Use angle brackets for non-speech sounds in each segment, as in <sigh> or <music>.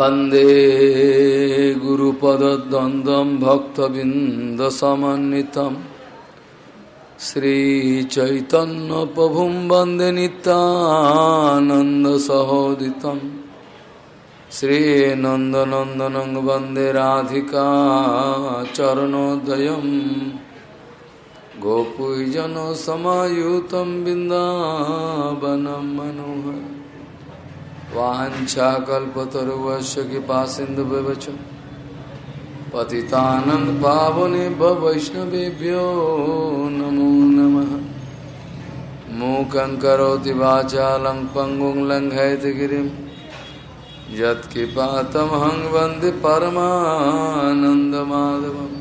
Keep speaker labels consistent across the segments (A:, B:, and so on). A: वंदे वन्दे श्रीचैतन प्रभु वंदे वन्दे नितानन्दसहोदितं श्रीनन्दनन्दनं वन्दे राधिका चरणोदयं सामुत बिन्दावनं मनोहर वाञ्छाकल्पतरुवश्च कृपासिन्धुभ्यश्च पतितानं पावनेभ्य वैष्णवेभ्यो नमो नम मूकं करोति वाचालं पङ्गुं लङ्घयति गिरिं यत्किपातमहं वन्दे परमानन्दमाधवं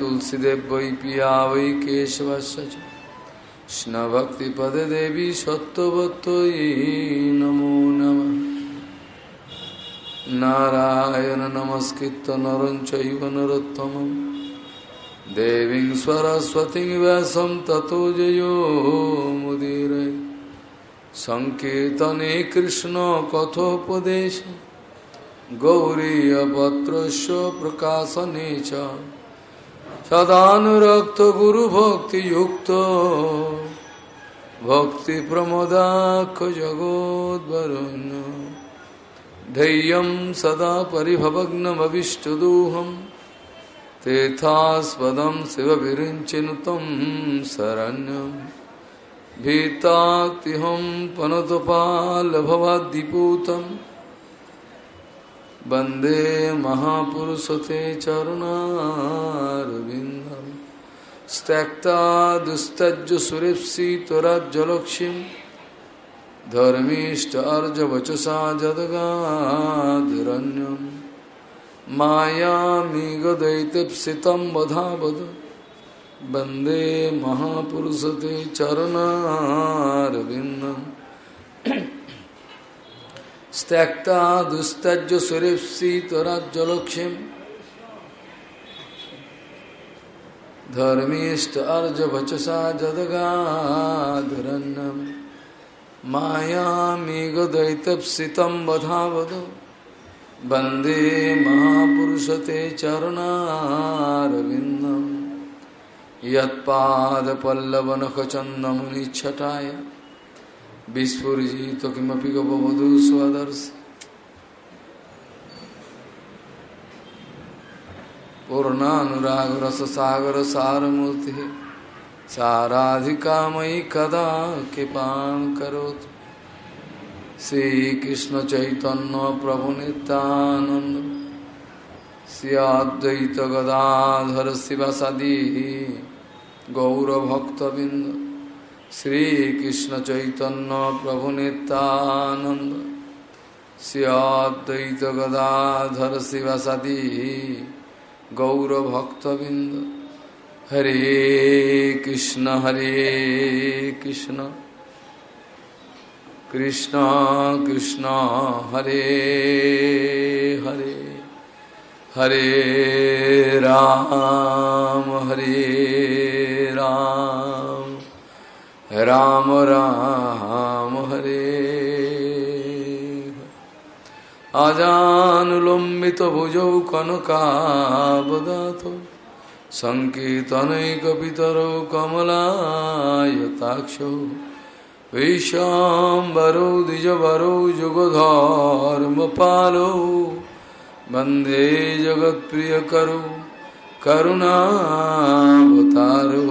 A: तुलसीदेव पिया वै केशवश्च कृष्ण भक्ति पदे देवी सत्यवत नमो नम नारायण नमस्कृत नर चैव देवी सरस्वती वैस ततो जो मुदीर संकर्तने कृष्ण कथोपदेश गौरीपत्र प्रकाशने तदानुरक्त गुरु भक्ति युक्त भक्ति प्रमोदाख जगोदरण धैर्य सदा पिभवग्नमीष्टदूहम तेथास्पद शिव विरिंचित शरण्यम भीताहम पनुतपाल भवदीपूतम वंदे वन्दे महापुरुषते चरुणारविन्दं त्यक्ता दुस्तज्जुसुरेप्सि त्वरज्जलक्षिं धर्मीष्ट अर्जवचसा जदगादिरण्यं मायामिगदैत्यप्सितं वधा वद वन्दे महापुरुषते चरुणारविन्दम् त्यक्ता दुस्तज सुरेपी त्वरज्जलक्षिम धर्मीष्ट अर्ज भचसा जदगाधुरन्नम मायामेघदयितप्सितं वधा वद वन्दे महापुरुष ते चरणारविन्दं यत्पादपल्लवनखचन्दमुनिच्छटाय विस्फुजित किमपि गपवधु स्वादर्श पूर्णानुराग रस सागर सारमूर्ति साराधिका मयि कदा कृपा करोत श्री कृष्ण चैतन्य प्रभु नितानंद श्री गदाधर शिव सदी गौरभक्तबिंद শ্রীকৃষ্ণ চৈতন্য প্রভু নিত্যানন্দ শ্রীয়দ্বৈত গদাধর শিবাসাদি গৌরভক্তবৃন্দ হরে কৃষ্ণ হরে কৃষ্ণ কৃষ্ণ কৃষ্ণ হরে হরে হরে রাম হরে রাম রাম রাম হরে আজানুলম্বিত ভুজৌ কনকাবদাত সঙ্কীর্তনৈকিতর কমলায়তাক্ষ বৈশাম্বরৌ দ্বিজবরৌ যুগধর্ম পালৌ বন্দে জগৎপ্রিয় করু করুণাবতারৌ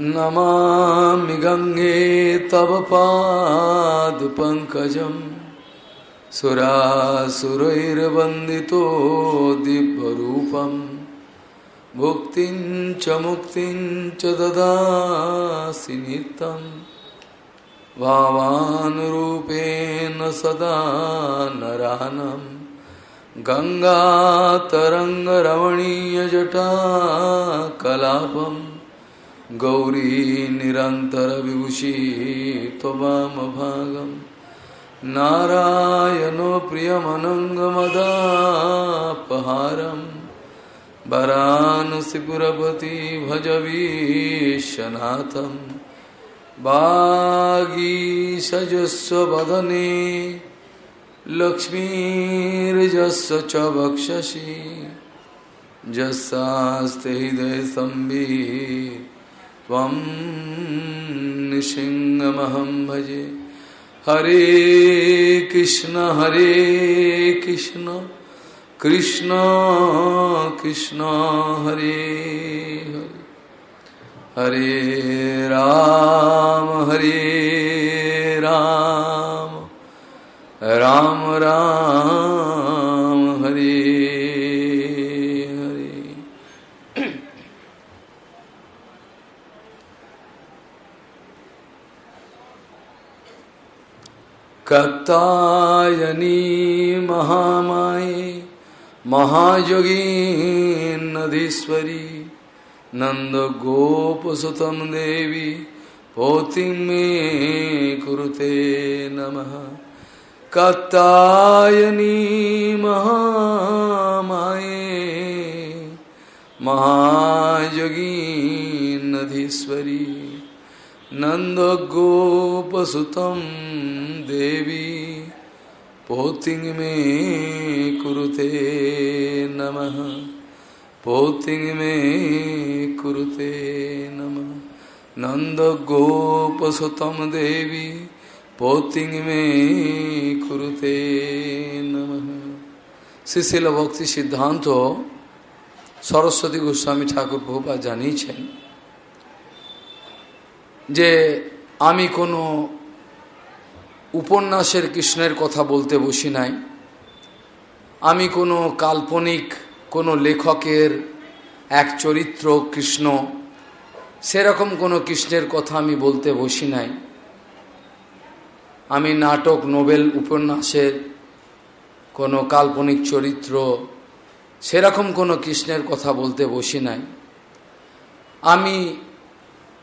A: नमा गंगे तव पाद पंकज दिव्यरूपं भुक्तिं च मुक्ति च ददासि नित्यं सदा नरानं गङ्गातरङ्गरमणीयजटा कलापम् गौरी निरन्तरविभूषी त्वमभागं नारायणो प्रियमनङ्गमदापहारं वरानसिपुरपति भजवीशनाथं वागीषजस्वदने लक्ष्मीर्जस्व च वक्षसि जस्ते हृदयसंवित् त्वं भजे हरे कृष्ण हरे कृष्ण कृष्ण कृष्ण हरे हरे हरे राम हरे राम राम राम कत्तायनी महामाये महायोगी नदीश्वरी नंद सुतम देवी पोति मे कुरुते नमः कत्तायनी महामाये महायोगी नदीश्वरी নন্দগোপসুতম দেবী পৌতিং মে কুরুতে নম পৌতিং মে কুরুতে নম নন্দগোপসুতম দেবী পৌতিং মে কুরুতে নম শ্রীশিল ভক্তি সিদ্ধান্ত সরস্বতী গোস্বামী ঠাকুর ভোপা জানিয়েছেন যে আমি কোনো উপন্যাসের কৃষ্ণের কথা বলতে বসি নাই আমি কোনো কাল্পনিক কোনো লেখকের এক চরিত্র কৃষ্ণ সেরকম কোনো কৃষ্ণের কথা আমি বলতে বসি নাই আমি নাটক নোবেল উপন্যাসের কোনো কাল্পনিক চরিত্র সেরকম কোনো কৃষ্ণের কথা বলতে বসি নাই আমি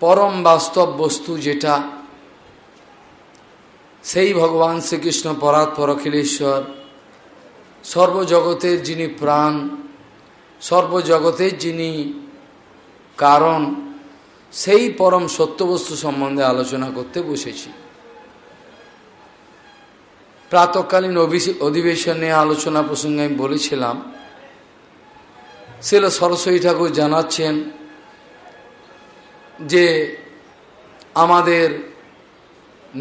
A: পরম বাস্তব বস্তু যেটা সেই ভগবান শ্রীকৃষ্ণ পরাত পরখিলেশ্বর সর্বজগতের যিনি প্রাণ সর্বজগতের যিনি কারণ সেই পরম সত্যবস্তু সম্বন্ধে আলোচনা করতে বসেছি প্রাতকালীন অধিবেশনে আলোচনা প্রসঙ্গে আমি বলেছিলাম সেল সরস্বতী ঠাকুর জানাচ্ছেন যে আমাদের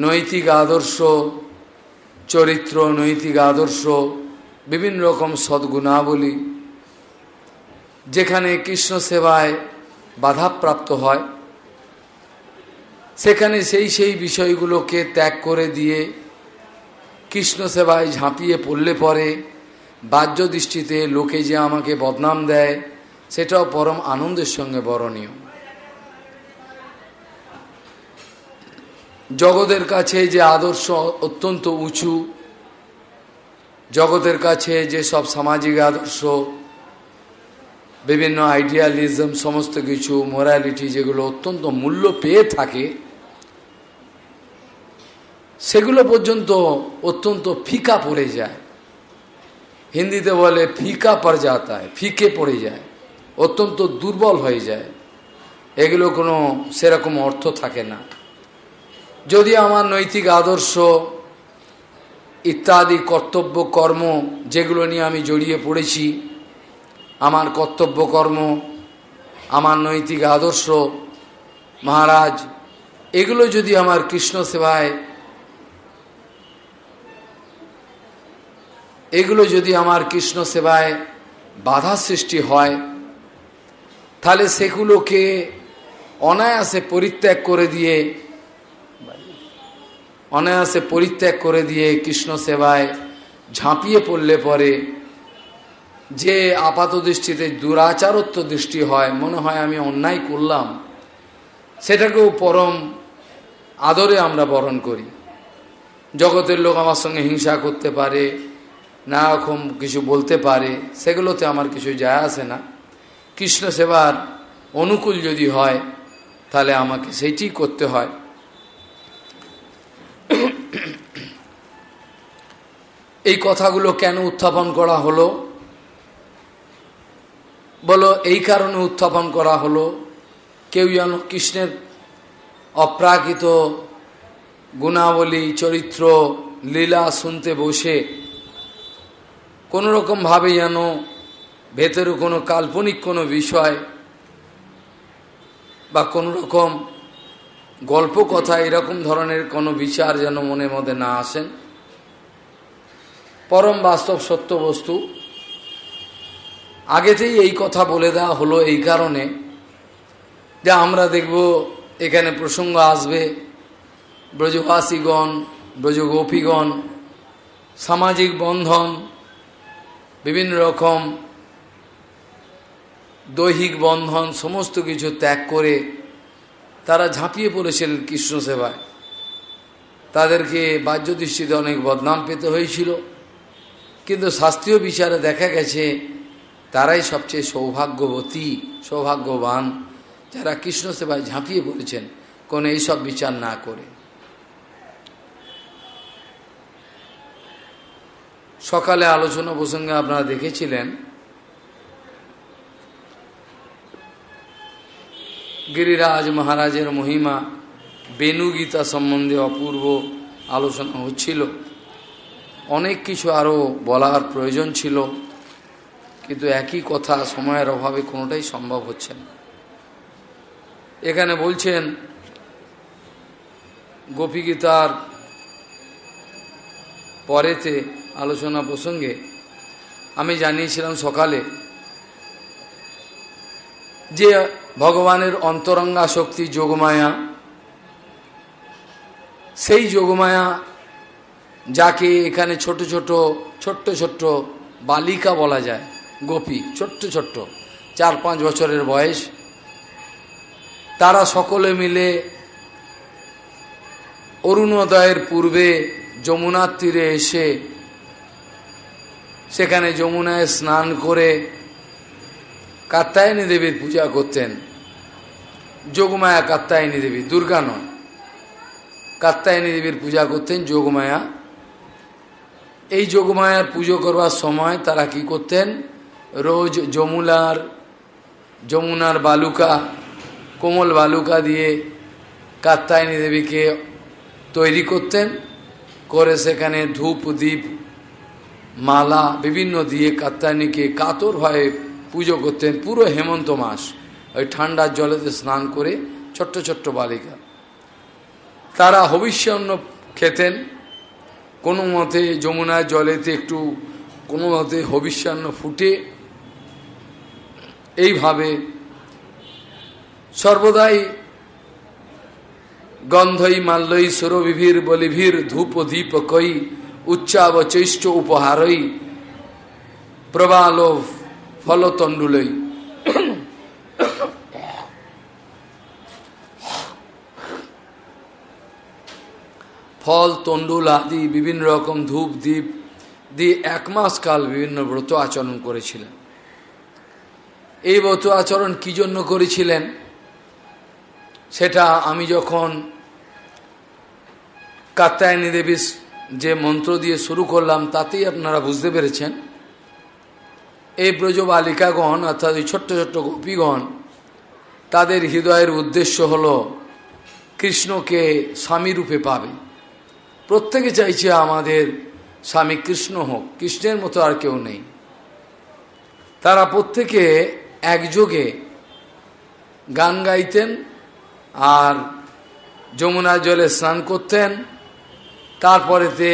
A: নৈতিক আদর্শ চরিত্র নৈতিক আদর্শ বিভিন্ন রকম সদ্গুণাবলী যেখানে কৃষ্ণ সেবায় বাধাপ্রাপ্ত হয় সেখানে সেই সেই বিষয়গুলোকে ত্যাগ করে দিয়ে কৃষ্ণ সেবায় ঝাঁপিয়ে পড়লে পরে বাহ্য দৃষ্টিতে লোকে যে আমাকে বদনাম দেয় সেটাও পরম আনন্দের সঙ্গে বরণীয় জগতের কাছে যে আদর্শ অত্যন্ত উঁচু জগতের কাছে যে সব সামাজিক আদর্শ বিভিন্ন আইডিয়ালিজম সমস্ত কিছু মোরালিটি যেগুলো অত্যন্ত মূল্য পেয়ে থাকে সেগুলো পর্যন্ত অত্যন্ত ফিকা পড়ে যায় হিন্দিতে বলে ফিকা পর যাতা ফিকে পড়ে যায় অত্যন্ত দুর্বল হয়ে যায় এগুলো কোনো সেরকম অর্থ থাকে না যদি আমার নৈতিক আদর্শ ইত্যাদি কর্তব্য কর্ম যেগুলো নিয়ে আমি জড়িয়ে পড়েছি আমার কর্তব্য কর্ম আমার নৈতিক আদর্শ মহারাজ এগুলো যদি আমার কৃষ্ণ সেবায় এগুলো যদি আমার কৃষ্ণ সেবায় বাধা সৃষ্টি হয় তাহলে সেগুলোকে অনায়াসে পরিত্যাগ করে দিয়ে অনায়াসে পরিত্যাগ করে দিয়ে কৃষ্ণ সেবায় ঝাঁপিয়ে পড়লে পরে যে আপাত দৃষ্টিতে দুরাচারত্ব দৃষ্টি হয় মনে হয় আমি অন্যায় করলাম সেটাকেও পরম আদরে আমরা বরণ করি জগতের লোক আমার সঙ্গে হিংসা করতে পারে না রকম কিছু বলতে পারে সেগুলোতে আমার কিছু যায় আসে না কৃষ্ণ সেবার অনুকূল যদি হয় তাহলে আমাকে সেইটি করতে হয় এই কথাগুলো কেন উত্থাপন করা হলো বলো এই কারণে উত্থাপন করা হলো কেউ যেন কৃষ্ণের অপ্রাকৃত গুণাবলী চরিত্র লীলা শুনতে বসে কোনো রকমভাবে যেন ভেতরে কোনো কাল্পনিক কোনো বিষয় বা কোনো রকম গল্প কথা এরকম ধরনের কোনো বিচার যেন মনের মধ্যে না আসেন পরম বাস্তব সত্য বস্তু আগেতেই এই কথা বলে দেওয়া হলো এই কারণে যে আমরা দেখব এখানে প্রসঙ্গ আসবে ব্রজবাসীগণ ব্রজগোপীগণ সামাজিক বন্ধন বিভিন্ন রকম দৈহিক বন্ধন সমস্ত কিছু ত্যাগ করে তারা ঝাঁপিয়ে পড়েছেন কৃষ্ণ সেবায় তাদেরকে বাহ্য দৃষ্টিতে অনেক বদনাম পেতে হয়েছিল কিন্তু শাস্ত্রীয় বিচারে দেখা গেছে তারাই সবচেয়ে সৌভাগ্যবতী সৌভাগ্যবান যারা কৃষ্ণ সেবায় ঝাঁপিয়ে পড়েছেন কোনো এইসব বিচার না করে সকালে আলোচনা প্রসঙ্গে আপনারা দেখেছিলেন গিরিরাজ মহারাজের মহিমা বেনুগীতা সম্বন্ধে অপূর্ব আলোচনা হচ্ছিল অনেক কিছু আরও বলার প্রয়োজন ছিল কিন্তু একই কথা সময়ের অভাবে কোনোটাই সম্ভব হচ্ছে না এখানে বলছেন গোপীগীতার পরেতে আলোচনা প্রসঙ্গে আমি জানিয়েছিলাম সকালে যে ভগবানের অন্তরঙ্গা শক্তি যোগমায়া সেই যোগমায়া যাকে এখানে ছোট ছোট ছোট্ট ছোট্ট বালিকা বলা যায় গোপী ছোট্ট ছোট্ট চার পাঁচ বছরের বয়স তারা সকলে মিলে অরুণোদয়ের পূর্বে যমুনার তীরে এসে সেখানে যমুনায় স্নান করে কাত্তায়নী দেবীর পূজা করতেন যোগমায়া কাত্তায়নী দেবী দুর্গা নয় কাত্তায়নী দেবীর পূজা করতেন যোগমায়া এই যোগমায়ার পুজো করবার সময় তারা কি করতেন রোজ যমুনার যমুনার বালুকা কোমল বালুকা দিয়ে কাত্তায়নী দেবীকে তৈরি করতেন করে সেখানে ধূপ দ্বীপ মালা বিভিন্ন দিয়ে কাত্তায়নীকে কাতর হয়ে পুজো করতেন পুরো হেমন্ত মাস ওই ঠান্ডার জলেতে স্নান করে ছোট্ট ছোট্ট বালিকা তারা হবিষ্যন্ন খেতেন কোনো মতে যমুনার জলেতে একটু কোনো মতে হবিষ্যান্ন ফুটে এইভাবে সর্বদাই গন্ধই মাল্যই সুরবিভীর বলিভীর ধূপ দীপকই উচ্চাবচৈষ্ট উপহারই প্রবাল ফলতণ্ডুলই ফল তণ্ডুল আদি বিভিন্ন রকম ধূপ দ্বীপ দিয়ে এক মাস কাল বিভিন্ন ব্রত আচরণ করেছিলেন এই ব্রত আচরণ কি জন্য করেছিলেন সেটা আমি যখন কাত্যায়নী দেবী যে মন্ত্র দিয়ে শুরু করলাম তাতেই আপনারা বুঝতে পেরেছেন এই ব্রজবালিকাগণ অর্থাৎ ওই ছোট্ট ছোট্ট গোপীগণ তাদের হৃদয়ের উদ্দেশ্য হল কৃষ্ণকে স্বামী রূপে পাবে প্রত্যেকে চাইছে আমাদের স্বামী কৃষ্ণ হোক কৃষ্ণের মতো আর কেউ নেই তারা প্রত্যেকে একযোগে গান গাইতেন আর যমুনা জলে স্নান করতেন তারপরেতে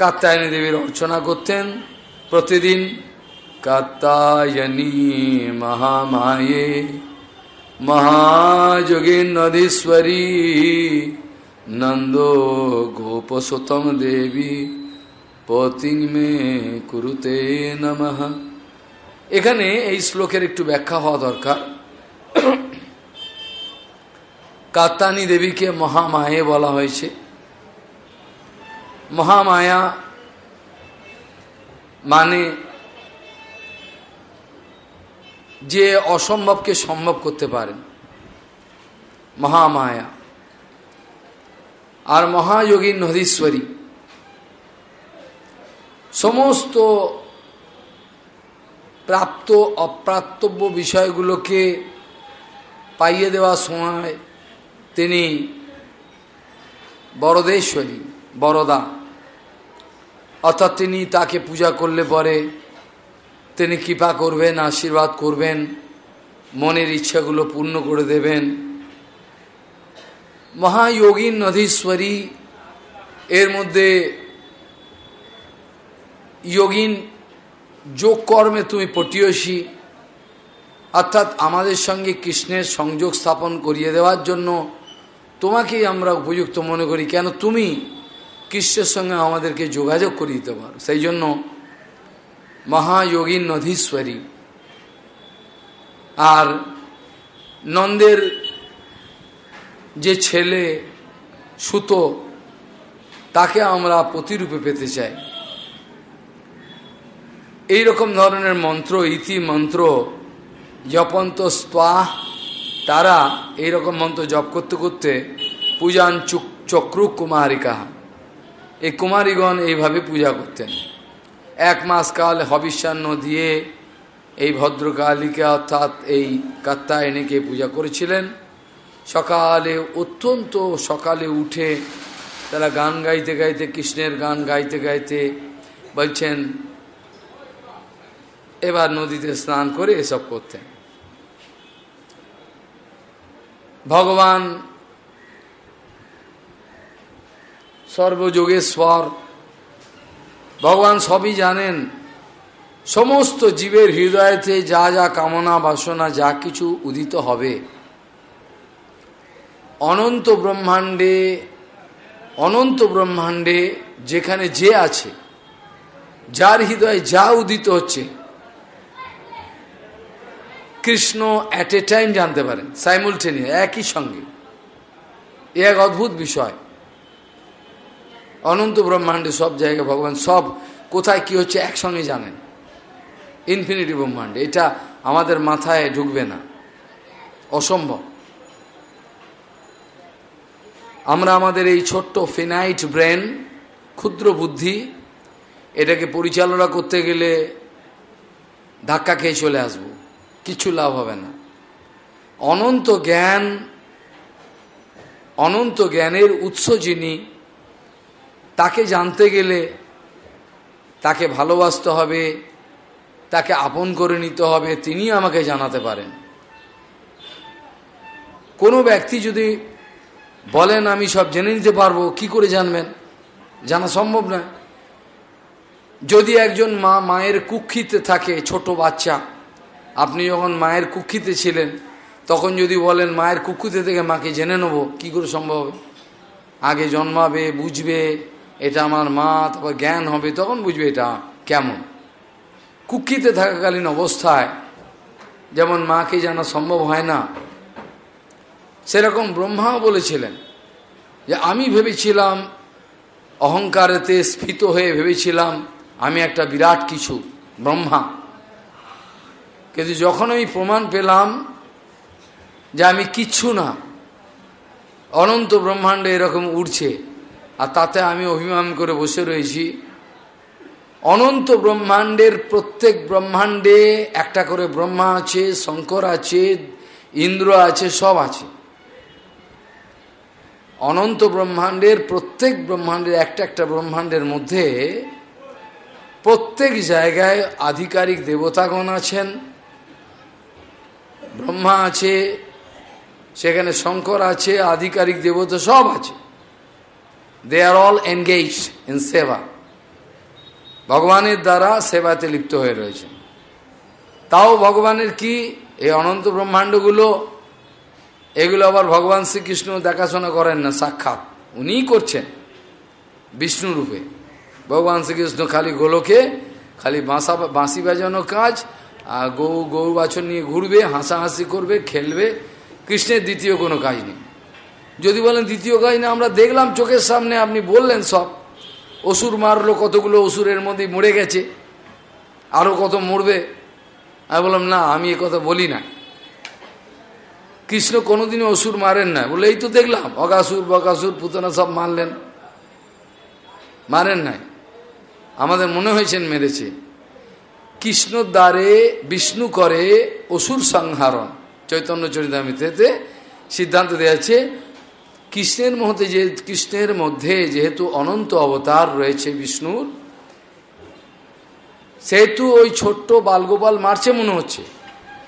A: কাত্যায়নী দেবীর অর্চনা করতেন প্রতিদিন কাতায়নী মহামায়ে মহাযোগী নদীশ্বরী নন্দ গোপসুতম দেবী পতিং মে কুরুতে নমঃ এখানে এই শ্লোকের একটু ব্যাখ্যা হওয়া দরকার কাত্তানি দেবীকে মহামায়ে বলা হয়েছে মহামায়া মানে যে অসম্ভবকে সম্ভব করতে পারেন মহামায়া আর মহাযোগী নদীশ্বরী সমস্ত প্রাপ্ত অপ্রাপ্তব্য বিষয়গুলোকে পাইয়ে দেওয়ার সময় তিনি বরদেশ্বরী বরদা অর্থাৎ তিনি তাকে পূজা করলে পরে তিনি কৃপা করবেন আশীর্বাদ করবেন মনের ইচ্ছাগুলো পূর্ণ করে দেবেন মহাযোগী নধীশ্বরী এর মধ্যে যোগিন যোগ কর্মে তুমি পটিয়সী অর্থাৎ আমাদের সঙ্গে কৃষ্ণের সংযোগ স্থাপন করিয়ে দেওয়ার জন্য তোমাকেই আমরা উপযুক্ত মনে করি কেন তুমি কৃষ্ণের সঙ্গে আমাদেরকে যোগাযোগ করে দিতে পারো সেই জন্য মহাযোগী নধীশ্বরী আর নন্দের যে ছেলে সুতো তাকে আমরা প্রতিরূপে পেতে চাই এই রকম ধরনের মন্ত্র ইতি মন্ত্র যপন্ত স্তাহ তারা এইরকম মন্ত্র জপ করতে করতে পূজান চক্রু কুমারিকা এই কুমারীগণ এইভাবে পূজা করতেন এক মাস কাল হবিষ্যান্ন দিয়ে এই ভদ্রকালীকে অর্থাৎ এই কাত্তায়নীকে পূজা করেছিলেন সকালে অত্যন্ত সকালে উঠে তারা গান গাইতে গাইতে কৃষ্ণের গান গাইতে গাইতে বলছেন এবার নদীতে স্নান করে এসব করতেন ভগবান সর্বযোগেশ্বর ভগবান সবই জানেন সমস্ত জীবের হৃদয়তে যা যা কামনা বাসনা যা কিছু উদিত হবে অনন্ত ব্রহ্মাণ্ডে অনন্ত ব্রহ্মাণ্ডে যেখানে যে আছে যার হৃদয়ে যা উদিত হচ্ছে কৃষ্ণ অ্যাট এ টাইম জানতে পারেন সাইমুলটেনিয়াস একই সঙ্গে এ এক অদ্ভুত বিষয় অনন্ত ব্রহ্মাণ্ডে সব জায়গায় ভগবান সব কোথায় কি হচ্ছে একসঙ্গে জানেন ইনফিনিটি ব্রহ্মাণ্ড এটা আমাদের মাথায় ঢুকবে না অসম্ভব আমরা আমাদের এই ছোট্ট ফিনাইট ব্রেন ক্ষুদ্র বুদ্ধি এটাকে পরিচালনা করতে গেলে ধাক্কা খেয়ে চলে আসব কিছু লাভ হবে না অনন্ত জ্ঞান অনন্ত জ্ঞানের উৎস যিনি তাকে জানতে গেলে তাকে ভালোবাসতে হবে তাকে আপন করে নিতে হবে তিনি আমাকে জানাতে পারেন কোনো ব্যক্তি যদি বলেন আমি সব জেনে নিতে পারবো কি করে জানবেন জানা সম্ভব নয় যদি একজন মা মায়ের কুক্ষিতে থাকে ছোট বাচ্চা আপনি যখন মায়ের কুক্ষিতে ছিলেন তখন যদি বলেন মায়ের কুক্ষিতে থেকে মাকে জেনে নেব কী করে সম্ভব আগে জন্মাবে বুঝবে এটা আমার মা তারপর জ্ঞান হবে তখন বুঝবে এটা কেমন কুক্ষিতে থাকাকালীন অবস্থায় যেমন মাকে জানা সম্ভব হয় না সেরকম ব্রহ্মাও বলেছিলেন যে আমি ভেবেছিলাম অহংকারেতে স্ফীত হয়ে ভেবেছিলাম আমি একটা বিরাট কিছু ব্রহ্মা কিন্তু যখন আমি প্রমাণ পেলাম যে আমি কিচ্ছু না অনন্ত ব্রহ্মাণ্ডে এরকম উড়ছে আর তাতে আমি অভিমান করে বসে রয়েছি অনন্ত ব্রহ্মাণ্ডের প্রত্যেক ব্রহ্মাণ্ডে একটা করে ব্রহ্মা আছে শঙ্কর আছে ইন্দ্র আছে সব আছে অনন্ত ব্রহ্মাণ্ডের প্রত্যেক ব্রহ্মাণ্ডের একটা একটা ব্রহ্মাণ্ডের মধ্যে প্রত্যেক জায়গায় আধিকারিক দেবতাগণ আছেন ব্রহ্মা আছে সেখানে শঙ্কর আছে আধিকারিক দেবতা সব আছে they are all engaged in সেবা ভগবানের দ্বারা সেবাতে লিপ্ত হয়ে রয়েছে তাও ভগবানের কি এই অনন্ত ব্রহ্মাণ্ডগুলো এগুলো আবার ভগবান শ্রীকৃষ্ণ দেখাশোনা করেন না সাক্ষাৎ উনিই করছেন বিষ্ণুরূপে ভগবান শ্রীকৃষ্ণ খালি গোলকে খালি বাঁসা বাঁশি বাজানো কাজ আর গৌ গৌ বাছন নিয়ে ঘুরবে হাসাহাসি করবে খেলবে কৃষ্ণের দ্বিতীয় কোনো কাজ নেই যদি বলেন দ্বিতীয় কাজ না আমরা দেখলাম চোখের সামনে আপনি বললেন সব অসুর মারলো কতগুলো অসুরের মধ্যে মরে গেছে আরও কত মরবে আমি বললাম না আমি এ কথা বলি না কৃষ্ণ কোনোদিনই অসুর মারেন না বলে এই তো দেখলাম অগাসুর বকাসুর পুতনা সব মারলেন মারেন নাই আমাদের মনে হয়েছেন মেরেছে কৃষ্ণ দ্বারে বিষ্ণু করে অসুর সংহারণ চৈতন্য চরিতামিতে সিদ্ধান্ত দেওয়া কৃষ্ণের মধ্যে যে কৃষ্ণের মধ্যে যেহেতু অনন্ত অবতার রয়েছে বিষ্ণুর সেহেতু ওই ছোট্ট বালগোপাল মারছে মনে হচ্ছে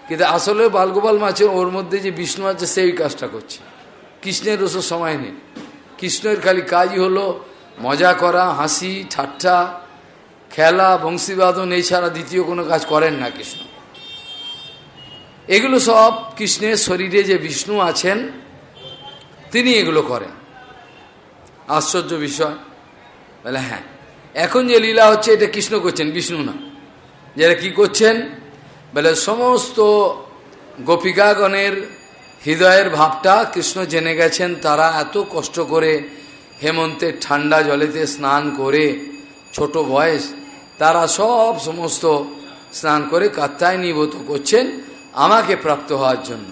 A: কিন্তু আসলে বালগোপাল মারছে ওর মধ্যে যে বিষ্ণু আছে সেই কাজটা করছে কৃষ্ণের ওসব সময় নেই কৃষ্ণের খালি কাজই হলো মজা করা হাসি ঠাট্টা খেলা বংশীবাদন এছাড়া দ্বিতীয় কোনো কাজ করেন না কৃষ্ণ এগুলো সব কৃষ্ণের শরীরে যে বিষ্ণু আছেন তিনি এগুলো করেন আশ্চর্য বিষয় বলে হ্যাঁ এখন যে লীলা হচ্ছে এটা কৃষ্ণ করছেন বিষ্ণু না যারা কি করছেন বলে সমস্ত গোপিকাগণের হৃদয়ের ভাবটা কৃষ্ণ জেনে গেছেন তারা এত কষ্ট করে হেমন্তের ঠান্ডা জলেতে স্নান করে ছোট বয়স তারা সব সমস্ত স্নান করে কাত্তায় নিবত করছেন আমাকে প্রাপ্ত হওয়ার জন্য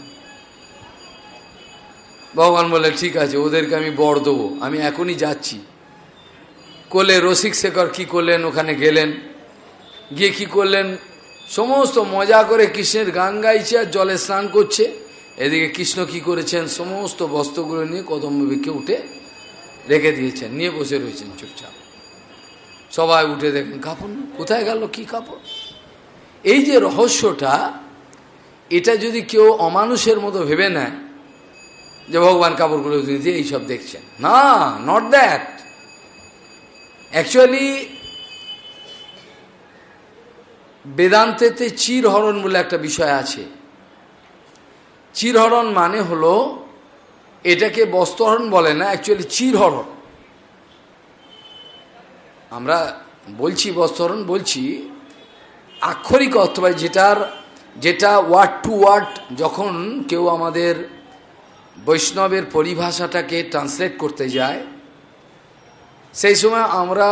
A: ভগবান বলে ঠিক আছে ওদেরকে আমি বর দেবো আমি এখনই যাচ্ছি কোলে রসিক শেখর কি করলেন ওখানে গেলেন গিয়ে কি করলেন সমস্ত মজা করে কৃষ্ণের গান গাইছে আর জলে স্নান করছে এদিকে কৃষ্ণ কি করেছেন সমস্ত বস্ত্রগুলো নিয়ে কদম্ব উঠে রেখে দিয়েছেন নিয়ে বসে রয়েছেন চুপচাপ সবাই উঠে দেখেন কাপড় কোথায় গেল কি কাপড় এই যে রহস্যটা এটা যদি কেউ অমানুষের মতো ভেবে নেয় যে ভগবান কাপড় খুলে দিয়ে এইসব দেখছেন না নট দ্যাট অ্যাকচুয়ালি বেদান্তেতে চিরহরণ বলে একটা বিষয় আছে চিরহরণ মানে হলো এটাকে বস্ত্রহরণ বলে না অ্যাকচুয়ালি চিরহরণ আমরা বলছি বস্ত্রহরণ বলছি আক্ষরিক অর্থ যেটার যেটা ওয়ার্ড টু ওয়ার্ড যখন কেউ আমাদের বৈষ্ণবের পরিভাষাটাকে ট্রান্সলেট করতে যায় সেই সময় আমরা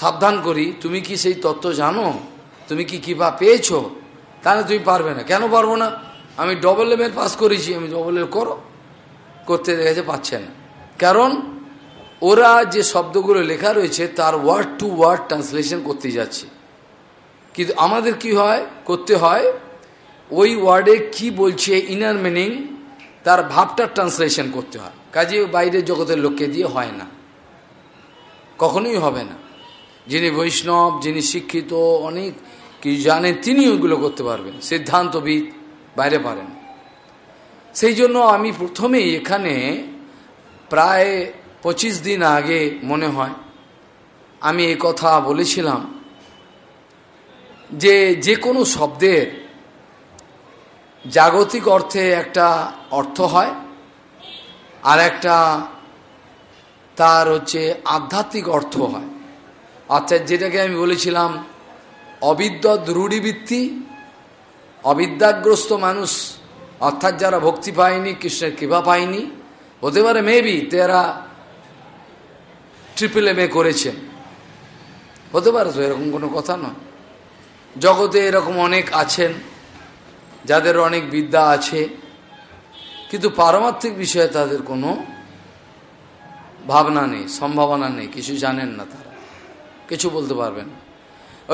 A: সাবধান করি তুমি কি সেই তত্ত্ব জানো তুমি কি বা পেয়েছ তাহলে তুমি পারবে না কেন পারবো না আমি ডবল লেভেল পাস করেছি আমি ডবল এল করো করতে দেখেছে পাচ্ছে না কারণ ওরা যে শব্দগুলো লেখা রয়েছে তার ওয়ার্ড টু ওয়ার্ড ট্রান্সলেশন করতে যাচ্ছে কিন্তু আমাদের কি হয় করতে হয় ওই ওয়ার্ডে কি বলছে ইনার মিনিং তার ভাবটা ট্রান্সলেশন করতে হয় কাজে বাইরের জগতের লোককে দিয়ে হয় না কখনোই হবে না যিনি বৈষ্ণব যিনি শিক্ষিত অনেক কিছু জানে তিনি ওইগুলো করতে পারবেন সিদ্ধান্তবিদ বাইরে পারেন সেই জন্য আমি প্রথমেই এখানে প্রায় পঁচিশ দিন আগে মনে হয় আমি এ কথা বলেছিলাম যে যে কোনো শব্দের জাগতিক অর্থে একটা অর্থ হয় আর একটা তার হচ্ছে আধ্যাত্মিক অর্থ হয় অর্থাৎ যেটাকে আমি বলেছিলাম অবিদ্যা রূঢ়িবৃত্তি অবিদ্যাগ্রস্ত মানুষ অর্থাৎ যারা ভক্তি পায়নি কৃষ্ণের কৃপা পায়নি হতে পারে মেবি তারা ট্রিপল এম এ করেছেন হতে পারে তো এরকম কোনো কথা নয় জগতে এরকম অনেক আছেন যাদের অনেক বিদ্যা আছে কিন্তু পারমার্থিক বিষয়ে তাদের কোনো ভাবনা নেই সম্ভাবনা নেই কিছু জানেন না তারা কিছু বলতে পারবেন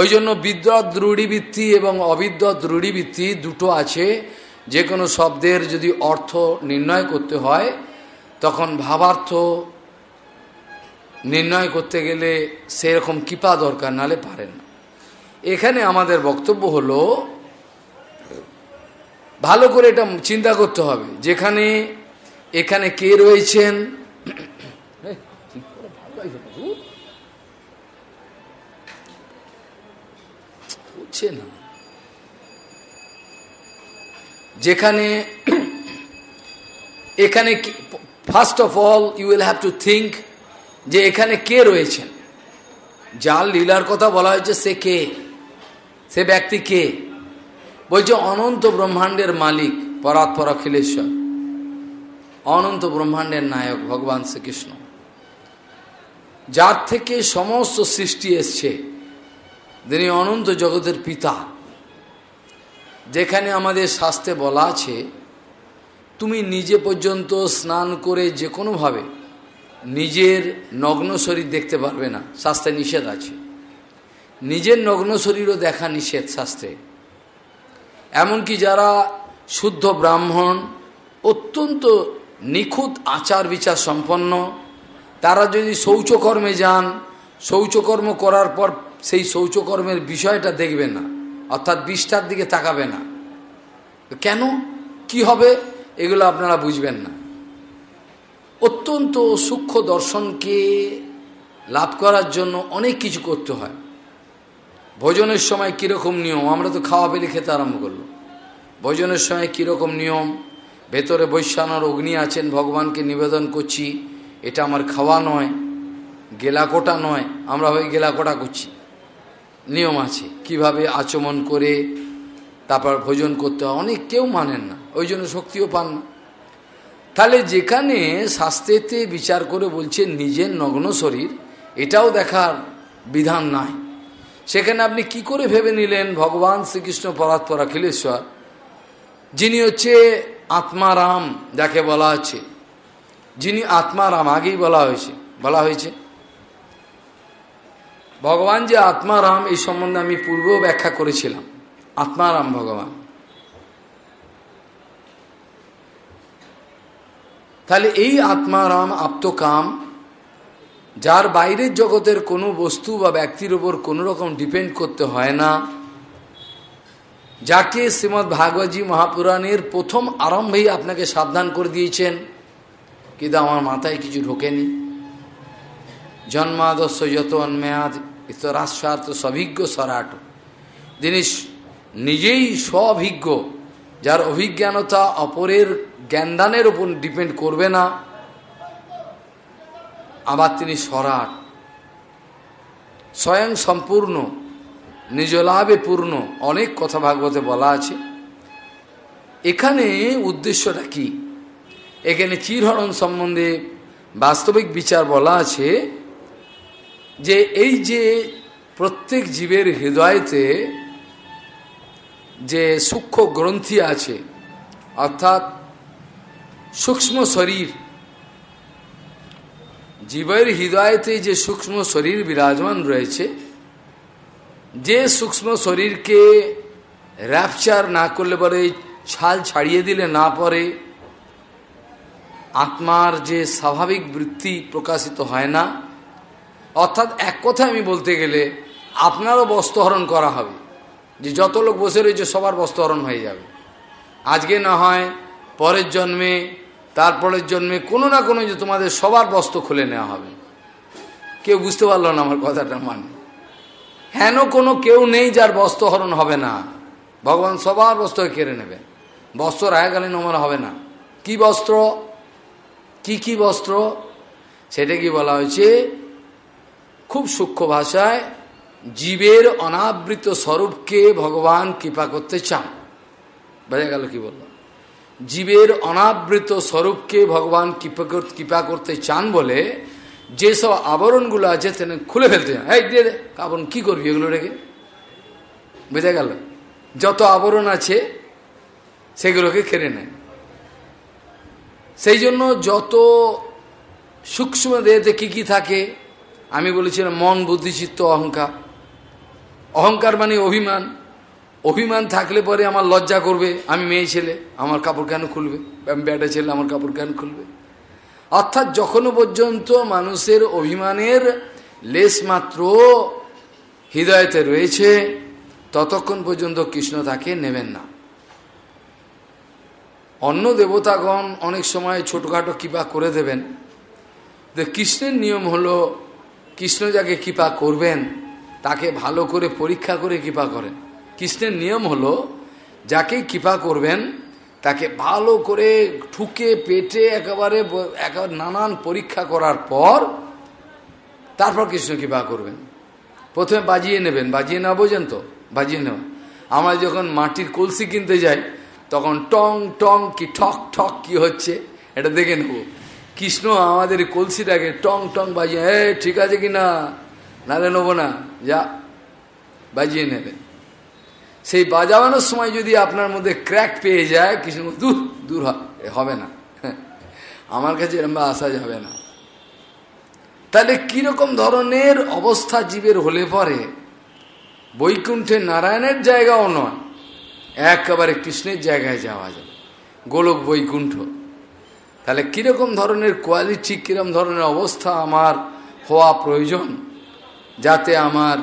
A: ওই জন্য বিদ্যা দৃঢ়িবৃত্তি এবং অবিদ্যা দৃঢ়িবৃত্তি দুটো আছে যে কোনো শব্দের যদি অর্থ নির্ণয় করতে হয় তখন ভাবার্থ নির্ণয় করতে গেলে সেরকম কৃপা দরকার নালে পারেন এখানে আমাদের বক্তব্য হলো ভালো করে এটা চিন্তা করতে হবে যেখানে এখানে কে রয়েছেন যেখানে এখানে first of all you will have to think যে এখানে কে রয়েছেন যার লীলার কথা বলা হয়েছে সে কে সে ব্যক্তি কে বলছে অনন্ত ব্রহ্মাণ্ডের মালিক পরাৎপর অখিলেশ্বর অনন্ত ব্রহ্মাণ্ডের নায়ক ভগবান শ্রীকৃষ্ণ যার থেকে সমস্ত সৃষ্টি এসছে তিনি অনন্ত জগতের পিতা যেখানে আমাদের শাস্তে বলা আছে তুমি নিজে পর্যন্ত স্নান করে যে কোনোভাবে নিজের নগ্ন শরীর দেখতে পারবে না শাস্তে নিষেধ আছে নিজের নগ্ন শরীরও দেখা নিষেধ শাস্ত্রে এমনকি যারা শুদ্ধ ব্রাহ্মণ অত্যন্ত নিখুঁত আচার বিচার সম্পন্ন তারা যদি শৌচকর্মে যান শৌচকর্ম করার পর সেই শৌচকর্মের বিষয়টা দেখবে না অর্থাৎ বিষ্টার দিকে তাকাবে না কেন কি হবে এগুলো আপনারা বুঝবেন না অত্যন্ত সূক্ষ্ম দর্শনকে লাভ করার জন্য অনেক কিছু করতে হয় ভোজনের সময় কীরকম নিয়ম আমরা তো খাওয়া পেলে খেতে আরম্ভ করল ভোজনের সময় কীরকম নিয়ম ভেতরে বৈশ্যানর অগ্নি আছেন ভগবানকে নিবেদন করছি এটা আমার খাওয়া নয় গেলাকোটা নয় আমরা হয়ে গেলাকোটা করছি নিয়ম আছে কিভাবে আচমন করে তারপর ভোজন করতে হয় অনেক কেউ মানেন না ওই জন্য শক্তিও পান না তাহলে যেখানে শাস্ত্রেতে বিচার করে বলছে নিজের নগ্ন শরীর এটাও দেখার বিধান নাই সেখানে আপনি কি করে ভেবে নিলেন ভগবান শ্রীকৃষ্ণ পরাৎপরা খিলেশ্বর যিনি হচ্ছে আত্মারাম যাকে বলা হচ্ছে যিনি আত্মারাম আগেই বলা হয়েছে বলা হয়েছে ভগবান যে আত্মারাম এই সম্বন্ধে আমি পূর্বেও ব্যাখ্যা করেছিলাম আত্মারাম ভগবান তাহলে এই আত্মারাম আপ্তকাম যার বাইরের জগতের কোনো বস্তু বা ব্যক্তির ওপর কোনো রকম ডিপেন্ড করতে হয় না যাকে শ্রীমদ্ ভাগবতী মহাপুরাণের প্রথম আরম্ভেই আপনাকে সাবধান করে দিয়েছেন কিন্তু আমার মাথায় কিছু ঢোকেনি জন্মাদস্য যত অন্মেয়াদ ইতরাশ্বার্থ সভিজ্ঞ সরাট যিনি নিজেই স্বভিজ্ঞ যার অভিজ্ঞানতা অপরের জ্ঞানদানের উপর ডিপেন্ড করবে না আবার তিনি সরাট স্বয়ং সম্পূর্ণ নিজলাভে পূর্ণ অনেক কথা ভাগবতে বলা আছে এখানে উদ্দেশ্যটা কি এখানে চিরহরণ সম্বন্ধে বাস্তবিক বিচার বলা আছে যে এই যে প্রত্যেক জীবের হৃদয়তে যে সূক্ষ্ম গ্রন্থি আছে অর্থাৎ সূক্ষ্ম শরীর জীবের হৃদয়তে যে সূক্ষ্ম শরীর বিরাজমান রয়েছে যে সূক্ষ্ম শরীরকে র্যাপচার না করলে পরে ছাল ছাড়িয়ে দিলে না পরে আত্মার যে স্বাভাবিক বৃত্তি প্রকাশিত হয় না অর্থাৎ এক কথা আমি বলতে গেলে আপনারও বস্ত্রহরণ করা হবে যে যত লোক বসে রয়েছে সবার বস্ত্রহরণ হয়ে যাবে আজকে না হয় পরের জন্মে তারপরের জন্মে কোনো না কোনো যে তোমাদের সবার বস্ত্র খুলে নেওয়া হবে কেউ বুঝতে পারলো না আমার কথাটা মানে হেন কোনো কেউ নেই যার বস্ত্রহরণ হবে না ভগবান সবার বস্ত্র কেড়ে নেবে বস্ত্র রায়কালীন অমর হবে না কি বস্ত্র কি কি বস্ত্র সেটা কি বলা হয়েছে খুব সূক্ষ্ম ভাষায় জীবের অনাবৃত স্বরূপকে ভগবান কৃপা করতে চান বোঝা গেল কি বলল জীবের অনাবৃত স্বরূপকে ভগবান কৃপা কৃপা করতে চান বলে যেসব আবরণগুলো আছে তেনে খুলে ফেলতে হয় এই দিয়ে দে আবরণ কী করবি এগুলো রেখে বোঝা গেল যত আবরণ আছে সেগুলোকে কেড়ে নেয় সেই জন্য যত সূক্ষ্ম দেহেতে কী কী থাকে আমি বলেছিলাম মন বুদ্ধিচিত্ত অহংকার অহংকার মানে অভিমান অভিমান থাকলে পরে আমার লজ্জা করবে আমি মেয়ে ছেলে আমার কাপড় কেন খুলবে আমি বেটা ছেলে আমার কাপড় কেন খুলবে অর্থাৎ যখনও পর্যন্ত মানুষের অভিমানের লেশ মাত্র হৃদয়তে রয়েছে ততক্ষণ পর্যন্ত কৃষ্ণ তাকে নেবেন না অন্য দেবতাগণ অনেক সময় ছোটোখাটো কৃপা করে দেবেন যে কৃষ্ণের নিয়ম হল কৃষ্ণ যাকে কৃপা করবেন তাকে ভালো করে পরীক্ষা করে কৃপা করেন কৃষ্ণের নিয়ম হল যাকে কৃপা করবেন তাকে ভালো করে ঠুকে পেটে একেবারে একেবারে নানান পরীক্ষা করার পর তারপর কৃষ্ণ কৃপা করবেন প্রথমে বাজিয়ে নেবেন বাজিয়ে নেওয়া বোঝেন তো বাজিয়ে নেওয়া আমরা যখন মাটির কলসি কিনতে যাই তখন টং টং কি ঠক ঠক কি হচ্ছে এটা দেখে নেব কৃষ্ণ আমাদের কলসিটাকে টং টং বাজিয়ে হ্যাঁ ঠিক আছে কি না নেবো না যা বাজিয়ে নেবেন সেই বাজাবানোর সময় যদি আপনার মধ্যে ক্র্যাক পেয়ে যায় কিছু দূর দূর হবে না আমার কাছে এরম আসা যাবে না তাহলে কীরকম ধরনের অবস্থা জীবের হলে পরে বৈকুণ্ঠে নারায়ণের জায়গাও নয় একেবারে কৃষ্ণের জায়গায় যাওয়া যাবে গোলক বৈকুণ্ঠ তাহলে কীরকম ধরনের কোয়ালিটি কিরকম ধরনের অবস্থা আমার হওয়া প্রয়োজন যাতে আমার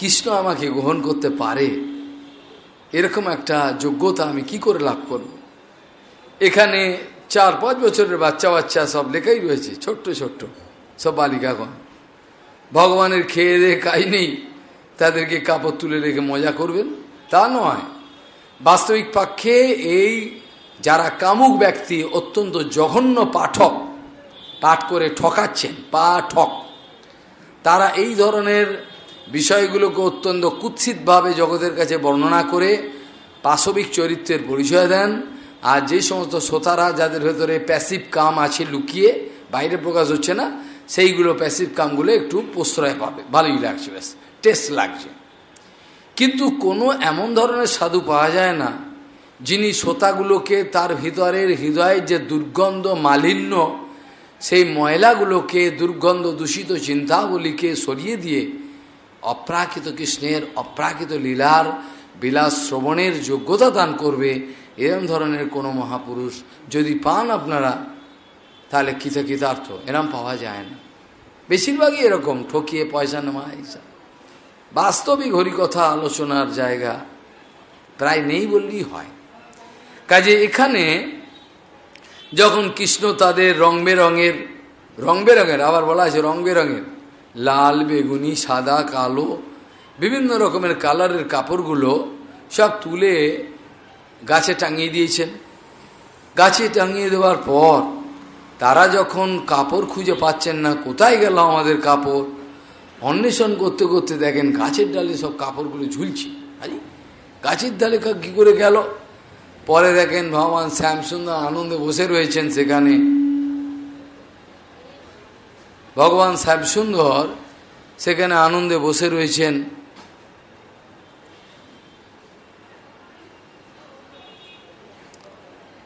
A: কৃষ্ণ আমাকে গ্রহণ করতে পারে এরকম একটা যোগ্যতা আমি কি করে লাভ করব এখানে চার পাঁচ বছরের বাচ্চা বাচ্চা সব লেখাই রয়েছে ছোট্ট ছোট্ট সব বালিকাগণ ভগবানের খেয়ে দেয়ে কাই নেই তাদেরকে কাপড় তুলে রেখে মজা করবেন তা নয় বাস্তবিক পক্ষে এই যারা কামুক ব্যক্তি অত্যন্ত জঘন্য পাঠক পাঠ করে ঠকাচ্ছেন পা ঠক তারা এই ধরনের বিষয়গুলোকে অত্যন্ত কুৎসিতভাবে জগতের কাছে বর্ণনা করে পাশবিক চরিত্রের পরিচয় দেন আর যে সমস্ত শ্রোতারা যাদের ভেতরে প্যাসিভ কাম আছে লুকিয়ে বাইরে প্রকাশ হচ্ছে না সেইগুলো প্যাসিভ কামগুলো একটু প্রশ্রয় পাবে ভালোই লাগছে ব্যাস টেস্ট লাগছে কিন্তু কোনো এমন ধরনের সাধু পাওয়া যায় না যিনি শ্রোতাগুলোকে তার ভিতরের হৃদয়ের যে দুর্গন্ধ মালিন্য সেই ময়লাগুলোকে দুর্গন্ধ দূষিত চিন্তাগুলিকে সরিয়ে দিয়ে অপ্রাকৃত কৃষ্ণের অপ্রাকৃত লীলার বিলাস শ্রবণের যোগ্যতা দান করবে এরম ধরনের কোনো মহাপুরুষ যদি পান আপনারা তাহলে কিতা কৃতার্থ এরম পাওয়া যায় না বেশিরভাগই এরকম ঠকিয়ে পয়সা নেওয়া বাস্তবিক হরিকথা আলোচনার জায়গা প্রায় নেই বললেই হয় কাজে এখানে যখন কৃষ্ণ তাদের রং বেরঙের রং বেরঙের আবার বলা আছে রং বেরঙের লাল বেগুনি সাদা কালো বিভিন্ন রকমের কালারের কাপড়গুলো সব তুলে গাছে টাঙিয়ে দিয়েছেন গাছে টাঙিয়ে দেওয়ার পর তারা যখন কাপড় খুঁজে পাচ্ছেন না কোথায় গেল আমাদের কাপড় অন্বেষণ করতে করতে দেখেন গাছের ডালে সব কাপড়গুলো ঝুলছে আরে গাছের ডালে কী করে গেল পরে দেখেন ভগবান শ্যামসুন্দর আনন্দে বসে রয়েছেন সেখানে ভগবান সুন্দর সেখানে আনন্দে বসে রয়েছেন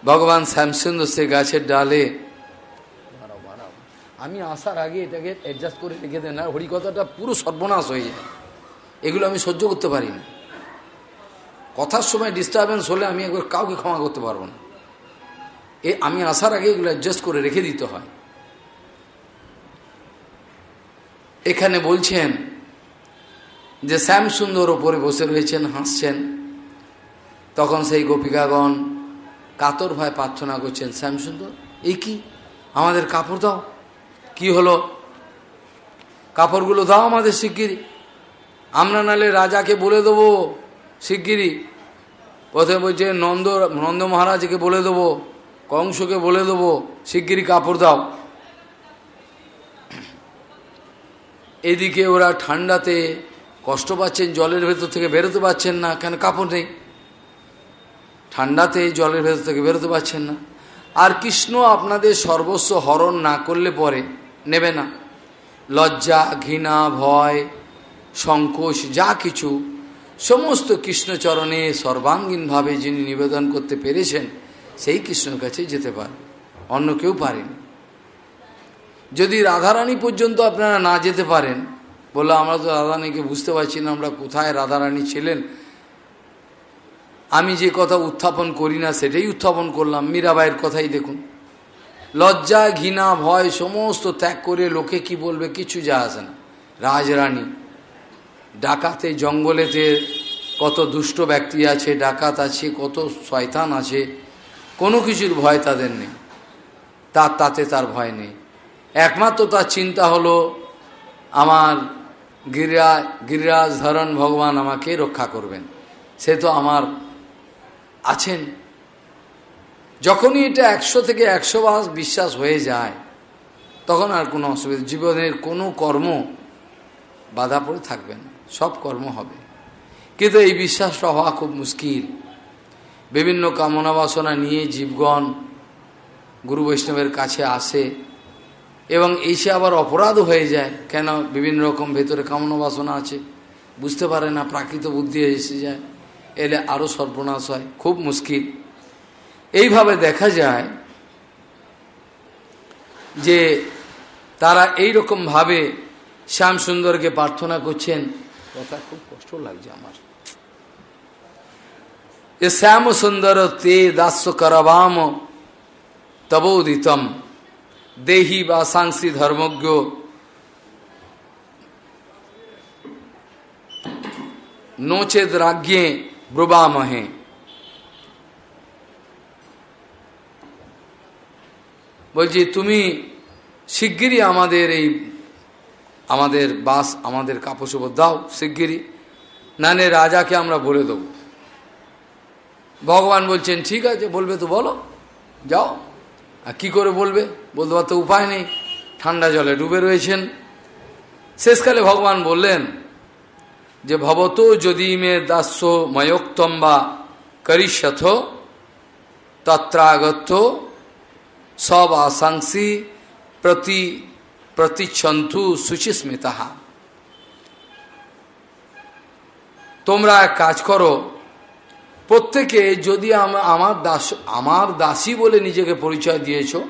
A: ভগবান শ্যামসুন্দর সে গাছের ডালে আমি আসার আগে এটাকে অ্যাডজাস্ট করে রেখে দেন আর হরিকথাটা পুরো সর্বনাশ হয়ে যায় এগুলো আমি সহ্য করতে পারি না কথার সময় ডিস্টারবেন্স হলে আমি একবার কাউকে ক্ষমা করতে পারবো না এ আমি আসার আগে এগুলো অ্যাডজাস্ট করে রেখে দিতে হয় এখানে বলছেন যে শ্যাম সুন্দর ওপরে বসে রয়েছেন হাসছেন তখন সেই গোপিকাগণ কাতর ভয় প্রার্থনা করছেন শ্যাম সুন্দর এই কি আমাদের কাপড় দাও কি হলো কাপড়গুলো দাও আমাদের শিগগিরি আমরা নালে রাজাকে বলে দেবো শিগগিরি প্রথমে বলছে নন্দ নন্দ মহারাজকে বলে দেবো কংসকে বলে দেবো শিগগিরি কাপড় দাও এদিকে ওরা ঠান্ডাতে কষ্ট পাচ্ছেন জলের ভেতর থেকে বেরোতে পারছেন না কেন কাপড় নেই ঠান্ডাতে জলের ভেতর থেকে বেরোতে পারছেন না আর কৃষ্ণ আপনাদের সর্বস্ব হরণ না করলে পরে নেবে না লজ্জা ঘৃণা ভয় সংকোচ যা কিছু সমস্ত কৃষ্ণচরণে সর্বাঙ্গীনভাবে যিনি নিবেদন করতে পেরেছেন সেই কৃষ্ণর কাছে যেতে পারে অন্য কেউ পারেনি যদি রাধারানী পর্যন্ত আপনারা না যেতে পারেন বললো আমরা তো রাধারানীকে বুঝতে পারছি না আমরা কোথায় রাধারানী ছিলেন আমি যে কথা উত্থাপন করি না সেটাই উত্থাপন করলাম মীরাবাইয়ের কথাই দেখুন লজ্জা ঘৃণা ভয় সমস্ত ত্যাগ করে লোকে কি বলবে কিছু যা আসে না রাজরানী ডাকাতে জঙ্গলেতে কত দুষ্ট ব্যক্তি আছে ডাকাত আছে কত শয়তান আছে কোনো কিছুর ভয় তাদের নেই তার তাতে তার ভয় নেই একমাত্র তার চিন্তা হলো আমার গিরিরা গিরিরাজ ধরন ভগবান আমাকে রক্ষা করবেন সে তো আমার আছেন যখনই এটা একশো থেকে একশো বাস বিশ্বাস হয়ে যায় তখন আর কোনো অসুবিধা জীবনের কোনো কর্ম বাধা পড়ে থাকবে না সব কর্ম হবে কিন্তু এই বিশ্বাসটা হওয়া খুব মুশকিল বিভিন্ন কামনা বাসনা নিয়ে জীবগণ গুরু বৈষ্ণবের কাছে আসে এবং এই সে আবার অপরাধ হয়ে যায় কেন বিভিন্ন রকম ভেতরে কামনা বাসনা আছে বুঝতে পারে না প্রাকৃত বুদ্ধি এসে যায় এলে আরও সর্বনাশ হয় খুব মুশকিল এইভাবে দেখা যায় যে তারা এই ভাবে শ্যাম সুন্দরকে প্রার্থনা করছেন কথা খুব কষ্ট লাগছে আমার এ শ্যাম সুন্দর তে দাস্য করবাম তবৌদিতম দেহি বা সাংসি ধর্মজ্ঞ নোচেদ রাজ্ঞে ব্রবামহে বলছি তুমি শিগগিরই আমাদের এই আমাদের বাস আমাদের কাপসব দাও শিগগিরই নানে রাজাকে আমরা বলে দেব ভগবান বলছেন ঠিক আছে বলবে তো বলো যাও আর কী করে বলবে বলতে পারতো উপায় নেই ঠান্ডা জলে ডুবে রয়েছেন শেষকালে ভগবান বললেন যে ভবত যদি মে দাস্য ময়োক্তম বা করিষ্যথ তত্রাগত সব আশাংসি প্রতি প্রতিচ্ছন্তু সুচিস্মিতাহা তোমরা এক কাজ করো প্রত্যেকে যদি আমার দাস আমার দাসী বলে নিজেকে পরিচয় দিয়েছো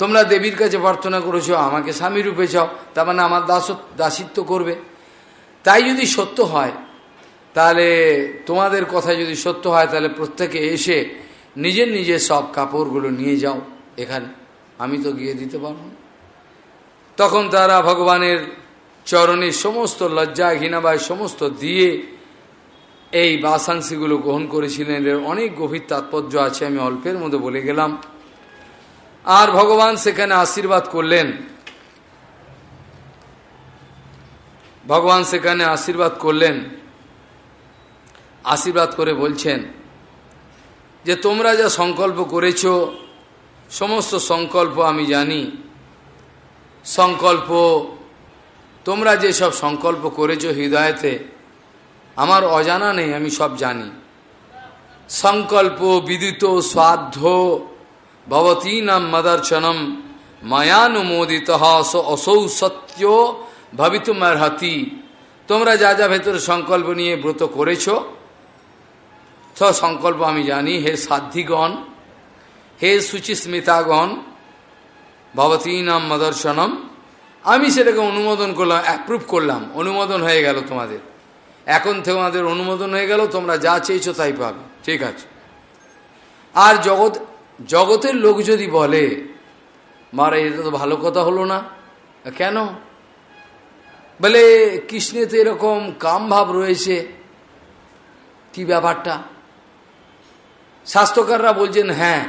A: তোমরা দেবীর কাছে প্রার্থনা করেছ আমাকে স্বামী রূপে চাও তার মানে আমার দাস দাসিত্ব করবে তাই যদি সত্য হয় তাহলে তোমাদের কথা যদি সত্য হয় তাহলে প্রত্যেকে এসে নিজের নিজের সব কাপড়গুলো নিয়ে যাও এখানে আমি তো গিয়ে দিতে পারব তখন তারা ভগবানের চরণে সমস্ত লজ্জা ঘৃণাবায় সমস্ত দিয়ে এই বাসাংশীগুলো গ্রহণ করেছিলেন এর অনেক গভীর তাৎপর্য আছে আমি অল্পের মধ্যে বলে গেলাম আর ভগবান সেখানে আশীর্বাদ করলেন ভগবান সেখানে আশীর্বাদ করলেন আশীর্বাদ করে বলছেন যে তোমরা যা সংকল্প করেছ সমস্ত সংকল্প আমি জানি সংকল্প তোমরা যে সব সংকল্প করেছ হৃদয়তে আমার অজানা নেই আমি সব জানি সংকল্প বিদিত স্বাধ্য ভবতী নাম মদর্শনম মায়ানুমোদিত স অসৌ সত্য ভবিতুমার্হতি তোমরা যা যা ভেতরে সংকল্প নিয়ে ব্রত করেছ তো সংকল্প আমি জানি হে সাধ্যিগণ হে সুচিস্মিতাগণ ভবতী নাম মদর্শনম আমি সেটাকে অনুমোদন করলাম অ্যাপ্রুভ করলাম অনুমোদন হয়ে গেল তোমাদের এখন থেকে আমাদের অনুমোদন হয়ে গেল তোমরা যা চেয়েছ তাই পাবে ঠিক আছে আর জগৎ জগতের লোক যদি বলে মারা এটা তো ভালো কথা হলো না কেন বলে কৃষ্ণেতে এরকম কাম ভাব রয়েছে কি ব্যাপারটা স্বাস্থ্যকাররা বলছেন হ্যাঁ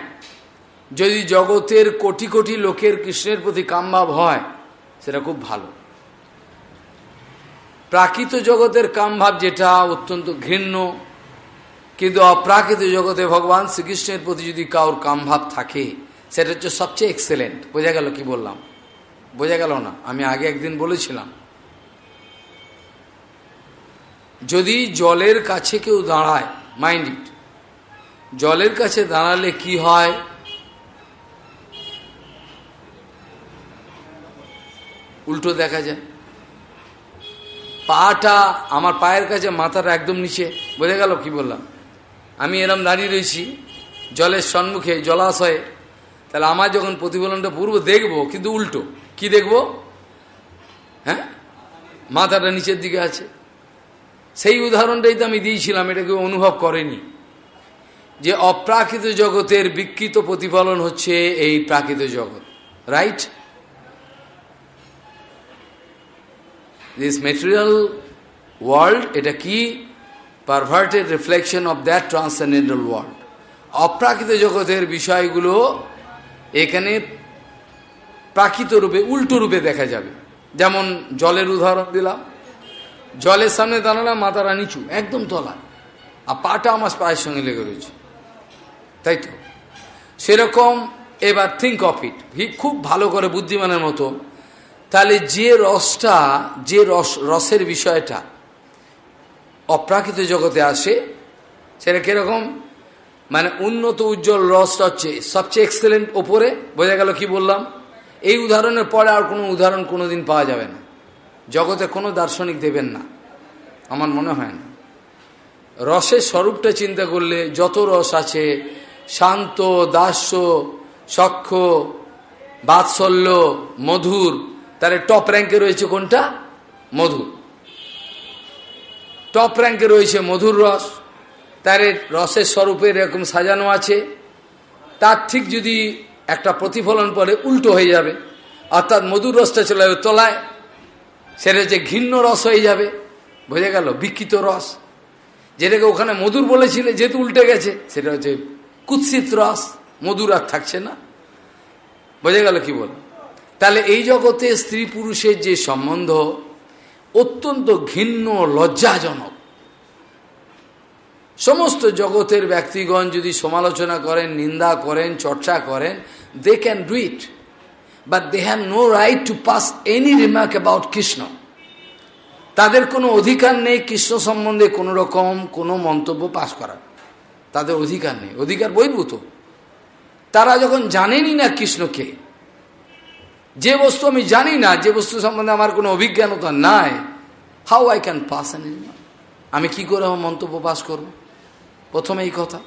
A: যদি জগতের কোটি কোটি লোকের কৃষ্ণের প্রতি কামভাব হয় সেটা খুব ভালো প্রাকৃত জগতের কামভাব যেটা অত্যন্ত ঘৃণ্য কিন্তু অপ্রাকৃত জগতে ভগবান শ্রীকৃষ্ণের প্রতি যদি কারোর কামভাব থাকে সেটা হচ্ছে সবচেয়ে এক্সেলেন্ট বোঝা গেল কি বললাম বোঝা গেল না আমি আগে একদিন বলেছিলাম যদি জলের কাছে কেউ দাঁড়ায় মাইন্ড ইট জলের কাছে দাঁড়ালে কি হয় উল্টো দেখা যায় পাটা আমার পায়ের কাছে মাথাটা একদম নিচে বোঝা গেল কি বললাম আমি এরম দাঁড়িয়ে রয়েছি জলের সম্মুখে জলাশয়ে তাহলে আমার যখন প্রতিফলনটা পূর্ব দেখব কিন্তু উল্টো কি দেখব হ্যাঁ মাথাটা নিচের দিকে আছে সেই উদাহরণটাই তো আমি দিয়েছিলাম এটা কেউ অনুভব করেনি যে অপ্রাকৃত জগতের বিকৃত প্রতিফলন হচ্ছে এই প্রাকৃত জগৎ রাইট দিস মেটেরিয়াল ওয়ার্ল্ড এটা কি perverted reflection of that transcendental world অপ্রাকৃত জগতের বিষয়গুলো এখানে প্রাকৃত রূপে উল্টো রূপে দেখা যাবে যেমন জলের উদাহরণ দিলাম জলের সামনে দাঁড়ালাম মাথারা নিচু একদম তলা আর পাটা আমার পায়ের সঙ্গে লেগে রয়েছে তাই তো সেরকম এবার থিঙ্ক অফ ইট খুব ভালো করে বুদ্ধিমানের মতো তাহলে যে রসটা যে রস রসের বিষয়টা অপ্রাকৃত জগতে আসে সেটা কীরকম মানে উন্নত উজ্জ্বল রসটা হচ্ছে সবচেয়ে এক্সেলেন্ট ওপরে বোঝা গেল কি বললাম এই উদাহরণের পরে আর কোনো উদাহরণ কোনো দিন পাওয়া যাবে না জগতে কোনো দার্শনিক দেবেন না আমার মনে হয় না রসের স্বরূপটা চিন্তা করলে যত রস আছে শান্ত দাস্য সক্ষ বাৎসল্য মধুর তাহলে টপ র্যাঙ্কে রয়েছে কোনটা মধুর টপ র্যাঙ্কে রয়েছে মধুর রস তার রসের স্বরূপে এরকম সাজানো আছে তার ঠিক যদি একটা প্রতিফলন পরে উল্টো হয়ে যাবে অর্থাৎ মধুর রসটা চলে যাবে তলায় সেটা হচ্ছে ঘিন্ন রস হয়ে যাবে বোঝা গেল বিকৃত রস যেটাকে ওখানে মধুর বলেছিলে যেহেতু উল্টে গেছে সেটা হচ্ছে কুৎসিত রস মধুর আর থাকছে না বোঝা গেল কি বল তাহলে এই জগতে স্ত্রী পুরুষের যে সম্বন্ধ অত্যন্ত ঘিন্ন লজ্জাজনক সমস্ত জগতের ব্যক্তিগণ যদি সমালোচনা করেন নিন্দা করেন চর্চা করেন they can do it but they have no right to pass any remark about Krishna তাদের কোনো অধিকার নেই কৃষ্ণ সম্বন্ধে কোনো রকম কোনো মন্তব্য পাশ করার তাদের অধিকার নেই অধিকার বৈভূত তারা যখন জানেনই না কৃষ্ণকে যে বস্তু আমি জানি না যে বস্তু সম্বন্ধে আমার কোনো অভিজ্ঞতা নাই how I can pass an আমি কি করে মন্তব্য পাস করব প্রথমে এই কথা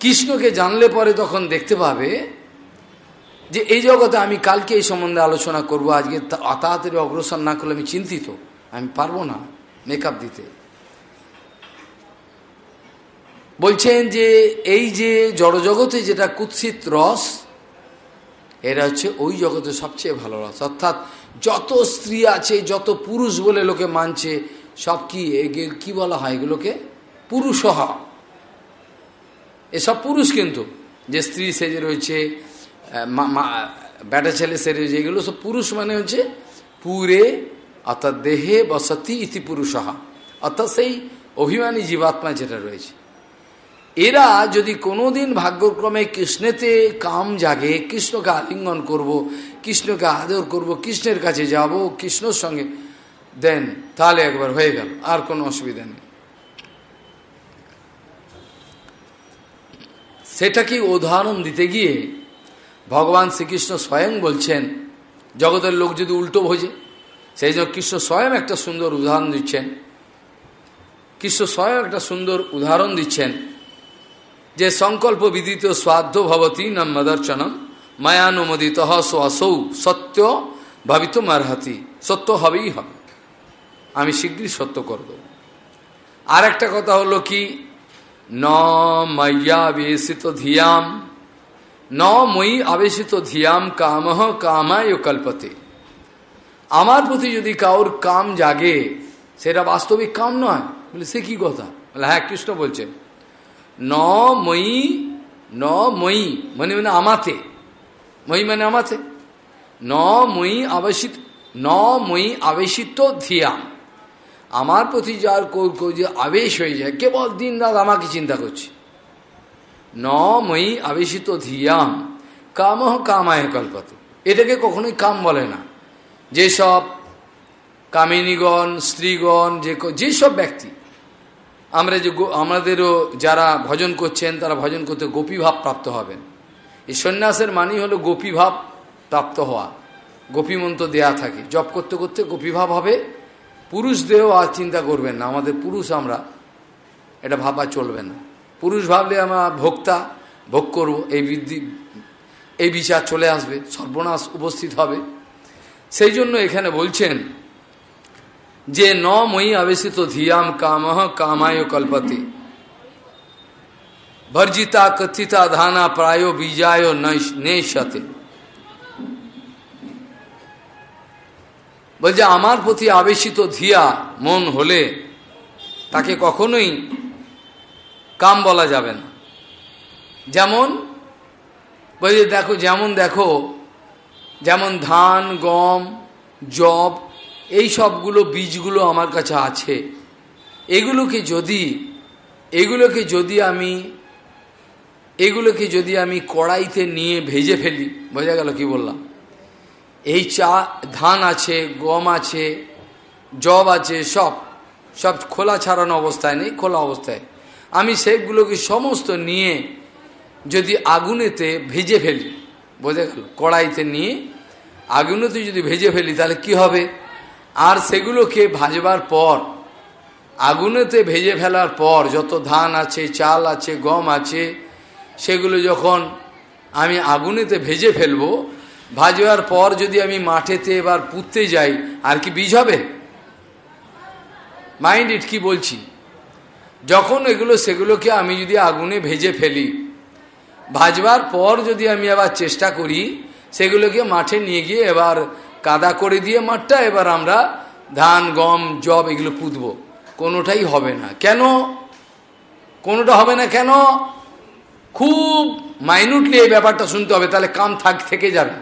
A: কৃষ্ণকে জানলে পরে তখন দেখতে পাবে যে এই জগতে আমি কালকে এই সম্বন্ধে আলোচনা করব আজকে তাড়াতাড়ি অগ্রসর না করলে আমি চিন্তিত আমি পারবো না মেকআপ দিতে বলছেন যে এই যে জড়জগতে যেটা কুৎসিত রস এরা হচ্ছে ওই জগতে সবচেয়ে ভালো রস অর্থাৎ যত স্ত্রী আছে যত পুরুষ বলে লোকে মানছে সব কি কি বলা হয় এগুলোকে পুরুষ হওয়া এসব পুরুষ কিন্তু যে স্ত্রী সেজে রয়েছে ব্যাটা ছেলে সেজে রয়েছে এগুলো সব পুরুষ মানে হচ্ছে পুরে অর্থাৎ দেহে বসতি ইতি পুরুষ হওয়া অর্থাৎ সেই অভিমানী জীবাত্মা যেটা রয়েছে এরা যদি কোনোদিন ভাগ্যক্রমে কৃষ্ণেতে কাম জাগে কৃষ্ণকে আলিঙ্গন করব, কৃষ্ণকে আদর করব, কৃষ্ণের কাছে যাব কৃষ্ণর সঙ্গে দেন তাহলে একবার হয়ে গেল আর কোনো অসুবিধা নেই সেটাকে উদাহরণ দিতে গিয়ে ভগবান শ্রীকৃষ্ণ স্বয়ং বলছেন জগতের লোক যদি উল্টো ভোজে সেই জন্য কৃষ্ণ স্বয়ং একটা সুন্দর উদাহরণ দিচ্ছেন কৃষ্ণ স্বয়ং একটা সুন্দর উদাহরণ দিচ্ছেন যে সংকল্প বিদিত স্বাধ্য ভবতী নাম মদর্চনম মায়ানুমোদিত সৌ সত্য ভাবিত মারহাতি সত্য হবেই হবে আমি শীঘ্রই সত্য করব আর একটা কথা হলো কি ন মাইয়া বেশিত ধিয়াম ন মই আবেশিত ধিয়াম কামহ কামায় কল্পতে আমার প্রতি যদি কাউর কাম জাগে সেটা বাস্তবিক কাম নয় বলে সে কি কথা বলে হ্যাঁ কৃষ্ণ বলছেন ন মই ন মই মানে মানে আমাতে মই মানে আমাতে ন মই আবেশিত ন মই আবেশিত ধিয়াম আমার প্রতি যার কেউ যে আবেশ হয়ে যায় কেবল দিন রাত আমাকে চিন্তা করছে ন মই আবেশিত ধিয়াম কামহ কামায় কল্পতে এটাকে কখনোই কাম বলে না যেসব কামিনীগণ স্ত্রীগণ যে যেসব ব্যক্তি আমরা যে আমাদেরও যারা ভজন করছেন তারা ভজন করতে গোপীভাব প্রাপ্ত হবেন এই সন্ন্যাসের মানি হলো গোপীভাব প্রাপ্ত হওয়া গোপী মন্ত্র দেয়া থাকে জপ করতে করতে গোপীভাব হবে পুরুষ দেহ আর চিন্তা করবেন না আমাদের পুরুষ আমরা এটা ভাবা চলবে না পুরুষ ভাবলে আমরা ভোক্তা ভোগ করব এই বৃদ্ধি এই বিচার চলে আসবে সর্বনাশ উপস্থিত হবে সেই জন্য এখানে বলছেন যে ন মই আবেশিত ধিয়াম কাম কামায় কল্পতে ভর্জিতা কথিতা ধানা প্রায় বিজায় নেশতে বলছে আমার প্রতি আবেশিত ধিয়া মন হলে তাকে কখনোই কাম বলা যাবে না যেমন বলছে দেখো যেমন দেখো যেমন ধান গম জব এই সবগুলো বীজগুলো আমার কাছে আছে এগুলোকে যদি এগুলোকে যদি আমি এগুলোকে যদি আমি কড়াইতে নিয়ে ভেজে ফেলি বোঝা গেল কি বললাম এই চা ধান আছে গম আছে জব আছে সব সব খোলা ছাড়ানো অবস্থায় নেই খোলা অবস্থায় আমি সেগুলোকে সমস্ত নিয়ে যদি আগুনেতে ভেজে ফেলি বোঝা গেল কড়াইতে নিয়ে আগুনেতে যদি ভেজে ফেলি তাহলে কি হবে আর সেগুলোকে ভাজবার পর আগুনেতে ভেজে ফেলার পর যত ধান আছে চাল আছে গম আছে সেগুলো যখন আমি আগুনেতে ভেজে ফেলবো ভাজবার পর যদি আমি মাঠেতে এবার পুঁততে যাই আর কি বীজ হবে মাইন্ড ইট কি বলছি যখন এগুলো সেগুলোকে আমি যদি আগুনে ভেজে ফেলি ভাজবার পর যদি আমি আবার চেষ্টা করি সেগুলোকে মাঠে নিয়ে গিয়ে এবার কাদা করে দিয়ে মাঠটা এবার আমরা ধান গম জব এগুলো পুঁতব কোনোটাই হবে না কেন কোনোটা হবে না কেন খুব মাইনুটলি এই ব্যাপারটা শুনতে হবে তাহলে কাম থাক থেকে যাবে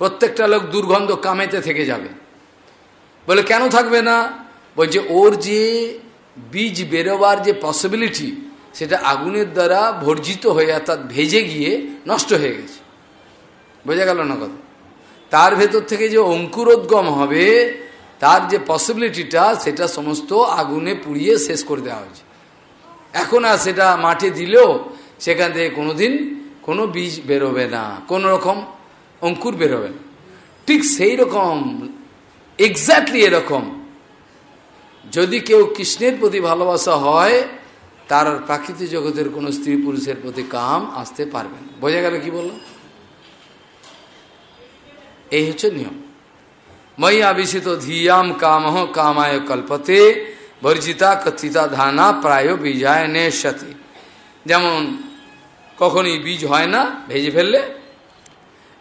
A: প্রত্যেকটা লোক দুর্গন্ধ কামেতে থেকে যাবে বলে কেন থাকবে না বলছে ওর যে বীজ বেরোবার যে পসিবিলিটি সেটা আগুনের দ্বারা ভর্জিত হয়ে অর্থাৎ ভেজে গিয়ে নষ্ট হয়ে গেছে বোঝা গেল না কথা তার ভেতর থেকে যে অঙ্কুরোদ্গম হবে তার যে পসিবিলিটিটা সেটা সমস্ত আগুনে পুড়িয়ে শেষ করে দেওয়া হয়েছে এখন আর সেটা মাঠে দিলেও সেখান থেকে কোনো দিন কোনো বীজ বেরোবে না কোন রকম অঙ্কুর বেরোবে না ঠিক সেই রকম এক্স্যাক্টলি এরকম যদি কেউ কৃষ্ণের প্রতি ভালোবাসা হয় তার প্রাকৃতিক জগতের কোনো স্ত্রী পুরুষের প্রতি কাম আসতে পারবে না বোঝা গেল কি বললো এই হচ্ছে নিয়ম ময়ি আবিষিত ধিয়াম কামহ কামায় কল্পতে ভর্জিতা কথিতা ধানা প্রায় বীজায় নেশাতে যেমন কখনই বীজ হয় না ভেজে ফেললে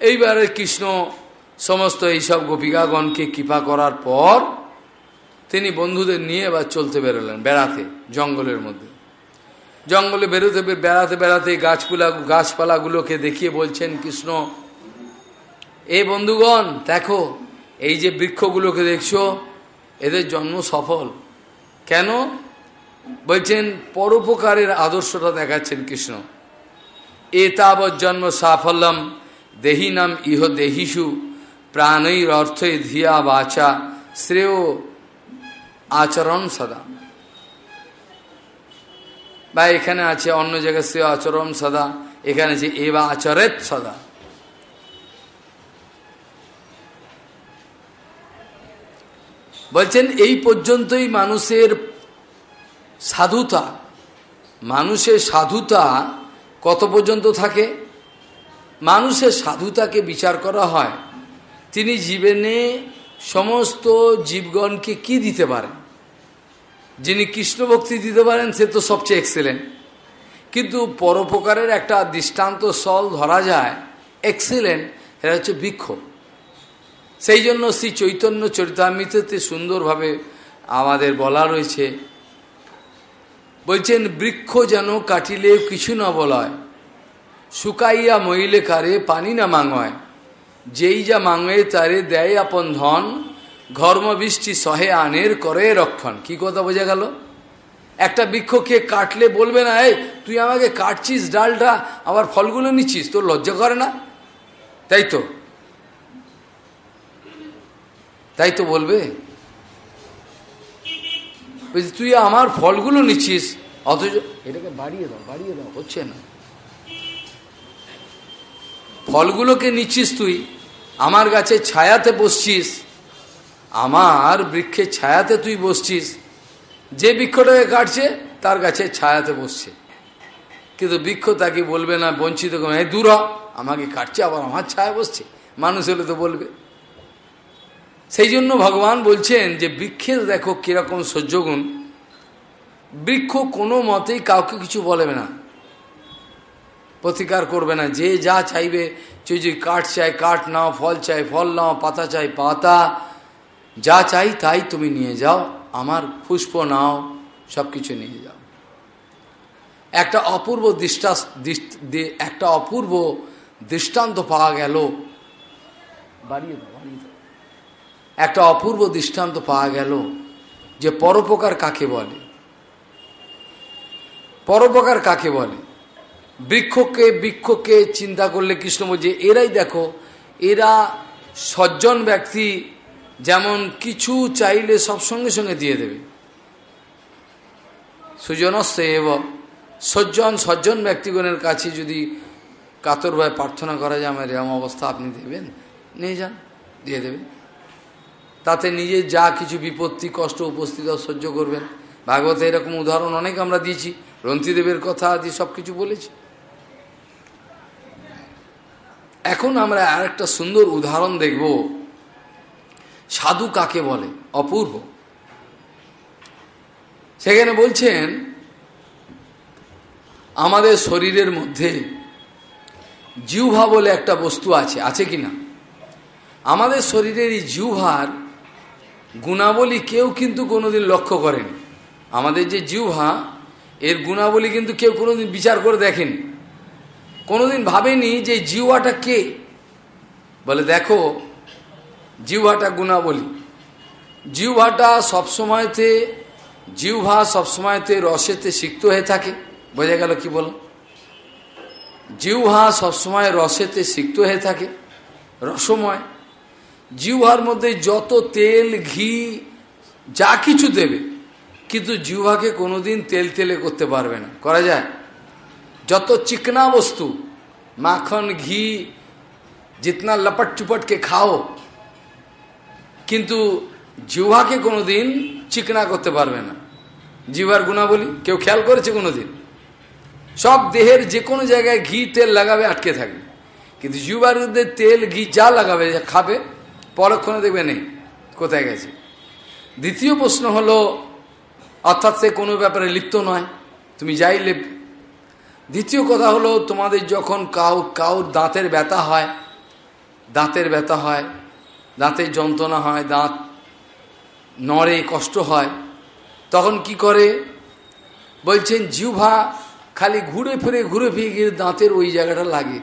A: এইবারে কৃষ্ণ সমস্ত এইসব গোপিকাগণকে কৃপা করার পর তিনি বন্ধুদের নিয়ে এবার চলতে বেরোলেন বেড়াতে জঙ্গলের মধ্যে জঙ্গলে বেরোতে বেড়াতে বেড়াতে গাছপালা গাছপালাগুলোকে দেখিয়ে বলছেন কৃষ্ণ এ বন্ধুগণ দেখো এই যে বৃক্ষগুলোকে দেখছো এদের জন্ম সফল কেন বলছেন পরোপকারের আদর্শটা দেখাচ্ছেন কৃষ্ণ এ জন্ম সাফল্যম নাম ইহ দেহিষু প্রাণৈর অর্থে ধিয়া বাচা শ্রেয় আচরণ সদা বা এখানে আছে অন্য জায়গায় শ্রেয় আচরণ সদা এখানে আছে এ বা আচরেত সদা বলছেন এই পর্যন্তই মানুষের সাধুতা মানুষের সাধুতা কত পর্যন্ত থাকে মানুষের সাধুতাকে বিচার করা হয় তিনি জীবনে সমস্ত জীবগণকে কি দিতে পারেন যিনি কৃষ্ণ ভক্তি দিতে পারেন সে তো সবচেয়ে এক্সেলেন্ট কিন্তু পরোপকারের একটা দৃষ্টান্ত সল ধরা যায় এক্সেলেন্ট এটা হচ্ছে বিক্ষোভ সেই জন্য শ্রী চৈতন্য চরিতামৃততে সুন্দরভাবে আমাদের বলা রয়েছে বলছেন বৃক্ষ যেন কাটিলে কিছু না বলয় শুকাইয়া মহিলে কারে পানি না মাঙয় যেই যা মাঙে তারে দেয় আপন ধন ঘর্মবৃষ্টি সহে আনের করে রক্ষণ কি কথা বোঝা গেল একটা বৃক্ষকে কাটলে বলবে না এই তুই আমাকে কাটছিস ডালটা আবার ফলগুলো নিচ্ছিস তোর লজ্জা করে না তাই তো তাই তো বলবে তুই আমার ফলগুলো নিচ্ছিস অথচ এটাকে বাড়িয়ে দাও বাড়িয়ে দাও হচ্ছে না ফলগুলোকে নিচ্ছিস তুই আমার গাছে ছায়াতে বসছিস আমার বৃক্ষের ছায়াতে তুই বসছিস যে বৃক্ষটাকে কাটছে তার গাছে ছায়াতে বসছে কিন্তু বৃক্ষ তাকে বলবে না বঞ্চিত দূর আমাকে কাটছে আবার আমার ছায়া বসছে মানুষ হলে তো বলবে সেই জন্য ভগবান বলছেন যে বৃক্ষের দেখো কিরকম সহ্যগুণ বৃক্ষ কোনো মতেই কাউকে কিছু বলবে না প্রতিকার করবে না যে যা চাইবে যদি কাঠ চাই কাঠ নাও ফল চাই ফল নাও পাতা চাই পাতা যা চাই তাই তুমি নিয়ে যাও আমার পুষ্প নাও সব কিছু নিয়ে যাও একটা অপূর্ব দৃষ্টা একটা অপূর্ব দৃষ্টান্ত পাওয়া গেল বাড়িয়ে দাও বাড়িয়ে একটা অপূর্ব দৃষ্টান্ত পাওয়া গেল যে পরোপকার কাকে বলে পরোপকার কাকে বলে বৃক্ষকে বৃক্ষকে চিন্তা করলে কৃষ্ণ বলছে এরাই দেখো এরা সজ্জন ব্যক্তি যেমন কিছু চাইলে সব সঙ্গে সঙ্গে দিয়ে দেবে সুজনস্থ এবং সজ্জন সজ্জন ব্যক্তিগণের কাছে যদি কাতরভাবে প্রার্থনা করা যায় আমার এরম অবস্থা আপনি দেবেন নিয়ে যান দিয়ে দেবেন তাতে নিজের যা কিছু বিপত্তি কষ্ট উপস্থিত সহ্য করবেন ভাগবতে এরকম উদাহরণ অনেক আমরা দিয়েছি রন্তিদেবের কথা আদি সব কিছু বলেছি এখন আমরা আর একটা সুন্দর উদাহরণ দেখব সাধু কাকে বলে অপূর্ব সেখানে বলছেন আমাদের শরীরের মধ্যে জিহ্বা বলে একটা বস্তু আছে আছে কি না আমাদের শরীরের এই জিহ্বার গুণাবলী কেউ কিন্তু কোনোদিন লক্ষ্য করেনি আমাদের যে জিহ্বা এর গুণাবলী কিন্তু কেউ কোনোদিন বিচার করে দেখেনি কোনোদিন ভাবেনি যে জিহ্বাটা কে বলে দেখো জিহ্বাটা গুণাবলী জিহ্বাটা সবসময়তে জিহ্বা সবসময়তে রসেতে সিক্ত হয়ে থাকে বোঝা গেল কি বল জিহ্বা সবসময় রসেতে সিক্ত হয়ে থাকে রসময় জিহ্বার মধ্যে যত তেল ঘি যা কিছু দেবে কিন্তু জিহ্বাকে কোনোদিন তেল তেলে করতে পারবে না করা যায় যত চিকনা বস্তু মাখন ঘি জিতনা লপট চুপটকে খাও কিন্তু জিহ্বাকে কোনোদিন চিকনা করতে পারবে না জিহ্বার গুণাবলী কেউ খেয়াল করেছে কোনোদিন সব দেহের যে কোনো জায়গায় ঘি তেল লাগাবে আটকে থাকবে কিন্তু জিহ্বার মধ্যে তেল ঘি যা লাগাবে যা খাবে পরক্ষণে দেখবে নেই কোথায় গেছে দ্বিতীয় প্রশ্ন হলো অর্থাৎ সে কোনো ব্যাপারে লিপ্ত নয় তুমি যাই লেপ দ্বিতীয় কথা হলো তোমাদের যখন কাউ কাউর দাঁতের ব্যথা হয় দাঁতের ব্যথা হয় দাঁতের যন্ত্রণা হয় দাঁত নড়ে কষ্ট হয় তখন কি করে বলছেন জিহ্বা খালি ঘুরে ফিরে ঘুরে ফিরে গিয়ে দাঁতের ওই জায়গাটা লাগে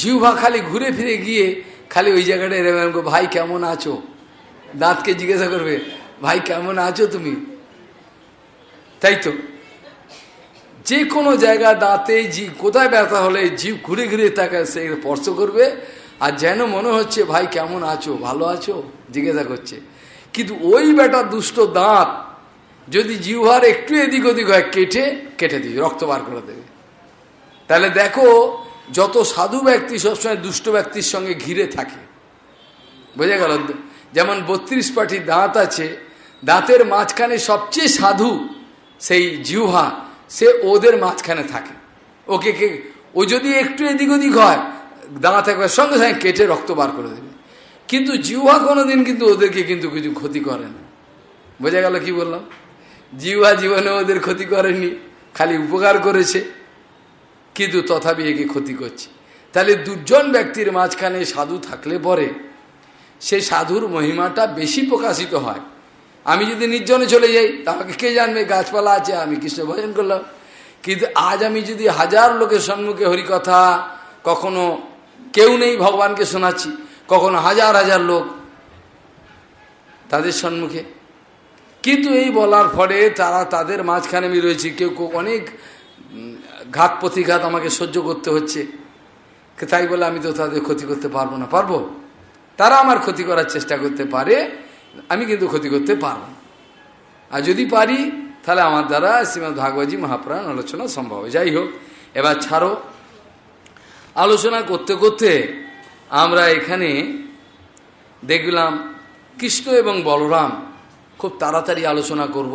A: জিহ্বা খালি ঘুরে ফিরে গিয়ে খালি ওই জায়গাটা এরকম ভাই কেমন আছো দাঁতকে জিজ্ঞাসা করবে ভাই কেমন আছো তুমি তাই তো যে কোনো জায়গা দাঁতে জি কোথায় ব্যথা হলে জীব ঘুরে ঘুরে তাকে সে স্পর্শ করবে আর যেন মনে হচ্ছে ভাই কেমন আছো ভালো আছো জিজ্ঞাসা করছে কিন্তু ওই বেটা দুষ্ট দাঁত যদি জিহার একটু এদিক ওদিক হয় কেটে কেটে দিবে রক্ত বার করে দেবে তাহলে দেখো যত সাধু ব্যক্তি সবসময় দুষ্ট ব্যক্তির সঙ্গে ঘিরে থাকে বোঝা গেল যেমন বত্রিশ পাটি দাঁত আছে দাঁতের মাঝখানে সবচেয়ে সাধু সেই জিহ্বা সে ওদের মাঝখানে থাকে ওকে কে ও যদি একটু এদিক ওদিক হয় দাঁত একবার সঙ্গে সঙ্গে কেটে রক্ত বার করে দেবে কিন্তু জিহ্বা কোনোদিন কিন্তু ওদেরকে কিন্তু কিছু ক্ষতি করে না বোঝা গেল কি বললাম জিহ্বা জীবনে ওদের ক্ষতি করেনি খালি উপকার করেছে কিন্তু তথাপি একে ক্ষতি করছি তাহলে দুজন ব্যক্তির মাঝখানে সাধু থাকলে পরে সে সাধুর মহিমাটা বেশি প্রকাশিত হয় আমি যদি নির্জনে চলে যাই তাকে কে জানবে গাছপালা আছে আমি কৃষ্ণ ভজন করলাম কিন্তু আজ আমি যদি হাজার লোকের সম্মুখে হরিকথা কখনো কেউ নেই ভগবানকে শোনাচ্ছি কখনো হাজার হাজার লোক তাদের সম্মুখে কিন্তু এই বলার ফলে তারা তাদের মাঝখানে আমি রয়েছি কেউ অনেক ঘাত প্রতিঘাত আমাকে সহ্য করতে হচ্ছে তাই বলে আমি তো তাদের ক্ষতি করতে পারবো না পারবো তারা আমার ক্ষতি করার চেষ্টা করতে পারে আমি কিন্তু ক্ষতি করতে পারব আর যদি পারি তাহলে আমার দ্বারা শ্রীমদ ভাগবতী মহাপ্রাণ আলোচনা সম্ভব যাই হোক এবার ছাড়ো আলোচনা করতে করতে আমরা এখানে দেখলাম কৃষ্ণ এবং বলরাম খুব তাড়াতাড়ি আলোচনা করব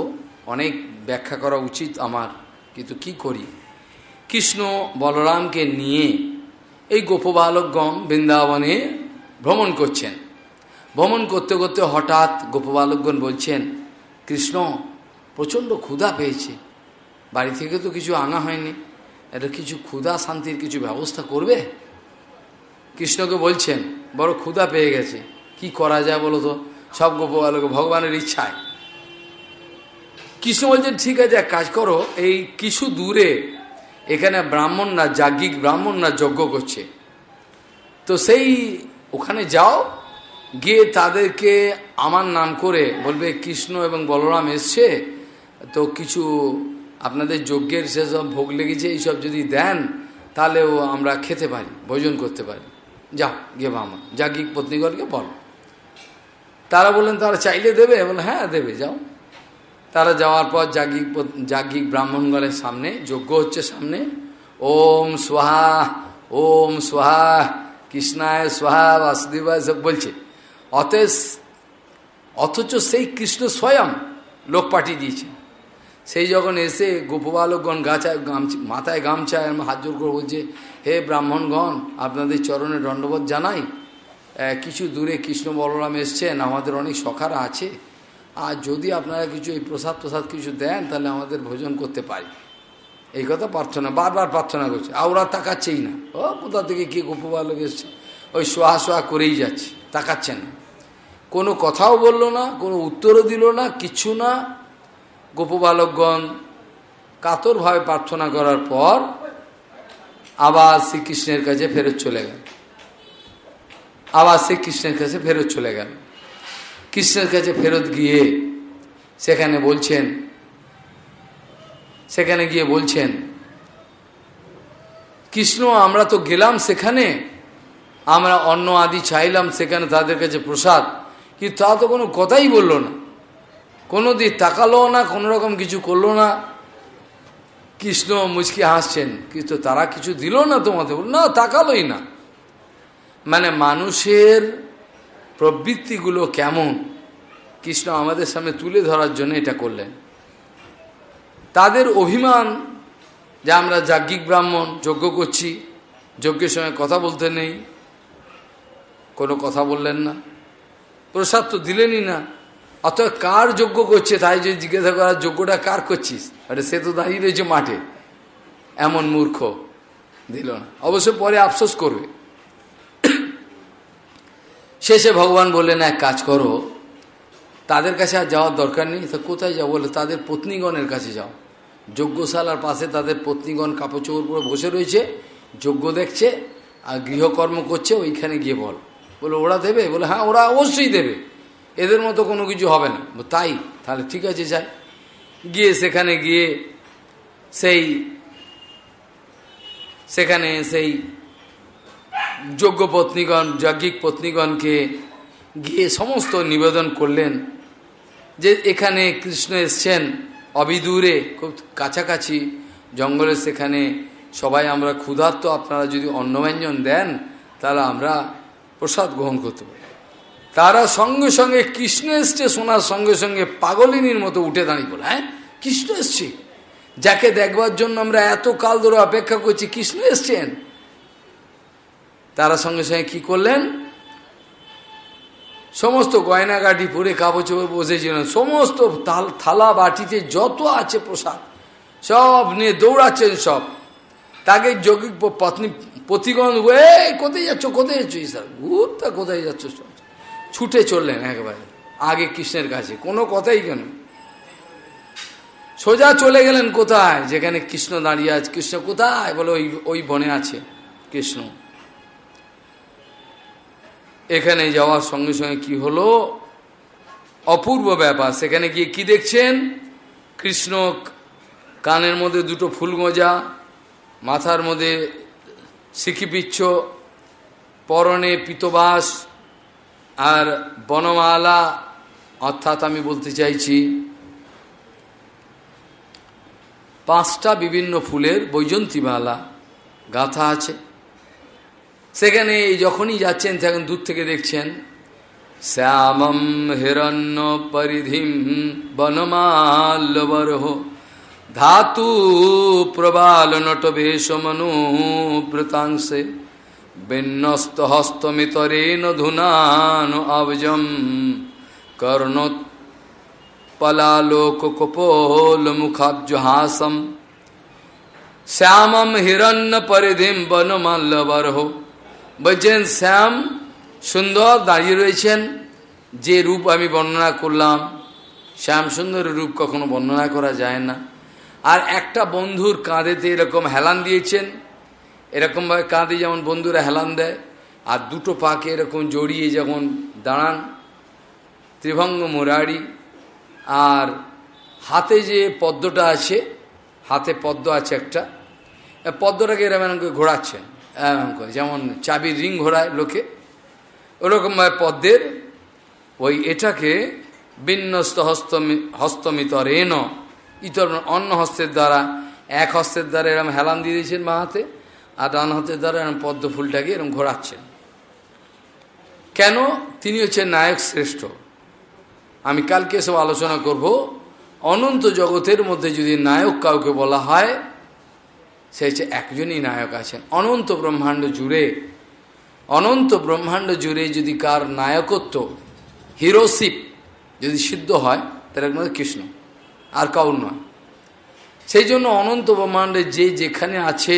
A: অনেক ব্যাখ্যা করা উচিত আমার কিন্তু কি করি কৃষ্ণ বলরামকে নিয়ে এই গোপবালকগণ বৃন্দাবনে ভ্রমণ করছেন ভ্রমণ করতে করতে হঠাৎ গোপবালকগণ বলছেন কৃষ্ণ প্রচণ্ড ক্ষুধা পেয়েছে বাড়ি থেকে তো কিছু আনা হয়নি এটা কিছু ক্ষুধা শান্তির কিছু ব্যবস্থা করবে কৃষ্ণকে বলছেন বড় ক্ষুধা পেয়ে গেছে কি করা যায় বলো তো সব গোপবালক ভগবানের ইচ্ছায় কৃষ্ণ বলছেন ঠিক আছে এক কাজ করো এই কিছু দূরে এখানে ব্রাহ্মণরা যাজ্ঞিক ব্রাহ্মণরা যজ্ঞ করছে তো সেই ওখানে যাও গিয়ে তাদেরকে আমার নাম করে বলবে কৃষ্ণ এবং বলরাম এসছে তো কিছু আপনাদের যজ্ঞের সেসব ভোগ লেগেছে এইসব যদি দেন তাহলেও আমরা খেতে পারি ভোজন করতে পারি যা গে মামা যাজ্ঞিক পত্নীগণকে বল তারা বললেন তারা চাইলে দেবে বলে হ্যাঁ দেবে যাও তারা যাওয়ার পর যাজ্ঞিক যাজ্ঞিক ব্রাহ্মণগণের সামনে যজ্ঞ হচ্ছে সামনে ওম সোহা ওম সোহা কৃষ্ণায় সোহা বাসুদেবায় সব বলছে অতএব অথচ সেই কৃষ্ণ স্বয়ং লোক পাঠিয়ে দিয়েছে সেই যখন এসে গোপবালকগণ গাছায় গামছা মাথায় গামছায় হাত জোর করে বলছে হে ব্রাহ্মণগণ আপনাদের চরণে দণ্ডবোধ জানাই কিছু দূরে কৃষ্ণ বলরাম এসছেন আমাদের অনেক সখারা আছে আর যদি আপনারা কিছু এই প্রসাদ প্রসাদ কিছু দেন তাহলে আমাদের ভোজন করতে পারি এই কথা প্রার্থনা বারবার প্রার্থনা করছে আর ওরা তাকাচ্ছেই না ও কোথা থেকে কে গোপবালক এসছে ওই শোয়া শোয়া করেই যাচ্ছে তাকাচ্ছে না কোনো কথাও বলল না কোনো উত্তরও দিল না কিছু না গোপবালকগণ কাতরভাবে প্রার্থনা করার পর আবার শ্রীকৃষ্ণের কাছে ফেরত চলে গেল আবার শ্রীকৃষ্ণের কাছে ফেরত চলে গেল কৃষ্ণের কাছে ফেরত গিয়ে সেখানে বলছেন সেখানে গিয়ে বলছেন কৃষ্ণ আমরা তো গেলাম সেখানে আমরা অন্ন আদি চাইলাম সেখানে তাদের কাছে প্রসাদ কিন্তু তা তো কোনো কথাই বলল না কোনো দিক তাকালো না কোনো রকম কিছু করলো না কৃষ্ণ মুচকি হাসছেন কিন্তু তারা কিছু দিল না তোমাদের না তাকালোই না মানে মানুষের প্রবৃত্তিগুলো কেমন কৃষ্ণ আমাদের সামনে তুলে ধরার জন্য এটা করলেন তাদের অভিমান যে আমরা যাজ্ঞিক ব্রাহ্মণ যজ্ঞ করছি যজ্ঞের সঙ্গে কথা বলতে নেই কোনো কথা বললেন না প্রসাদ তো দিলেনই না অথবা কার যোগ্য করছে তাই যে জিজ্ঞাসা করার যোগ্যটা কার করছিস আরে সে তো দাঁড়িয়ে রয়েছে মাঠে এমন মূর্খ দিল না অবশ্য পরে আফসোস করবে শেষে ভগবান বললেন এক কাজ করো তাদের কাছে আর যাওয়ার দরকার নেই তো কোথায় যাও বলে তাদের পত্নীগণের কাছে যাও যজ্ঞশালার পাশে তাদের পত্নীগণ কাপড় চোপড় পরে বসে রয়েছে যজ্ঞ দেখছে আর গৃহকর্ম করছে ওইখানে গিয়ে বল বলে ওরা দেবে বলে হ্যাঁ ওরা অবশ্যই দেবে এদের মতো কোনো কিছু হবে না তাই তাহলে ঠিক আছে যাই গিয়ে সেখানে গিয়ে সেই সেখানে সেই যোগ্য পত্নীগণ যজ্ঞিক পত্নীগণকে গিয়ে সমস্ত নিবেদন করলেন যে এখানে কৃষ্ণ এসছেন অবিদূরে খুব কাছাকাছি জঙ্গলে সেখানে সবাই আমরা ক্ষুধার্ত আপনারা যদি অন্নব্যঞ্জন দেন তাহলে আমরা প্রসাদ গ্রহণ করতে পারি তারা সঙ্গে সঙ্গে কৃষ্ণ এসছে শোনার সঙ্গে সঙ্গে পাগলিনীর মতো উঠে দাঁড়িয়ে বলে হ্যাঁ কৃষ্ণ এসছে যাকে দেখবার জন্য আমরা এত কাল ধরে অপেক্ষা করছি কৃষ্ণ এসছেন তারা সঙ্গে সঙ্গে কি করলেন সমস্ত গয়নাগাটি পরে কাপড় চোপড় বসেছিলেন সমস্ত থালা বাটিতে যত আছে প্রসাদ সব নিয়ে দৌড়াচ্ছেন সব তাকে যোগিক পত্নী পতিগণ ওয়ে কোথায় যাচ্ছ কোথায় যাচ্ছ ঈশ্বর ঘুরতে কোথায় যাচ্ছ ছুটে চললেন একবারে আগে কৃষ্ণের কাছে কোনো কথাই কেন সোজা চলে গেলেন কোথায় যেখানে কৃষ্ণ দাঁড়িয়ে আছে কৃষ্ণ কোথায় বলে ওই ওই বনে আছে কৃষ্ণ এখানে যাওয়ার সঙ্গে সঙ্গে কি হলো অপূর্ব ব্যাপার সেখানে গিয়ে কি দেখছেন কৃষ্ণ কানের মধ্যে দুটো ফুল গোজা মাথার মধ্যে সিকিপিচ্ছ পরনে পিতবাস আর বনমালা অর্থাৎ আমি বলতে চাইছি পাঁচটা বিভিন্ন ফুলের বৈজন্তীমালা গাথা আছে সেখানে যখনই যাচ্ছেন সেখান দূর থেকে দেখছেন শ্যামম হিরণ্য পরিধিম বনমাল্যবরহ ধাতু প্রবালনটবেশমনুব্রতাংশে বিন্যস্ত হস্তমিতরেণ ধুনান মুখাব্জ হাসম শ্যামম হিরণ্য পরিধিম বনমাল্যবরহ বলছেন শ্যাম সুন্দর দাঁড়িয়ে রয়েছেন যে রূপ আমি বর্ণনা করলাম শ্যাম সুন্দরের রূপ কখনো বর্ণনা করা যায় না আর একটা বন্ধুর কাঁধেতে এরকম হেলান দিয়েছেন এরকমভাবে কাঁধে যেমন বন্ধুরা হেলান দেয় আর দুটো পাকে এরকম জড়িয়ে যখন দাঁড়ান ত্রিভঙ্গ মোরারি আর হাতে যে পদ্মটা আছে হাতে পদ্ম আছে একটা পদ্মটাকে এরকম ঘোরাচ্ছেন করে যেমন চাবির রিং ঘোরায় লোকে ওরকমভাবে পদ্মের ওই এটাকে বিন্যস্ত হস্তমি হস্তমিতর এন ইতর অন্য হস্তের দ্বারা এক হস্তের দ্বারা এরম হেলান দিয়ে দিয়েছেন মা হাতে আর ডান হাতের দ্বারা এরম পদ্ম ফুলটাকে এরম ঘোরাচ্ছেন কেন তিনি হচ্ছেন নায়ক শ্রেষ্ঠ আমি কালকে এসব আলোচনা করব অনন্ত জগতের মধ্যে যদি নায়ক কাউকে বলা হয় সে হচ্ছে একজনই নায়ক আছেন অনন্ত ব্রহ্মাণ্ড জুড়ে অনন্ত ব্রহ্মাণ্ড জুড়ে যদি কার নায়কত্ব হিরোশিপ যদি সিদ্ধ হয় তাহলে একমাত্র কৃষ্ণ আর কাউর নয় সেই জন্য অনন্ত ব্রহ্মাণ্ডে যে যেখানে আছে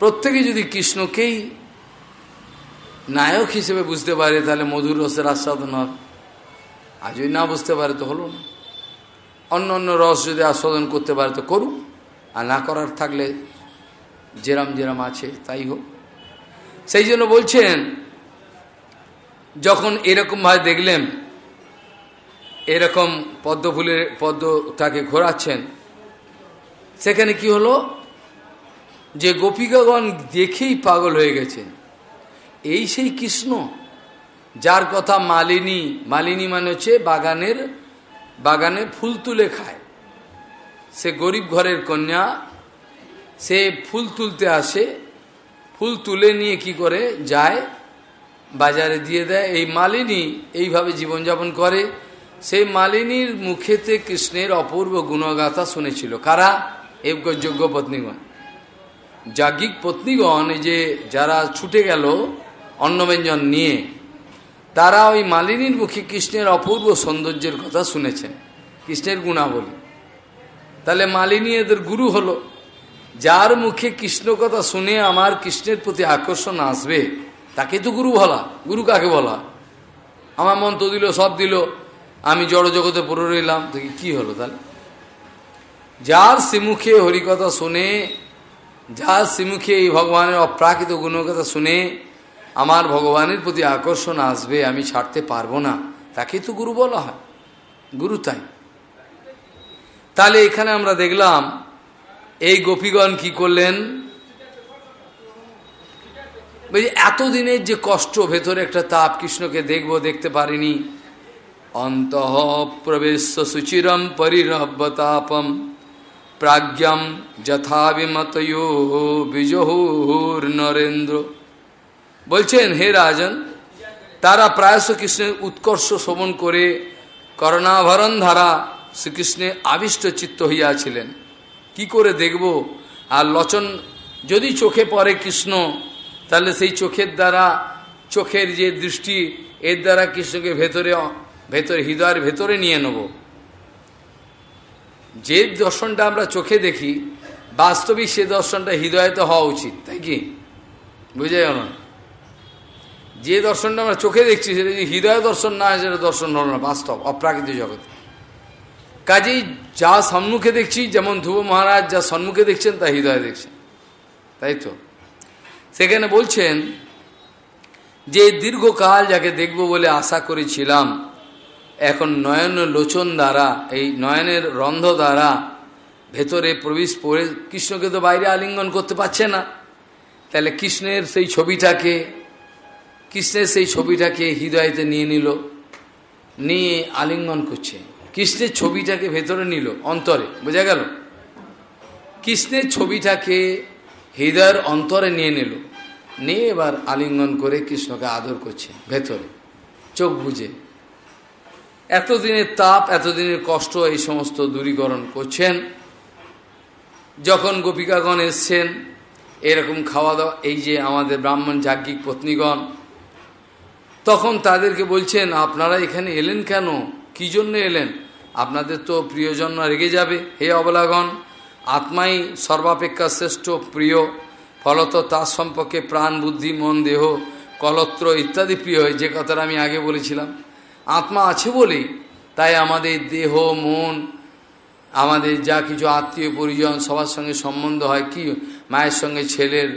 A: প্রত্যেকে যদি কৃষ্ণকেই নায়ক হিসেবে বুঝতে পারে তাহলে মধুর রসের আস্বাদন হবে আর যদি না বুঝতে পারে তো হলো না অন্য অন্য রস যদি আস্বাদন করতে পারে তো করুক আর না করার থাকলে জেরাম জেরাম আছে তাই হোক সেই জন্য বলছেন যখন এরকমভাবে দেখলেন এরকম পদ্ম ফুলের পদ্ম তাকে ঘোরাচ্ছেন সেখানে কি হলো যে গোপিকাগণ দেখেই পাগল হয়ে গেছেন এই সেই কৃষ্ণ যার কথা মালিনী মালিনী মানে হচ্ছে বাগানের বাগানে ফুল তুলে খায় সে গরিব ঘরের কন্যা সে ফুল তুলতে আসে ফুল তুলে নিয়ে কি করে যায় বাজারে দিয়ে দেয় এই মালিনী এইভাবে জীবনযাপন করে সেই মালিনীর মুখেতে কৃষ্ণের অপূর্ব গুণগাথা শুনেছিল কারা এব যোগ্য পত্নীগণ যাজ্ঞিক পত্নীগণ যে যারা ছুটে গেল অন্নব্যঞ্জন নিয়ে তারা ওই মালিনীর মুখে কৃষ্ণের অপূর্ব সৌন্দর্যের কথা শুনেছেন কৃষ্ণের গুণাবলী তাহলে মালিনী এদের গুরু হলো যার মুখে কৃষ্ণ কথা শুনে আমার কৃষ্ণের প্রতি আকর্ষণ আসবে তাকে তো গুরু বলা গুরু কাকে বলা আমার মন্ত্র দিল সব দিল আমি জড় জগতে পড়ে রইলাম তো কি হলো তাহলে যার সিমুখে হরিকথা শুনে যার শ্রীমুখে এই ভগবানের অপ্রাকৃত গুণকথা শুনে আমার ভগবানের প্রতি আকর্ষণ আসবে আমি ছাড়তে পারবো না তাকেই তো গুরু বলা হয় গুরু তাই তাহলে এখানে আমরা দেখলাম এই গোপীগণ কি করলেন এতদিনের যে কষ্ট ভেতরে একটা তাপ কৃষ্ণকে দেখব দেখতে পারিনি অন্ত প্রবেশ সুচিরম পরিরব্যতাপম প্রাজ্ঞম যথাভিমত বিজহুর নরেন্দ্র বলছেন হে রাজন তারা প্রায়শ কৃষ্ণের উৎকর্ষ শোভন করে করণাভরণ ধারা শ্রীকৃষ্ণে আবিষ্ট চিত্ত হইয়াছিলেন কি করে দেখব আর লচন যদি চোখে পড়ে কৃষ্ণ তাহলে সেই চোখের দ্বারা চোখের যে দৃষ্টি এর দ্বারা কৃষ্ণকে ভেতরে ভেতরে হৃদয়ের ভেতরে নিয়ে নেব যে দর্শনটা আমরা চোখে দেখি বাস্তবিক সে দর্শনটা হৃদয়তে হওয়া উচিত তাই কি বুঝে গেল যে দর্শনটা আমরা চোখে দেখছি সেটা যদি হৃদয় দর্শন না হয় সেটা দর্শন হল না বাস্তব অপ্রাকৃত জগতে কাজেই যা সম্মুখে দেখছি যেমন ধ্রুব মহারাজ যা সম্মুখে দেখছেন তা হৃদয়ে দেখছেন তাই তো সেখানে বলছেন যে দীর্ঘকাল যাকে দেখব বলে আশা করেছিলাম এখন নয়ন লোচন দ্বারা এই নয়নের রন্ধ দ্বারা ভেতরে প্রবেশ পড়ে কৃষ্ণকে তো বাইরে আলিঙ্গন করতে পারছে না তাহলে কৃষ্ণের সেই ছবিটাকে কৃষ্ণের সেই ছবিটাকে হৃদয়তে নিয়ে নিল নিয়ে আলিঙ্গন করছে কৃষ্ণের ছবিটাকে ভেতরে নিল অন্তরে বোঝা গেল কৃষ্ণের ছবিটাকে হৃদয়ের অন্তরে নিয়ে নিল নিয়ে এবার আলিঙ্গন করে কৃষ্ণকে আদর করছে ভেতরে চোখ বুঝে এতদিনের তাপ এতদিনের কষ্ট এই সমস্ত দূরীকরণ করছেন যখন গোপিকাগণ এসছেন এরকম খাওয়া দাওয়া এই যে আমাদের ব্রাহ্মণ যাজ্ঞিক পত্নীগণ তখন তাদেরকে বলছেন আপনারা এখানে এলেন কেন কি জন্য এলেন আপনাদের তো প্রিয়জন রেগে যাবে হে অবলাগণ আত্মাই সর্বাপেক্ষা শ্রেষ্ঠ প্রিয় ফলত তার সম্পর্কে প্রাণ বুদ্ধি মন দেহ কলত্র ইত্যাদি প্রিয় হয় যে কথাটা আমি আগে বলেছিলাম আত্মা আছে বলেই তাই আমাদের দেহ মন আমাদের যা কিছু আত্মীয় পরিজন সবার সঙ্গে সম্বন্ধ হয় কি মায়ের সঙ্গে ছেলের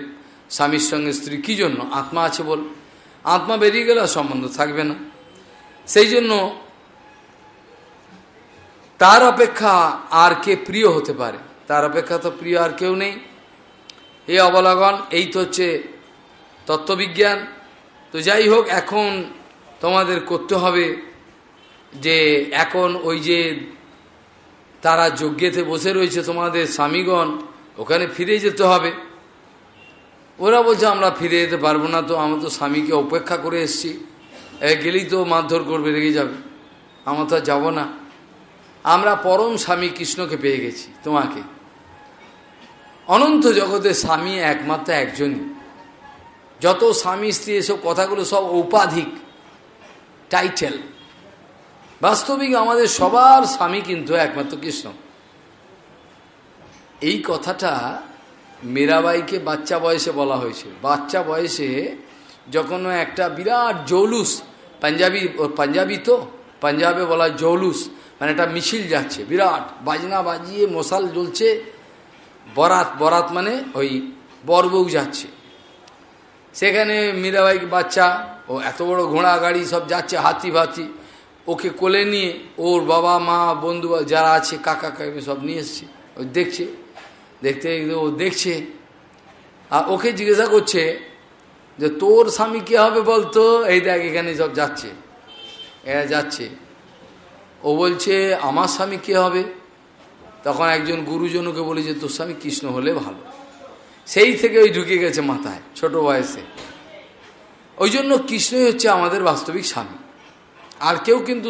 A: স্বামীর সঙ্গে স্ত্রী কী জন্য আত্মা আছে বল আত্মা বেরিয়ে গেলে সম্বন্ধ থাকবে না সেই জন্য তার অপেক্ষা আর কে প্রিয় হতে পারে তার অপেক্ষা তো প্রিয় আর কেউ নেই এই অবলাগন এই তো হচ্ছে তত্ত্ববিজ্ঞান তো যাই হোক এখন তোমাদের করতে হবে যে এখন ওই যে তারা যজ্ঞেতে বসে রয়েছে তোমাদের স্বামীগণ ওখানে ফিরে যেতে হবে ওরা বলছে আমরা ফিরে যেতে পারবো না তো আমার তো স্বামীকে অপেক্ষা করে এসছি গেলেই তো মারধর করবে রেগে যাবে আমরা তো যাবো না আমরা পরম স্বামী কৃষ্ণকে পেয়ে গেছি তোমাকে অনন্ত জগতের স্বামী একমাত্র একজনই যত স্বামী স্ত্রী এসব কথাগুলো সব ঔপাধিক টাইটেল বাস্তবিক আমাদের সবার স্বামী কিন্তু একমাত্র কৃষ্ণ এই কথাটা মেরাবাইকে বাচ্চা বয়সে বলা হয়েছে বাচ্চা বয়সে যখন একটা বিরাট জৌলুস পাঞ্জাবি পাঞ্জাবি তো পাঞ্জাবে বলা জৌলুস মানে একটা মিছিল যাচ্ছে বিরাট বাজনা বাজিয়ে মশাল জ্বলছে বরাত বরাত মানে ওই বরবউ যাচ্ছে সেখানে মীরাবাইক বাচ্চা ও এত বড় ঘোড়া গাড়ি সব যাচ্ছে হাতি ভাতি ওকে কোলে নিয়ে ওর বাবা মা বন্ধু যারা আছে কাকা কাকি সব নিয়ে এসছে ও দেখছে দেখতে ও দেখছে আর ওকে জিজ্ঞাসা করছে যে তোর স্বামী কে হবে বলতো এই দেখ এখানে সব যাচ্ছে এরা যাচ্ছে ও বলছে আমার স্বামী কে হবে তখন একজন গুরুজনকে বলি যে তোর স্বামী কৃষ্ণ হলে ভালো সেই থেকে ওই ঢুকে গেছে মাথায় ছোট বয়সে ওই জন্য কৃষ্ণই হচ্ছে আমাদের বাস্তবিক স্বামী আর কেউ কিন্তু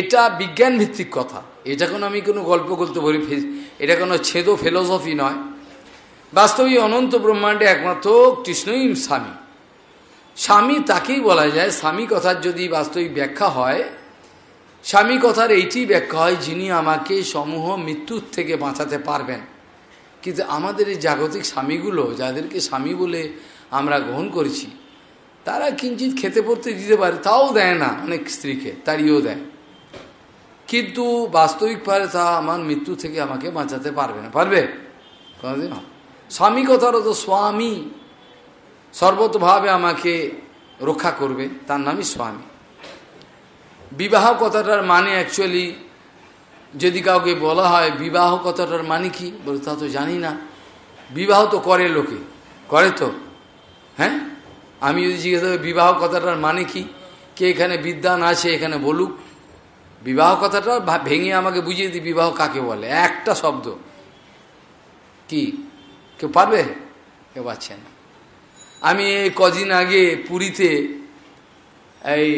A: এটা বিজ্ঞান ভিত্তিক কথা এটা কোনো আমি কোনো গল্প করতে পারি এটা কোনো ছেদ ফিলোসফি নয় বাস্তবিক অনন্ত ব্রহ্মাণ্ডে একমাত্র কৃষ্ণই স্বামী স্বামী তাকেই বলা যায় স্বামী কথার যদি বাস্তবিক ব্যাখ্যা হয় স্বামী কথার এইটি ব্যাখ্যা হয় যিনি আমাকে সমূহ মৃত্যুর থেকে বাঁচাতে পারবেন কিন্তু আমাদের এই জাগতিক স্বামীগুলো যাদেরকে স্বামী বলে আমরা গ্রহণ করেছি তারা কিঞ্চিত খেতে পড়তে দিতে পারে তাও দেয় না অনেক স্ত্রীকে তারিও দেয় কিন্তু বাস্তবিক পারে তা আমার মৃত্যু থেকে আমাকে বাঁচাতে পারবে না পারবে কোনোদিন স্বামী কথার তো স্বামী সর্বতভাবে আমাকে রক্ষা করবে তার নামই স্বামী বিবাহ কথাটার মানে অ্যাকচুয়ালি যদি কাউকে বলা হয় বিবাহ কথাটার মানে কি বলে তা তো জানি না বিবাহ তো করে লোকে করে তো হ্যাঁ আমি যদি জিজ্ঞেস করি বিবাহ কথাটার মানে কি কে এখানে বিদ্যান আছে এখানে বলুক বিবাহ কথাটা ভেঙে আমাকে বুঝিয়ে দি বিবাহ কাকে বলে একটা শব্দ কি কেউ পারবে কেউ পাচ্ছে না আমি এই কদিন আগে পুরীতে এই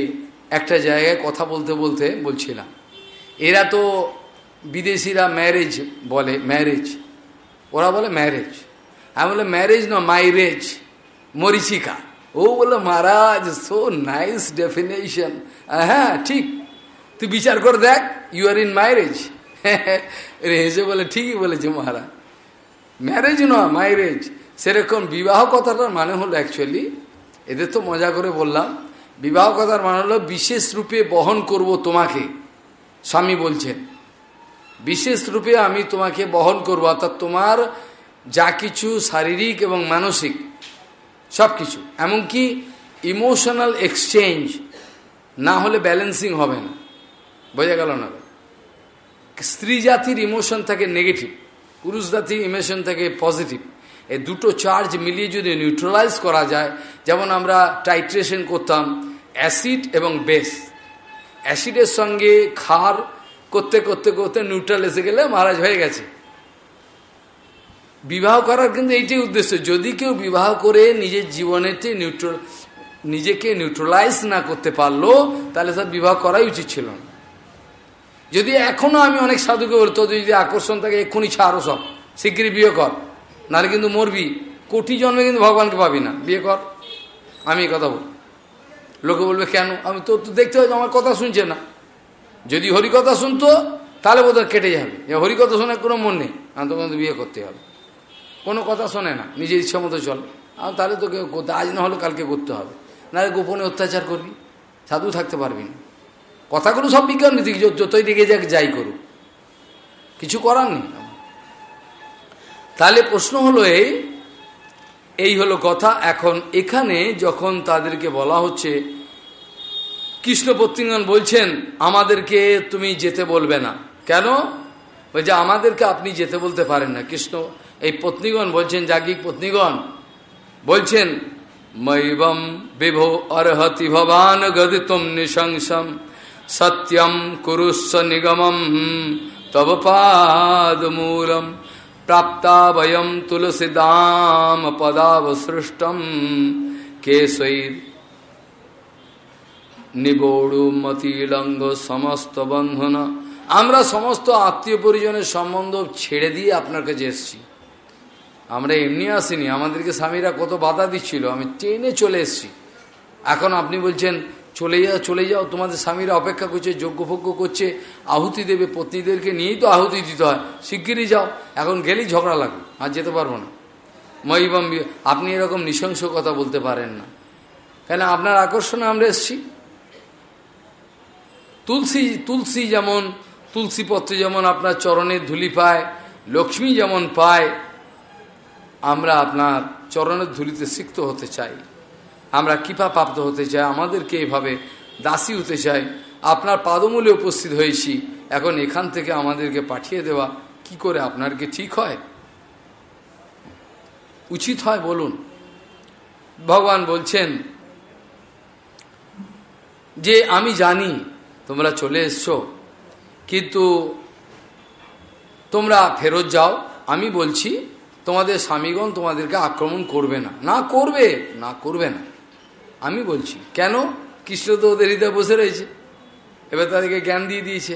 A: একটা জায়গায় কথা বলতে বলতে বলছিলাম এরা তো বিদেশিরা ম্যারেজ বলে ম্যারেজ ওরা বলে ম্যারেজ আমি বলে ম্যারেজ না মাইরেজ মরিচিকা ও বলে মহারাজ সো নাইস ডেফিনেশন হ্যাঁ ঠিক তুই বিচার করে দেখ ইউ আর ইন ম্যারেজ হেসে বলে ঠিকই বলেছে মহারাজ ম্যারেজ না মাইরেজ সেরকম বিবাহ কথাটার মানে হলো অ্যাকচুয়ালি এদের তো মজা করে বললাম বিবাহ কথার মানে হলো বিশেষ রূপে বহন করব তোমাকে স্বামী বলছেন বিশেষ রূপে আমি তোমাকে বহন করব অর্থাৎ তোমার যা কিছু শারীরিক এবং মানসিক সব কিছু এমনকি ইমোশনাল এক্সচেঞ্জ না হলে ব্যালেন্সিং হবে না বোঝা গেল না স্ত্রী জাতির ইমোশন থাকে নেগেটিভ পুরুষ জাতির ইমোশন থাকে পজিটিভ এই দুটো চার্জ মিলিয়ে যদি নিউট্রালাইজ করা যায় যেমন আমরা টাইট্রেশন করতাম অ্যাসিড এবং বেস অ্যাসিডের সঙ্গে খার করতে করতে করতে নিউট্রাল এসে গেলে মহারাজ হয়ে গেছে বিবাহ করার কিন্তু এইটাই উদ্দেশ্য যদি কেউ বিবাহ করে নিজের জীবনেতে নিউট্রাল নিজেকে নিউট্রালাইজ না করতে পারলো তাহলে তার বিবাহ করাই উচিত ছিল না যদি এখনও আমি অনেক সাধুকে বলতো যদি আকর্ষণ থাকে এক্ষুনি ছাড়ো সব শিগগিরই বিয়ে কর নাহলে কিন্তু মরবি কোটি জন্মে কিন্তু ভগবানকে পাবি না বিয়ে কর আমি কথা বলি লোকে বলবে কেন আমি তো দেখতে হয় আমার কথা শুনছে না যদি হরিকথা শুনতো তাহলে বোধহয় কেটে যাবে হরিকথা শোনার কোনো মন নেই আন্তর্গন্ত বিয়ে করতে হবে কোনো কথা শোনে না নিজের ইচ্ছা মতো চলে আর তাহলে তোকে আজ না হলে কালকে করতে হবে নাহলে গোপনে অত্যাচার করবি সাধু থাকতে পারবি না কথাগুলো সব বিজ্ঞান নীতি যতই দিকে যাক যাই করুক কিছু করার নেই তাহলে প্রশ্ন হলো এই এই হলো কথা এখন এখানে যখন তাদেরকে বলা হচ্ছে কৃষ্ণ পত্রিঙ্গন বলছেন আমাদেরকে তুমি যেতে বলবে না কেন যে আমাদেরকে আপনি যেতে বলতে পারেন না কৃষ্ণ এই পত্নীগণ বলছেন যাজ্ঞিক পত্নীগণ বলছেন মৈবম বিভো অর্হতি ভবান গদিতম নিশংসম সত্যম কুরুস্ব নিগমম তব মূলম প্রাপ্তা বয়ম দাম পদাবসৃষ্টম কেশৈর নিবোড়ুমতিলঙ্গ সমস্ত বন্ধনা আমরা সমস্ত আত্মীয় পরিজনের সম্বন্ধ ছেড়ে দিয়ে আপনার কাছে এসেছি আমরা এমনি আসিনি আমাদেরকে স্বামীরা কত বাধা দিচ্ছিল আমি ট্রেনে চলে এসেছি এখন আপনি বলছেন চলে যাও চলে যাও তোমাদের স্বামীরা অপেক্ষা করছে যজ্ঞভোগ্য করছে আহুতি দেবে পত্নীদেরকে নিয়েই তো আহুতি দিতে হয় শিগগিরই যাও এখন গেলেই ঝগড়া লাগবে আর যেতে পারবো না মহিবম আপনি এরকম নৃশংস কথা বলতে পারেন না কেন আপনার আকর্ষণে আমরা এসছি তুলসী তুলসী যেমন তুলসীপত্র যেমন আপনার চরণের ধুলি পায় লক্ষ্মী যেমন পায় আমরা আপনার চরণের ধুলিতে সিক্ত হতে চাই আমরা কৃপা প্রাপ্ত হতে চাই আমাদেরকে এভাবে দাসী হতে চাই আপনার পাদমূলে উপস্থিত হয়েছি এখন এখান থেকে আমাদেরকে পাঠিয়ে দেওয়া কি করে আপনারকে ঠিক হয় উচিত হয় বলুন ভগবান বলছেন যে আমি জানি তোমরা চলে এসছো কিন্তু তোমরা ফেরত যাও আমি বলছি তোমাদের স্বামীগণ তোমাদেরকে আক্রমণ করবে না না করবে না করবে না আমি বলছি কেন কৃষ্ণ তো ওদের হৃদয় বসে রয়েছে এবার তাদেরকে জ্ঞান দিয়ে দিয়েছে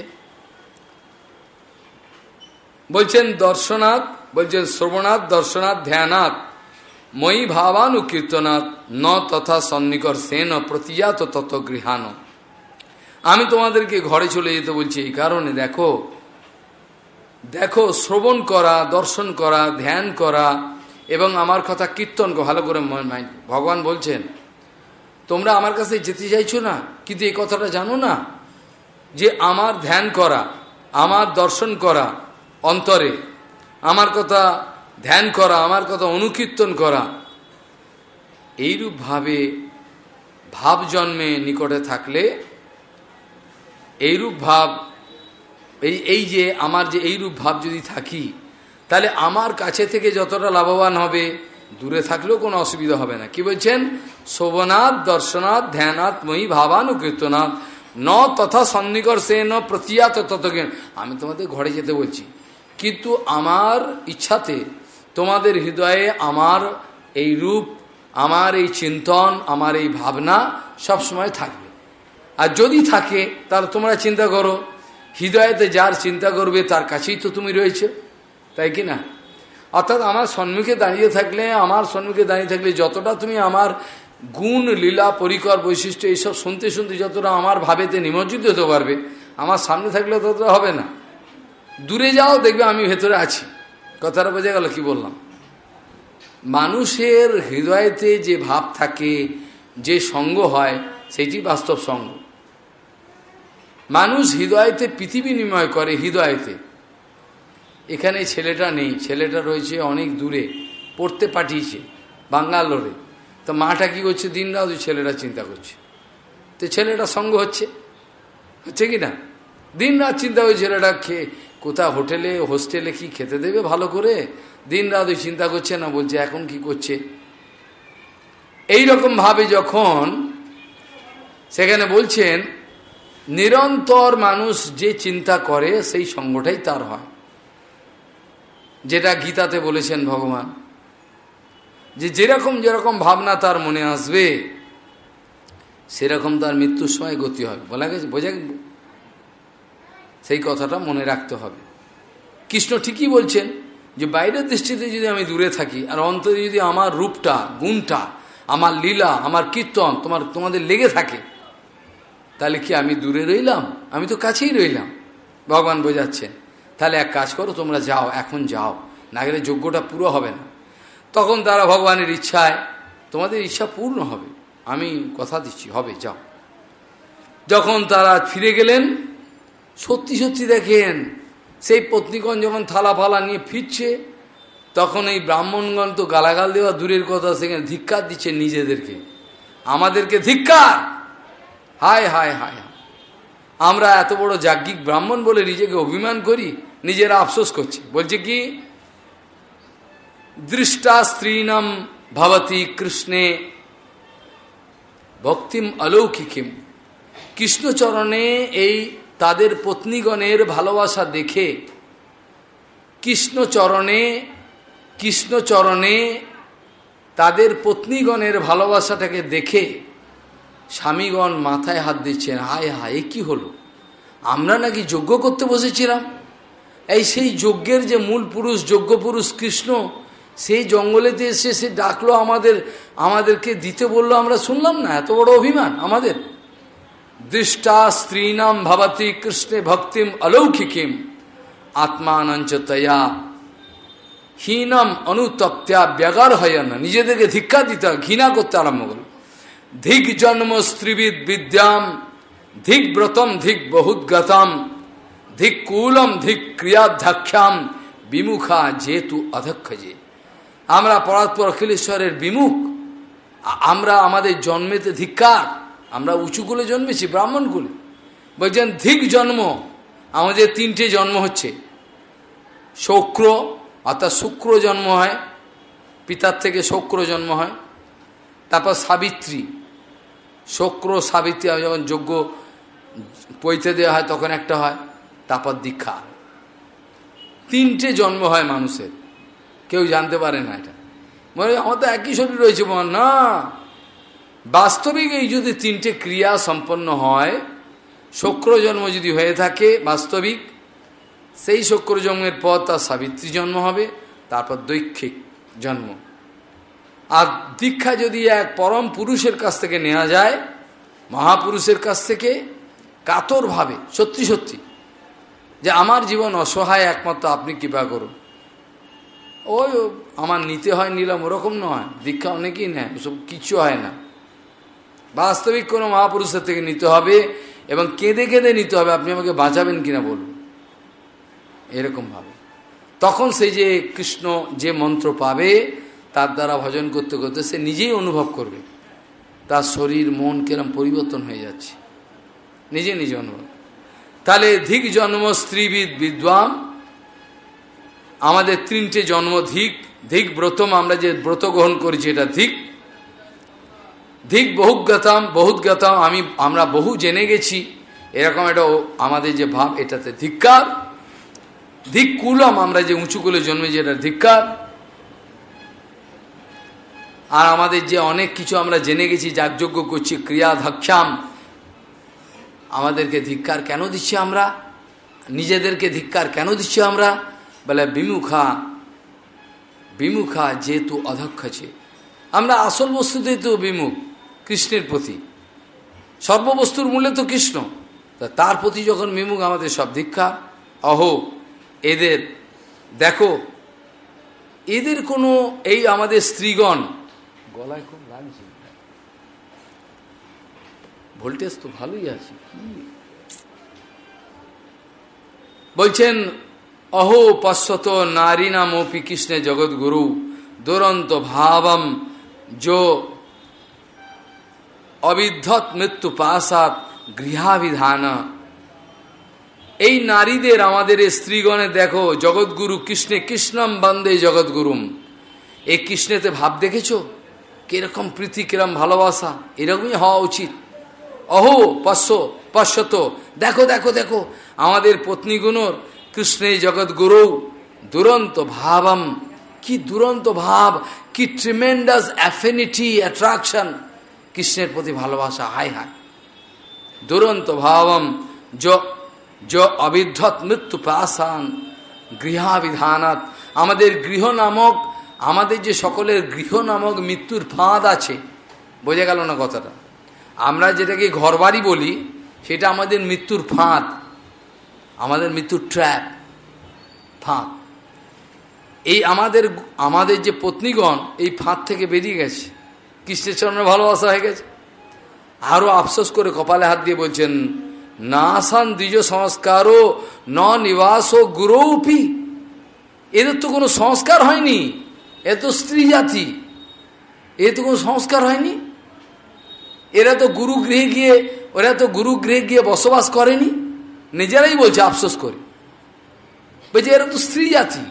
A: বলছেন দর্শনাথ বলছেন শ্রবণাথ দর্শনাথ ধ্যানাথ মই ভাবানু কীর্তনাথ ন তথা সন্নিকর সেন প্রতিজাত তত গৃহান আমি তোমাদেরকে ঘরে চলে যেতে বলছি এই কারণে দেখো দেখো শ্রবণ করা দর্শন করা ধ্যান করা এবং আমার কথা কীর্তন ভালো করে ভগবান বলছেন তোমরা আমার কাছে যেতে চাইছো না কিন্তু এই কথাটা জানো না যে আমার ধ্যান করা আমার দর্শন করা অন্তরে আমার কথা ধ্যান করা আমার কথা অনুকীর্তন করা এইরূপভাবে ভাব জন্মে নিকটে থাকলে এইরূপ ভাব এই এই যে আমার যে এইরূপ ভাব যদি থাকি তাহলে আমার কাছে থেকে যতটা লাভবান হবে দূরে থাকলেও কোনো অসুবিধা হবে না কি বলছেন শোভনাথ দর্শনাথ ধ্যানাথ ভাবান ও কীর্তনাথ ন তথা সন্নিকর্ষে ন প্রতিয়াত ততজ্ঞান আমি তোমাদের ঘরে যেতে বলছি কিন্তু আমার ইচ্ছাতে তোমাদের হৃদয়ে আমার এই রূপ আমার এই চিন্তন আমার এই ভাবনা সব সময় থাকবে আর যদি থাকে তাহলে তোমরা চিন্তা করো হৃদয়েতে যার চিন্তা করবে তার কাছেই তো তুমি রয়েছে তাই কি না অর্থাৎ আমার সন্মুখে দাঁড়িয়ে থাকলে আমার সন্মুখে দাঁড়িয়ে থাকলে যতটা তুমি আমার গুণ লীলা পরিকর বৈশিষ্ট্য এইসব শুনতে শুনতে যতটা আমার ভাবেতে নিমজ্জিত হতে পারবে আমার সামনে থাকলে ততটা হবে না দূরে যাও দেখবে আমি ভেতরে আছি কথাটা বোঝা গেল কি বললাম মানুষের হৃদয়তে যে ভাব থাকে যে সঙ্গ হয় সেটি বাস্তব সঙ্গ মানুষ হৃদয়তে পৃথিবী নিময় করে হৃদয়তে এখানে ছেলেটা নেই ছেলেটা রয়েছে অনেক দূরে পড়তে পাঠিয়েছে বাঙ্গালোরে তো মাটা কী করছে দিন রাত ওই ছেলেটা চিন্তা করছে তো ছেলেটা সঙ্গ হচ্ছে হচ্ছে কি না দিন রাত চিন্তা ওই ছেলেটা খেয়ে কোথা হোটেলে হোস্টেলে কি খেতে দেবে ভালো করে দিন রাত ওই চিন্তা করছে না বলছে এখন কি করছে এই রকম ভাবে যখন সেখানে বলছেন নিরন্তর মানুষ যে চিন্তা করে সেই সঙ্গটাই তার হয় যেটা গীতাতে বলেছেন ভগবান যে যেরকম যেরকম ভাবনা তার মনে আসবে সেরকম তার মৃত্যুর সময় গতি হবে বলা গেছে বোঝা সেই কথাটা মনে রাখতে হবে কৃষ্ণ ঠিকই বলছেন যে বাইরের দৃষ্টিতে যদি আমি দূরে থাকি আর অন্তরে যদি আমার রূপটা গুণটা আমার লীলা আমার কীর্তন তোমার তোমাদের লেগে থাকে তাহলে কি আমি দূরে রইলাম আমি তো কাছেই রইলাম ভগবান বোঝাচ্ছেন তাহলে এক কাজ করো তোমরা যাও এখন যাও না গেলে যোগ্যটা পুরো হবে না তখন তারা ভগবানের ইচ্ছায় তোমাদের ইচ্ছা পূর্ণ হবে আমি কথা দিচ্ছি হবে যাও যখন তারা ফিরে গেলেন সত্যি সত্যি দেখেন সেই পত্নীগণ যখন থালা ফালা নিয়ে ফিরছে তখন এই ব্রাহ্মণগণ তো গালাগাল দেওয়া দূরের কথা সেখানে ধিক্কার দিচ্ছে নিজেদেরকে আমাদেরকে ধিক্কার হায় হায় হায় আমরা এত বড় যাজ্ঞিক ব্রাহ্মণ বলে নিজেকে অভিমান করি নিজেরা আফসোস করছে বলছে কি দৃষ্টা স্ত্রীনম ভবতী কৃষ্ণে ভক্তিম অলৌকিকিম কৃষ্ণচরণে এই তাদের পত্নীগণের ভালোবাসা দেখে কৃষ্ণচরণে কৃষ্ণচরণে তাদের পত্নীগণের ভালোবাসাটাকে দেখে স্বামীগণ মাথায় হাত দিচ্ছেন হায় হায় কি হলো আমরা নাকি যোগ্য করতে বসেছিলাম এই সেই যজ্ঞের যে মূল পুরুষ যজ্ঞ পুরুষ কৃষ্ণ সেই জঙ্গলেতে এসে সে ডাকলো আমাদের আমাদেরকে দিতে বললো আমরা শুনলাম না এত বড় অভিমান আমাদের দৃষ্টা স্ত্রী নাম ভাবাতি কৃষ্ণে ভক্তিম অলৌকিকিম আত্মানঞ্চতয়া হীনম অনুতপ্ত্যা ব্যাগার হয় না নিজেদেরকে ধিক্ষা দিতে ঘৃণা করতে আরম্ভ করল ধিক জন্ম স্ত্রীবিদ বিদ্যাম ধিক ব্রতম ধিক বহুত গতাম ধিক কুলম ধিক ক্রিয়াধ্যাক্ষাম বিমুখা যেহেতু অধক্ষ যে আমরা পরাৎপর অখিলেশ্বরের বিমুখ আমরা আমাদের জন্মেতে ধিক্কার আমরা উঁচু কুলে জন্মেছি কুলে বলছেন ধিক জন্ম আমাদের তিনটে জন্ম হচ্ছে শক্র অর্থাৎ শুক্র জন্ম হয় পিতার থেকে শক্র জন্ম হয় তারপর সাবিত্রী শক্র সাবিত্রী যখন যোগ্য পৈতে দেওয়া হয় তখন একটা হয় তারপর দীক্ষা তিনটে জন্ম হয় মানুষের কেউ জানতে পারে না এটা মানে আমার তো একই শরীর রয়েছে বল না বাস্তবিক এই যদি তিনটে ক্রিয়া সম্পন্ন হয় শক্র জন্ম যদি হয়ে থাকে বাস্তবিক সেই শক্র জন্মের পর তার সাবিত্রী জন্ম হবে তারপর দৈক্ষিক জন্ম আর দীক্ষা যদি এক পরম পুরুষের কাছ থেকে নেওয়া যায় মহাপুরুষের কাছ থেকে কাতরভাবে সত্যি সত্যি যে আমার জীবন অসহায় একমাত্র আপনি কৃপা করুন ওই আমার নিতে হয় নিলাম ওরকম নয় দীক্ষা অনেকেই নেয় ওসব কিছু হয় না বাস্তবিক কোনো মহাপুরুষের থেকে নিতে হবে এবং কেঁদে কেঁদে নিতে হবে আপনি আমাকে বাঁচাবেন কিনা বলুন এরকমভাবে তখন সেই যে কৃষ্ণ যে মন্ত্র পাবে তার দ্বারা ভজন করতে করতে সে নিজেই অনুভব করবে তার শরীর মন কেরম পরিবর্তন হয়ে যাচ্ছে নিজে নিজে অনুভব তাহলে ধিক জন্ম স্ত্রীবিদ বিদ্বাম আমাদের তিনটে জন্ম ধিক ধিক ব্রতম আমরা যে ব্রত গ্রহণ করেছি এটা ধিক ধিক বহুজ্ঞাতাম বহুজ্ঞাতাম আমি আমরা বহু জেনে গেছি এরকম এটা আমাদের যে ভাব এটাতে ধিক্কার ধিক কুলম আমরা যে উঁচু কুলে জন্মেছি এটা ধিক্কার আর আমাদের যে অনেক কিছু আমরা জেনে গেছি যাগযজ্ঞ করছি ক্রিয়া ধাক্ষাম আমাদেরকে ধিক্কার কেন দিচ্ছি আমরা নিজেদেরকে ধিক্কার কেন দিচ্ছি আমরা বলে বিমুখা বিমুখা যেহেতু অধক্ষছে আমরা আসল বস্তুতেই তো বিমুখ কৃষ্ণের প্রতি সর্ববস্তুর মূলে তো কৃষ্ণ তা তার প্রতি যখন বিমুখ আমাদের সব ধিক্ষা অহো এদের দেখো এদের কোনো এই আমাদের স্ত্রীগণ গলায় কোন ভোল্টেজ তো ভালোই আছে বলছেন অহো পশ্বত নারী নামপি কৃষ্ণে জগৎগুরু দুরন্ত ভাবম যো অবিদ্ধত মৃত্যু পাশাত গৃহাভিধান এই নারীদের আমাদের এই স্ত্রীগণে দেখো জগৎগুরু কৃষ্ণে কৃষ্ণম বন্দে জগৎগুরুম এই কৃষ্ণেতে ভাব দেখেছ কিরকম প্রীতি কিরম ভালোবাসা এরকমই হওয়া উচিত অহো পশ্য পশ্যত দেখো দেখো দেখো আমাদের পত্নীগুণর কৃষ্ণে জগৎগুরু দুরন্ত ভাবম কি দুরন্ত ভাব কি ট্রিমেন্ডাস অ্যাফিনিটি অ্যাট্রাকশন কৃষ্ণের প্রতি ভালোবাসা হাই হাই দুরন্ত ভাবম য অবিদ্ধত মৃত্যু প্রাসান গৃহাবিধানাত আমাদের গৃহ নামক আমাদের যে সকলের গৃহ নামক মৃত্যুর ফাঁদ আছে বোঝা গেল না কথাটা আমরা যেটাকে ঘরবাড়ি বলি সেটা আমাদের মৃত্যুর ফাঁদ আমাদের মৃত্যুর ট্র্যাপ ফাঁদ এই আমাদের আমাদের যে পত্নীগণ এই ফাঁদ থেকে বেরিয়ে গেছে কৃষ্ণচরণের ভালোবাসা হয়ে গেছে আরও আফসোস করে কপালে হাত দিয়ে বলছেন না আসান দ্বিজ সংস্কারও ন নিবাস ও গুরৌপি এদের তো কোনো সংস্কার হয়নি এত স্ত্রী জাতি এ তো কোনো সংস্কার হয়নি এরা তো গুরুগৃহে গিয়ে ওরা তো গুরুগৃহে গিয়ে বসবাস করেনি নিজেরাই বলছে আফসোস করে বলছে এরা তো স্ত্রী জাতি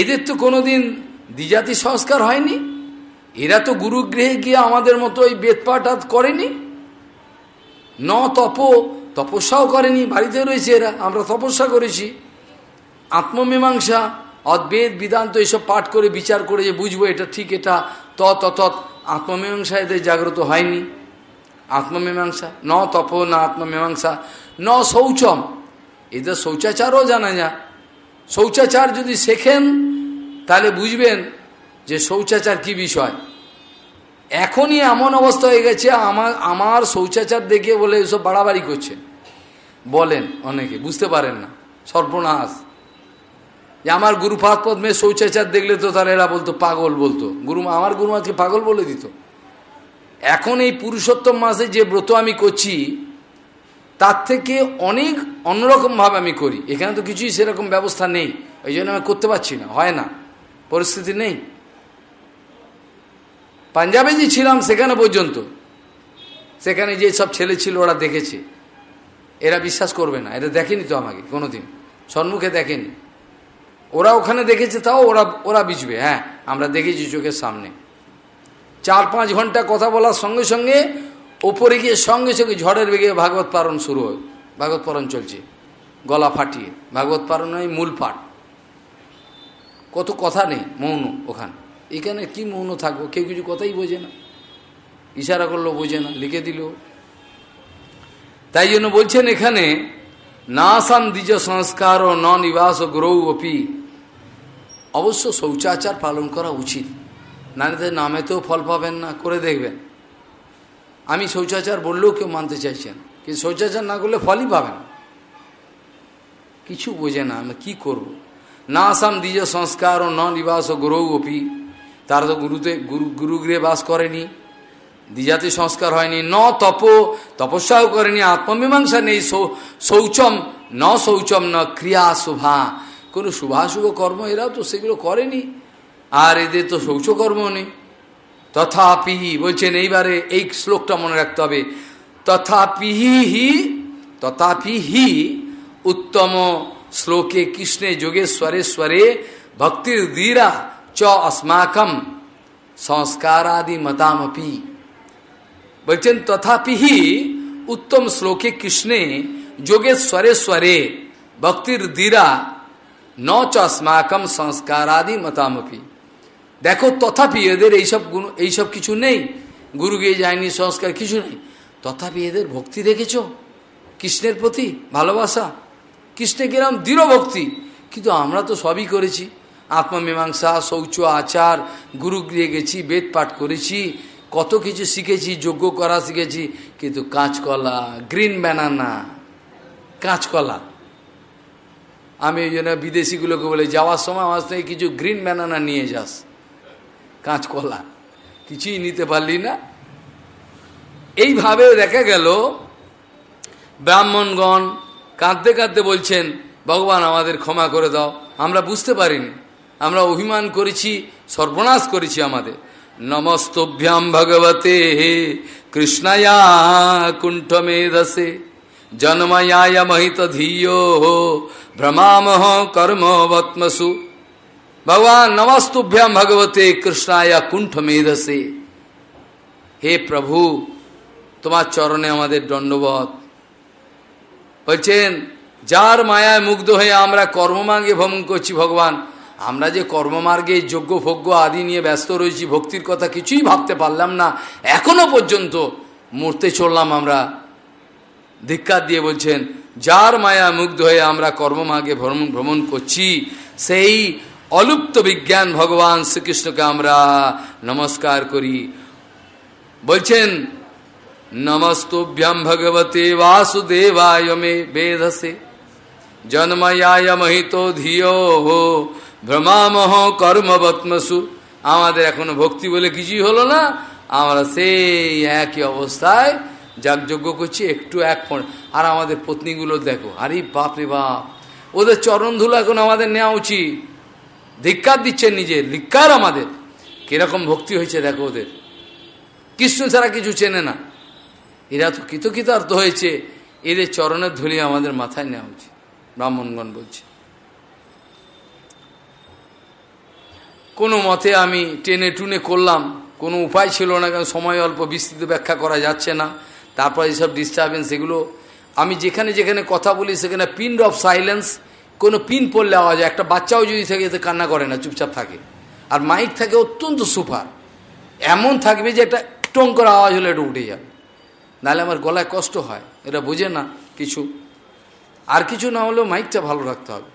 A: এদের তো কোনোদিন দ্বিজাতি সংস্কার হয়নি এরা তো গুরুগৃহে গিয়ে আমাদের মতো ওই বেদপাঠাত করেনি ন তপ তপস্যাও করেনি বাড়িতে রয়েছে এরা আমরা তপস্যা করেছি আত্মমীমাংসা অদ্বেদ বিদান্ত এইসব পাঠ করে বিচার করে যে বুঝবো এটা ঠিক এটা তৎ তত আত্মমীমাংসা এদের জাগ্রত হয়নি আত্মমীমাংসা ন তপ না আত্মমীমাংসা ন শৌচম এদের শৌচাচারও জানা যা শৌচাচার যদি শেখেন তাহলে বুঝবেন যে শৌচাচার কি বিষয় এখনই এমন অবস্থা হয়ে গেছে আমার আমার শৌচাচার দেখে বলে এসব বাড়াবাড়ি করছে বলেন অনেকে বুঝতে পারেন না সর্বনাশ যে আমার গুরুপাদ পদ্মে শৌচাচার দেখলে তো তাহলে এরা বলতো পাগল বলতো গুরু আমার গুরু মাকে পাগল বলে দিত এখন এই পুরুষোত্তম মাসে যে ব্রত আমি করছি তার থেকে অনেক অন্যরকমভাবে আমি করি এখানে তো কিছুই সেরকম ব্যবস্থা নেই ওই জন্য আমি করতে পারছি না হয় না পরিস্থিতি নেই পাঞ্জাবে যে ছিলাম সেখানে পর্যন্ত সেখানে যে সব ছেলে ছিল ওরা দেখেছে এরা বিশ্বাস করবে না এটা দেখেনি তো আমাকে কোনোদিন সন্মুখে দেখেনি ওরা ওখানে দেখেছে তাও ওরা ওরা বিচবে হ্যাঁ আমরা দেখেছি চোখের সামনে চার পাঁচ ঘন্টা কথা বলার সঙ্গে সঙ্গে ওপরে গিয়ে সঙ্গে সঙ্গে ঝড়ের বেগে ভাগবত পারণ শুরু হয় ভাগবত পারণ চলছে গলা ফাটিয়ে ভাগবত পারণ মূল পাঠ কত কথা নেই মৌন ওখানে এখানে কি মৌন থাকবো কেউ কিছু কথাই বোঝে না ইশারা করলো বোঝে না লিখে দিল তাই জন্য বলছেন এখানে নাসাম দ্বিজ সংস্কার ও ন নিবাস গ্রৌ অপি অবশ্য শৌচাচার পালন করা উচিত নানাদের নামেতেও ফল পাবেন না করে দেখবেন আমি শৌচাচার বললেও কেউ মানতে চাইছেন কিন্তু শৌচাচার না করলে ফলই পাবেন কিছু বোঝে না আমি কী করব না আসাম দ্বিজ সংস্কার ও নিবাস ও গুরু গোপী তারা তো গুরুতে গুরু গুরুগৃহে বাস করেনি দ্বিজাতি সংস্কার হয়নি ন তপ তপস্যাও করেনি আত্মমীমাংসা নেই শৌচম ন শৌচম ন ক্রিয়া শোভা কোন শুভাশুভ কর্ম এরা তো সেগুলো করে নি আর এদে তো সৌশ কর্মও নেই তথাপি বলেছেন এইবারে এই শ্লোকটা মনে রাখতে হবে তথাপিহি তথাপিহি উত্তম শ্লোকে কৃষ্ণ যোগেশ্বরेश्वরে ভক্তির দিরা চ अस्माकं সংস্কার আদি মতামপি वचन তথাপিহি উত্তম শ্লোকে কৃষ্ণ যোগেশ্বরेश्वরে ভক্তির দিরা ন সংস্কার আদি মতামপি দেখো তথাপি এদের এইসব গুণ এইসব কিছু নেই গুরু গিয়ে যায়নি সংস্কার কিছু নেই তথাপি এদের ভক্তি দেখেছ কৃষ্ণের প্রতি ভালোবাসা কৃষ্ণে গেলাম দৃঢ় ভক্তি কিন্তু আমরা তো সবই করেছি আত্মমীমাংসা শৌচ আচার গুরু গৃহে গেছি বেদ পাঠ করেছি কত কিছু শিখেছি যোগ্য করা শিখেছি কিন্তু কাঁচকলা গ্রিন ব্যানানা কাঁচকলা আমি ওই জন্য বিদেশিগুলোকে বলে যাওয়ার সময় আমার থেকে কিছু গ্রিন ব্যানানা নিয়ে যাস কাঁচকলা কিছুই নিতে পারলি না এইভাবে দেখা গেল ব্রাহ্মণগণ কাঁদতে কাঁদতে বলছেন ভগবান আমাদের ক্ষমা করে দাও আমরা বুঝতে পারিনি আমরা অভিমান করেছি সর্বনাশ করেছি আমাদের নমস্তভ্যাম ভগবতে কৃষ্ণায়া কুণ্ঠ মেধসে জন্ময়ায় মহিত ধিও হো ভ্রমামহ কর্ম বত্মসু ভগবান নমস্তুভ্যাম ভগবতে কৃষ্ণায় কুণ্ঠ মেধসে হে প্রভু তোমার চরণে আমাদের দণ্ডবধ বলছেন যার মায়ায় মুগ্ধ হয়ে আমরা কর্মমার্গে ভ্রমণ করছি ভগবান আমরা যে কর্মমার্গে যোগ্য ভোগ্য আদি নিয়ে ব্যস্ত রয়েছি ভক্তির কথা কিছুই ভাবতে পারলাম না এখনো পর্যন্ত মরতে চললাম আমরা ধিক্কার দিয়ে বলছেন যার মায়া মুগ্ধ হয়ে আমরা কর্মমাগে ভ্রমণ ভ্রমণ করছি সেই অলুপ্ত বিজ্ঞান ভগবান শ্রীকৃষ্ণকে আমরা নমস্কার করি বলছেন নমস্তভ্যাম ভগবতে বাসুদেবায় মে বেদসে জন্ময়ায় মহিত ধিয় হো ভ্রমামহ কর্মবত্মসু আমাদের এখনো ভক্তি বলে কিছুই হলো না আমরা সেই একই অবস্থায় যাগযজ্ঞ করছি একটু এক আর আমাদের পত্নীগুলো দেখো আরে বাপ রে বাপ ওদের চরণ ধুলো এখন আমাদের নেওয়া উচিত ধিক্কার দিচ্ছেন নিজে ধিক্কার আমাদের কিরকম ভক্তি হয়েছে দেখো ওদের কৃষ্ণ ছাড়া কিছু চেনে না এরা তো কৃতকৃতার্থ হয়েছে এদের চরণের ধুলি আমাদের মাথায় নেওয়া উচিত ব্রাহ্মণগণ বলছে কোনো মতে আমি টেনে টুনে করলাম কোনো উপায় ছিল না কারণ সময় অল্প বিস্তৃত ব্যাখ্যা করা যাচ্ছে না তারপরে এইসব ডিস্টারবেন্স এগুলো আমি যেখানে যেখানে কথা বলি সেখানে পিন অফ সাইলেন্স কোনো পিন পড়লে আওয়াজ যায় একটা বাচ্চাও যদি থাকে এতে কান্না করে না চুপচাপ থাকে আর মাইক থাকে অত্যন্ত সুফার এমন থাকবে যে একটা টং করে আওয়াজ হলে এটা উঠে যাবে নাহলে আমার গলায় কষ্ট হয় এটা বোঝে না কিছু আর কিছু না হলেও মাইকটা ভালো রাখতে হবে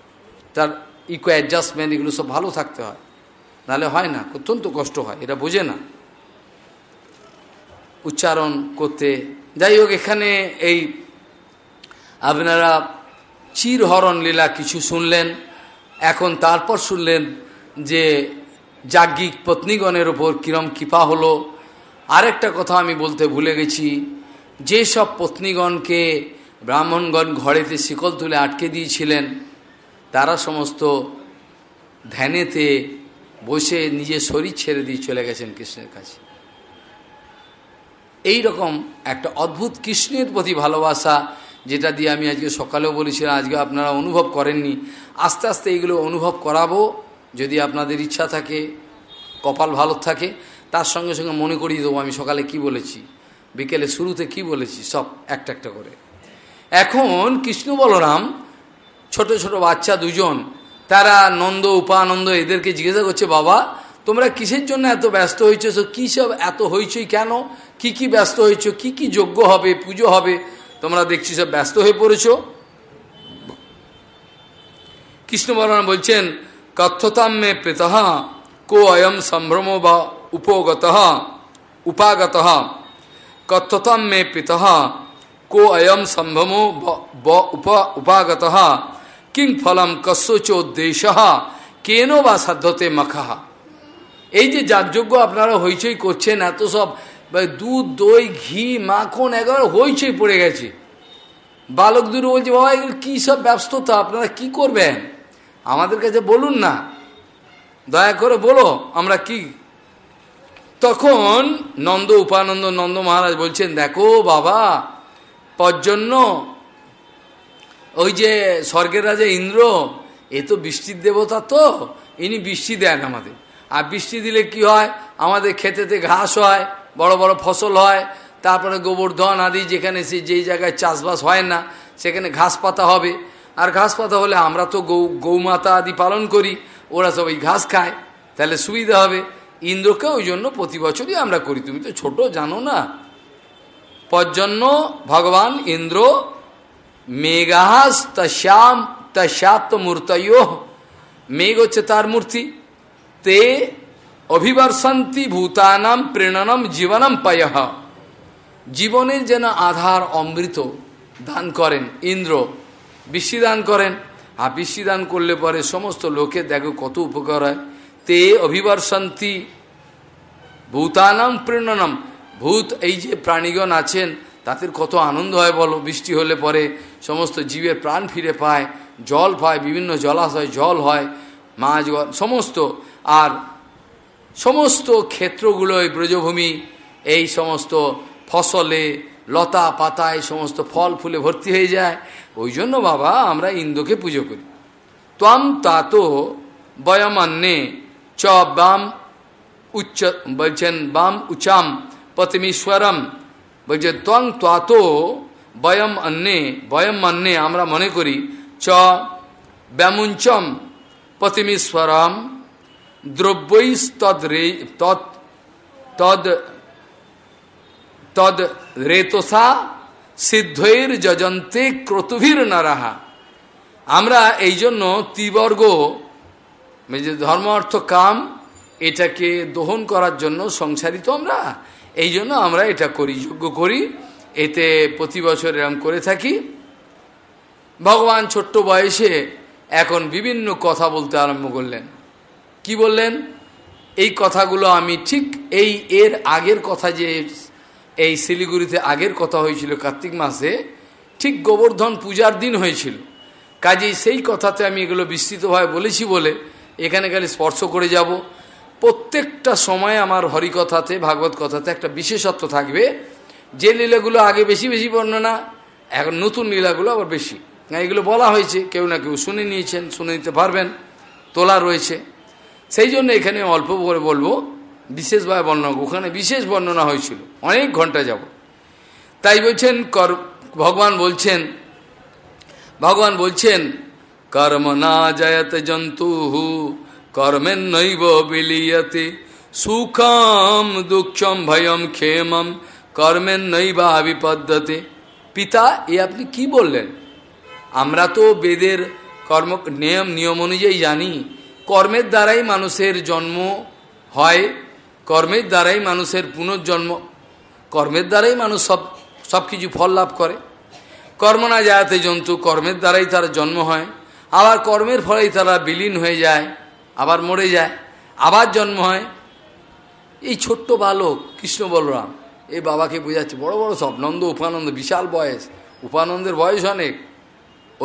A: তার ইকো অ্যাডজাস্টমেন্ট এগুলো সব ভালো থাকতে হয় নাহলে হয় না অত্যন্ত কষ্ট হয় এটা বোঝে না উচ্চারণ করতে যাই হোক এখানে এই আপনারা চিরহরণ লীলা কিছু শুনলেন এখন তারপর শুনলেন যে যাজ্ঞিক পত্নীগণের ওপর কিরম কৃপা হলো আরেকটা কথা আমি বলতে ভুলে গেছি যে সব পত্নীগণকে ব্রাহ্মণগণ ঘরেতে শিকল তুলে আটকে দিয়েছিলেন তারা সমস্ত ধ্যানেতে বসে নিজের শরীর ছেড়ে দিয়ে চলে গেছেন কৃষ্ণের কাছে এইরকম রকম একটা অদ্ভুত কৃষ্ণের প্রতি ভালোবাসা যেটা দিয়ে আমি আজকে সকালেও বলেছিলাম আজকে আপনারা অনুভব করেননি আস্তে আস্তে এইগুলো অনুভব করাবো যদি আপনাদের ইচ্ছা থাকে কপাল ভালো থাকে তার সঙ্গে সঙ্গে মনে করিয়ে দেবো আমি সকালে কি বলেছি বিকেলে শুরুতে কি বলেছি সব একটা একটা করে এখন কৃষ্ণ বলরাম ছোট ছোট বাচ্চা দুজন তারা নন্দ উপানন্দ এদেরকে জিজ্ঞাসা করছে বাবা তোমরা কিসের জন্য এত ব্যস্ত হইছো কি সব এত হইছোই কেন কি কি ব্যস্ত হইছো কি কি যোগ্য হবে পূজো হবে তোমরা দেখছ সব ব্যস্ত হয়ে পড়ছো কৃষ্ণমারণ বলছেন কত্বতামমে পিতঃ কো অয়ম সংভ্রমো বা উপগতঃ উপাগতঃ কত্বতামমে পিতঃ কো অয়ম সংভমো বা উপাগতঃ কিং ফলম কস্য চ দেশা কেন বা সাদ্ধতে মখা এই যে যাগযজ্ঞ আপনারা হইচই করছেন এত সব দুধ দই ঘি মাখন একবার হইচই পড়ে গেছে বালক দুটো বলছে বাবা এগুলো কী সব ব্যস্ততা আপনারা কি করবেন আমাদের কাছে বলুন না দয়া করে বলো আমরা কি তখন নন্দ উপানন্দ নন্দ মহারাজ বলছেন দেখো বাবা পর্জন্য ওই যে স্বর্গের রাজা ইন্দ্র এ তো বৃষ্টির দেবতা তো ইনি বৃষ্টি দেন আমাদের আর বৃষ্টি দিলে কি হয় আমাদের খেতেতে ঘাস হয় বড় বড় ফসল হয় তারপরে গোবর্ধন আদি যেখানে সে যেই জায়গায় চাষবাস হয় না সেখানে ঘাস পাতা হবে আর ঘাস পাতা হলে আমরা তো গৌ গৌমাতা আদি পালন করি ওরা সবাই ঘাস খায় তাহলে সুবিধা হবে ইন্দ্রকে ওই জন্য প্রতি বছরই আমরা করি তুমি তো ছোট জানো না পর্জন্য ভগবান ইন্দ্র মেঘাহাস তা শ্যাত মূর্তয় মেঘ হচ্ছে তার মূর্তি ते অভিবর্ষন্তি ভূতানাম প্রেরণম জীবনম পয় জীবনের যেন আধার অমৃত দান করেন ইন্দ্র দান করেন আর দান করলে পরে সমস্ত লোকে দেখো কত উপকার হয় তে অভিবর্ষন্তি ভূতানাম প্রেরণম ভূত এই যে প্রাণীগণ আছেন তাদের কত আনন্দ হয় বলো বৃষ্টি হলে পরে সমস্ত জীবের প্রাণ ফিরে পায় জল পায় বিভিন্ন জলাশয় জল হয় মাছ সমস্ত আর সমস্ত ক্ষেত্রগুলোয় ব্রজভূমি এই সমস্ত ফসলে লতা পাতায় সমস্ত ফল ফুলে ভর্তি হয়ে যায় ওই জন্য বাবা আমরা ইন্দ্রকে পুজো করি ত্বম তাত বয়মান্নে চ বাম উচ্চ বলছেন বাম উচাম পতিমীশ্বরম বলছেন ত্বং ত্বাত বয়ম অন্নে বয়ম অন্নে আমরা মনে করি চ ব্যামুঞ্চম পতিমীশ্বরম দ্রব্যইস তদ রে তৎ তদ তদ রেতসা সিদ্ধৈর যজন্তে ক্রতুভীর নারাহা আমরা এই জন্য ত্রিবর্গ যে ধর্ম অর্থ কাম এটাকে দোহন করার জন্য সংসারিত আমরা এই জন্য আমরা এটা করি যোগ্য করি এতে প্রতি বছর এরম করে থাকি ভগবান ছোট্ট বয়সে এখন বিভিন্ন কথা বলতে আরম্ভ করলেন কি বললেন এই কথাগুলো আমি ঠিক এই এর আগের কথা যে এই শিলিগুড়িতে আগের কথা হয়েছিল কার্তিক মাসে ঠিক গোবর্ধন পূজার দিন হয়েছিল কাজেই সেই কথাতে আমি এগুলো বিস্তৃতভাবে বলেছি বলে এখানে খালি স্পর্শ করে যাব প্রত্যেকটা সময় আমার হরিকথাতে ভাগবত কথাতে একটা বিশেষত্ব থাকবে যে লীলাগুলো আগে বেশি বেশি বর্ণনা এখন নতুন লীলাগুলো আবার বেশি না এগুলো বলা হয়েছে কেউ না কেউ শুনে নিয়েছেন শুনে নিতে পারবেন তোলা রয়েছে সেই জন্য এখানে অল্প করে বলবো বিশেষভাবে বর্ণনা ওখানে বিশেষ বর্ণনা হয়েছিল অনেক ঘন্টা যাব তাই বলছেন কর ভগবান বলছেন ভগবান বলছেন কর্ম না জয়ত জন্তু কর্মের নৈব বিলিয়তে সুখম দুঃখম ভয়ম ক্ষেমম কর্মের নৈবা বিপদ্ধতে পিতা এ আপনি কি বললেন আমরা তো বেদের কর্ম নিয়ম নিয়ম অনুযায়ী জানি কর্মের দ্বারাই মানুষের জন্ম হয় কর্মের দ্বারাই মানুষের পুনর্জন্ম কর্মের দ্বারাই মানুষ সব সব কিছু ফল লাভ করে কর্ম না যাতে জন্তু কর্মের দ্বারাই তার জন্ম হয় আবার কর্মের ফলেই তারা বিলীন হয়ে যায় আবার মরে যায় আবার জন্ম হয় এই ছোট্ট বালক কৃষ্ণ বলরাম এই বাবাকে বোঝাচ্ছে বড় বড় সব নন্দ উপানন্দ বিশাল বয়স উপানন্দের বয়স অনেক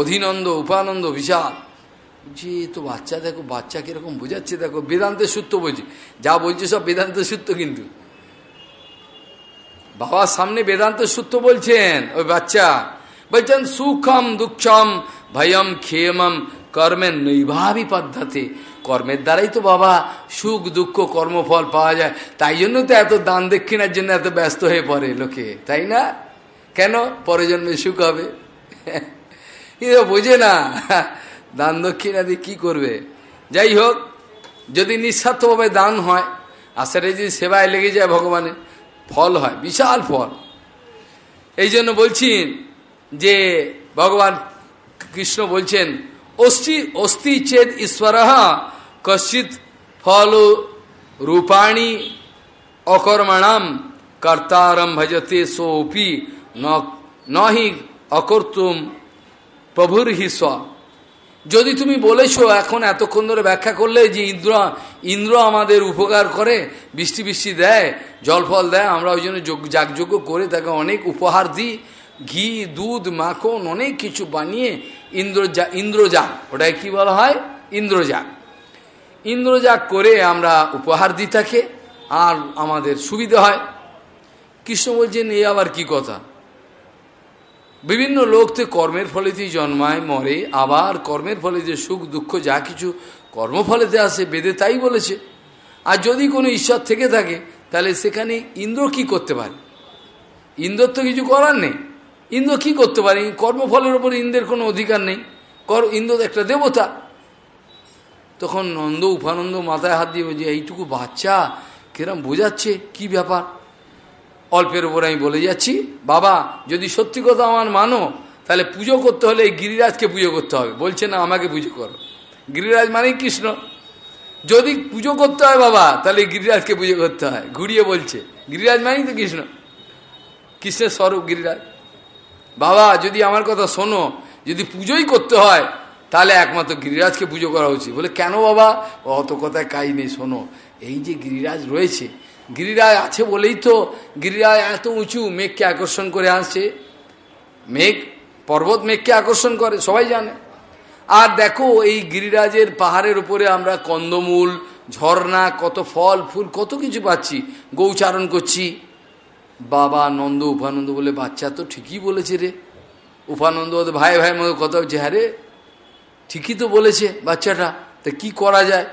A: অধীনন্দ উপানন্দ বিশাল যে তো বাচ্চা দেখো বাচ্চা কিরকম বোঝাচ্ছে দেখো বেদান্তের সূত্র বলছি যা বলছে সব বেদান্ত সূত্র কিন্তু বাবার সামনে বেদান্ত সূত্র বলছেন ওই বাচ্চা বলছেন সুখম দুঃখম ভয়ম ক্ষেমম কর্মের নৈভাবী পদ্ধতি কর্মের দ্বারাই তো বাবা সুখ দুঃখ কর্মফল পাওয়া যায় তাই জন্য তো এত দান দক্ষিণার জন্য এত ব্যস্ত হয়ে পড়ে লোকে তাই না কেন জন্য সুখ হবে কিন্তু <laughs> বোঝে না দান দক্ষিণাদি কি করবে যাই হোক যদি নিঃস্বার্থভাবে দান হয় আর সেটা যদি সেবায় লেগে যায় ভগবানে ফল হয় বিশাল ফল এই জন্য বলছেন যে ভগবান কৃষ্ণ বলছেন অস্থি অস্থি চেদ ঈশ্বর কশ্চিত ফল রূপাণী অকর্মাণাম কর্তারম ভজতে সোপি নহি অকর্তুম প্রভুর হি স্ব যদি তুমি বলেছো এখন এতক্ষণ ধরে ব্যাখ্যা করলে যে ইন্দ্র ইন্দ্র আমাদের উপকার করে বৃষ্টি বৃষ্টি দেয় জল ফল দেয় আমরা ওই জন্য যাগযজ্ঞ করে তাকে অনেক উপহার দিই ঘি দুধ মাখন অনেক কিছু বানিয়ে ইন্দ্রজা ইন্দ্রজাগ ওটাই কি বলা হয় ইন্দ্রজাগ ইন্দ্রজাগ করে আমরা উপহার দিই তাকে আর আমাদের সুবিধা হয় কৃষ্ণ বলছেন এই আবার কি কথা বিভিন্ন লোক তো কর্মের ফলেতেই জন্মায় মরে আবার কর্মের ফলে যে সুখ দুঃখ যা কিছু কর্মফলেতে আসে বেদে তাই বলেছে আর যদি কোনো ঈশ্বর থেকে থাকে তাহলে সেখানে ইন্দ্র কি করতে পারে ইন্দ্র তো কিছু করার নেই ইন্দ্র কি করতে পারে কর্মফলের ওপর ইন্দ্রের কোনো অধিকার নেই কর ইন্দ্র একটা দেবতা তখন নন্দ উপানন্দ মাথায় হাত দিয়ে যে এইটুকু বাচ্চা কিরম বোঝাচ্ছে কি ব্যাপার অল্পের ওপর আমি বলে যাচ্ছি বাবা যদি সত্যি কথা আমার মানো তাহলে পুজো করতে হলে এই গিরিরাজকে পুজো করতে হবে বলছে না আমাকে পুজো করো গিরিরাজ মানেই কৃষ্ণ যদি পুজো করতে হয় বাবা তাহলে গিরিরাজকে পুজো করতে হয় ঘুরিয়ে বলছে গিরিরাজ মানেই তো কৃষ্ণ কৃষ্ণের স্বরূপ গিরিরাজ বাবা যদি আমার কথা শোনো যদি পুজোই করতে হয় তাহলে একমাত্র গিরিরাজকে পুজো করা উচিত বলে কেন বাবা অত কথায় কাজ নেই শোনো এই যে গিরিরাজ রয়েছে গিরিরায় আছে বলেই তো গিরিরায় এত উঁচু মেঘকে আকর্ষণ করে আসছে মেঘ পর্বত মেঘকে আকর্ষণ করে সবাই জানে আর দেখো এই গিরিরাজের পাহাড়ের উপরে আমরা কন্দমূল ঝর্ণা কত ফল ফুল কত কিছু পাচ্ছি গৌচারণ করছি বাবা নন্দ উপানন্দ বলে বাচ্চা তো ঠিকই বলেছে রে উপানন্দ ওদের ভাই ভাই মধ্যে কথা হচ্ছে হ্যাঁ ঠিকই তো বলেছে বাচ্চাটা তা কি করা যায়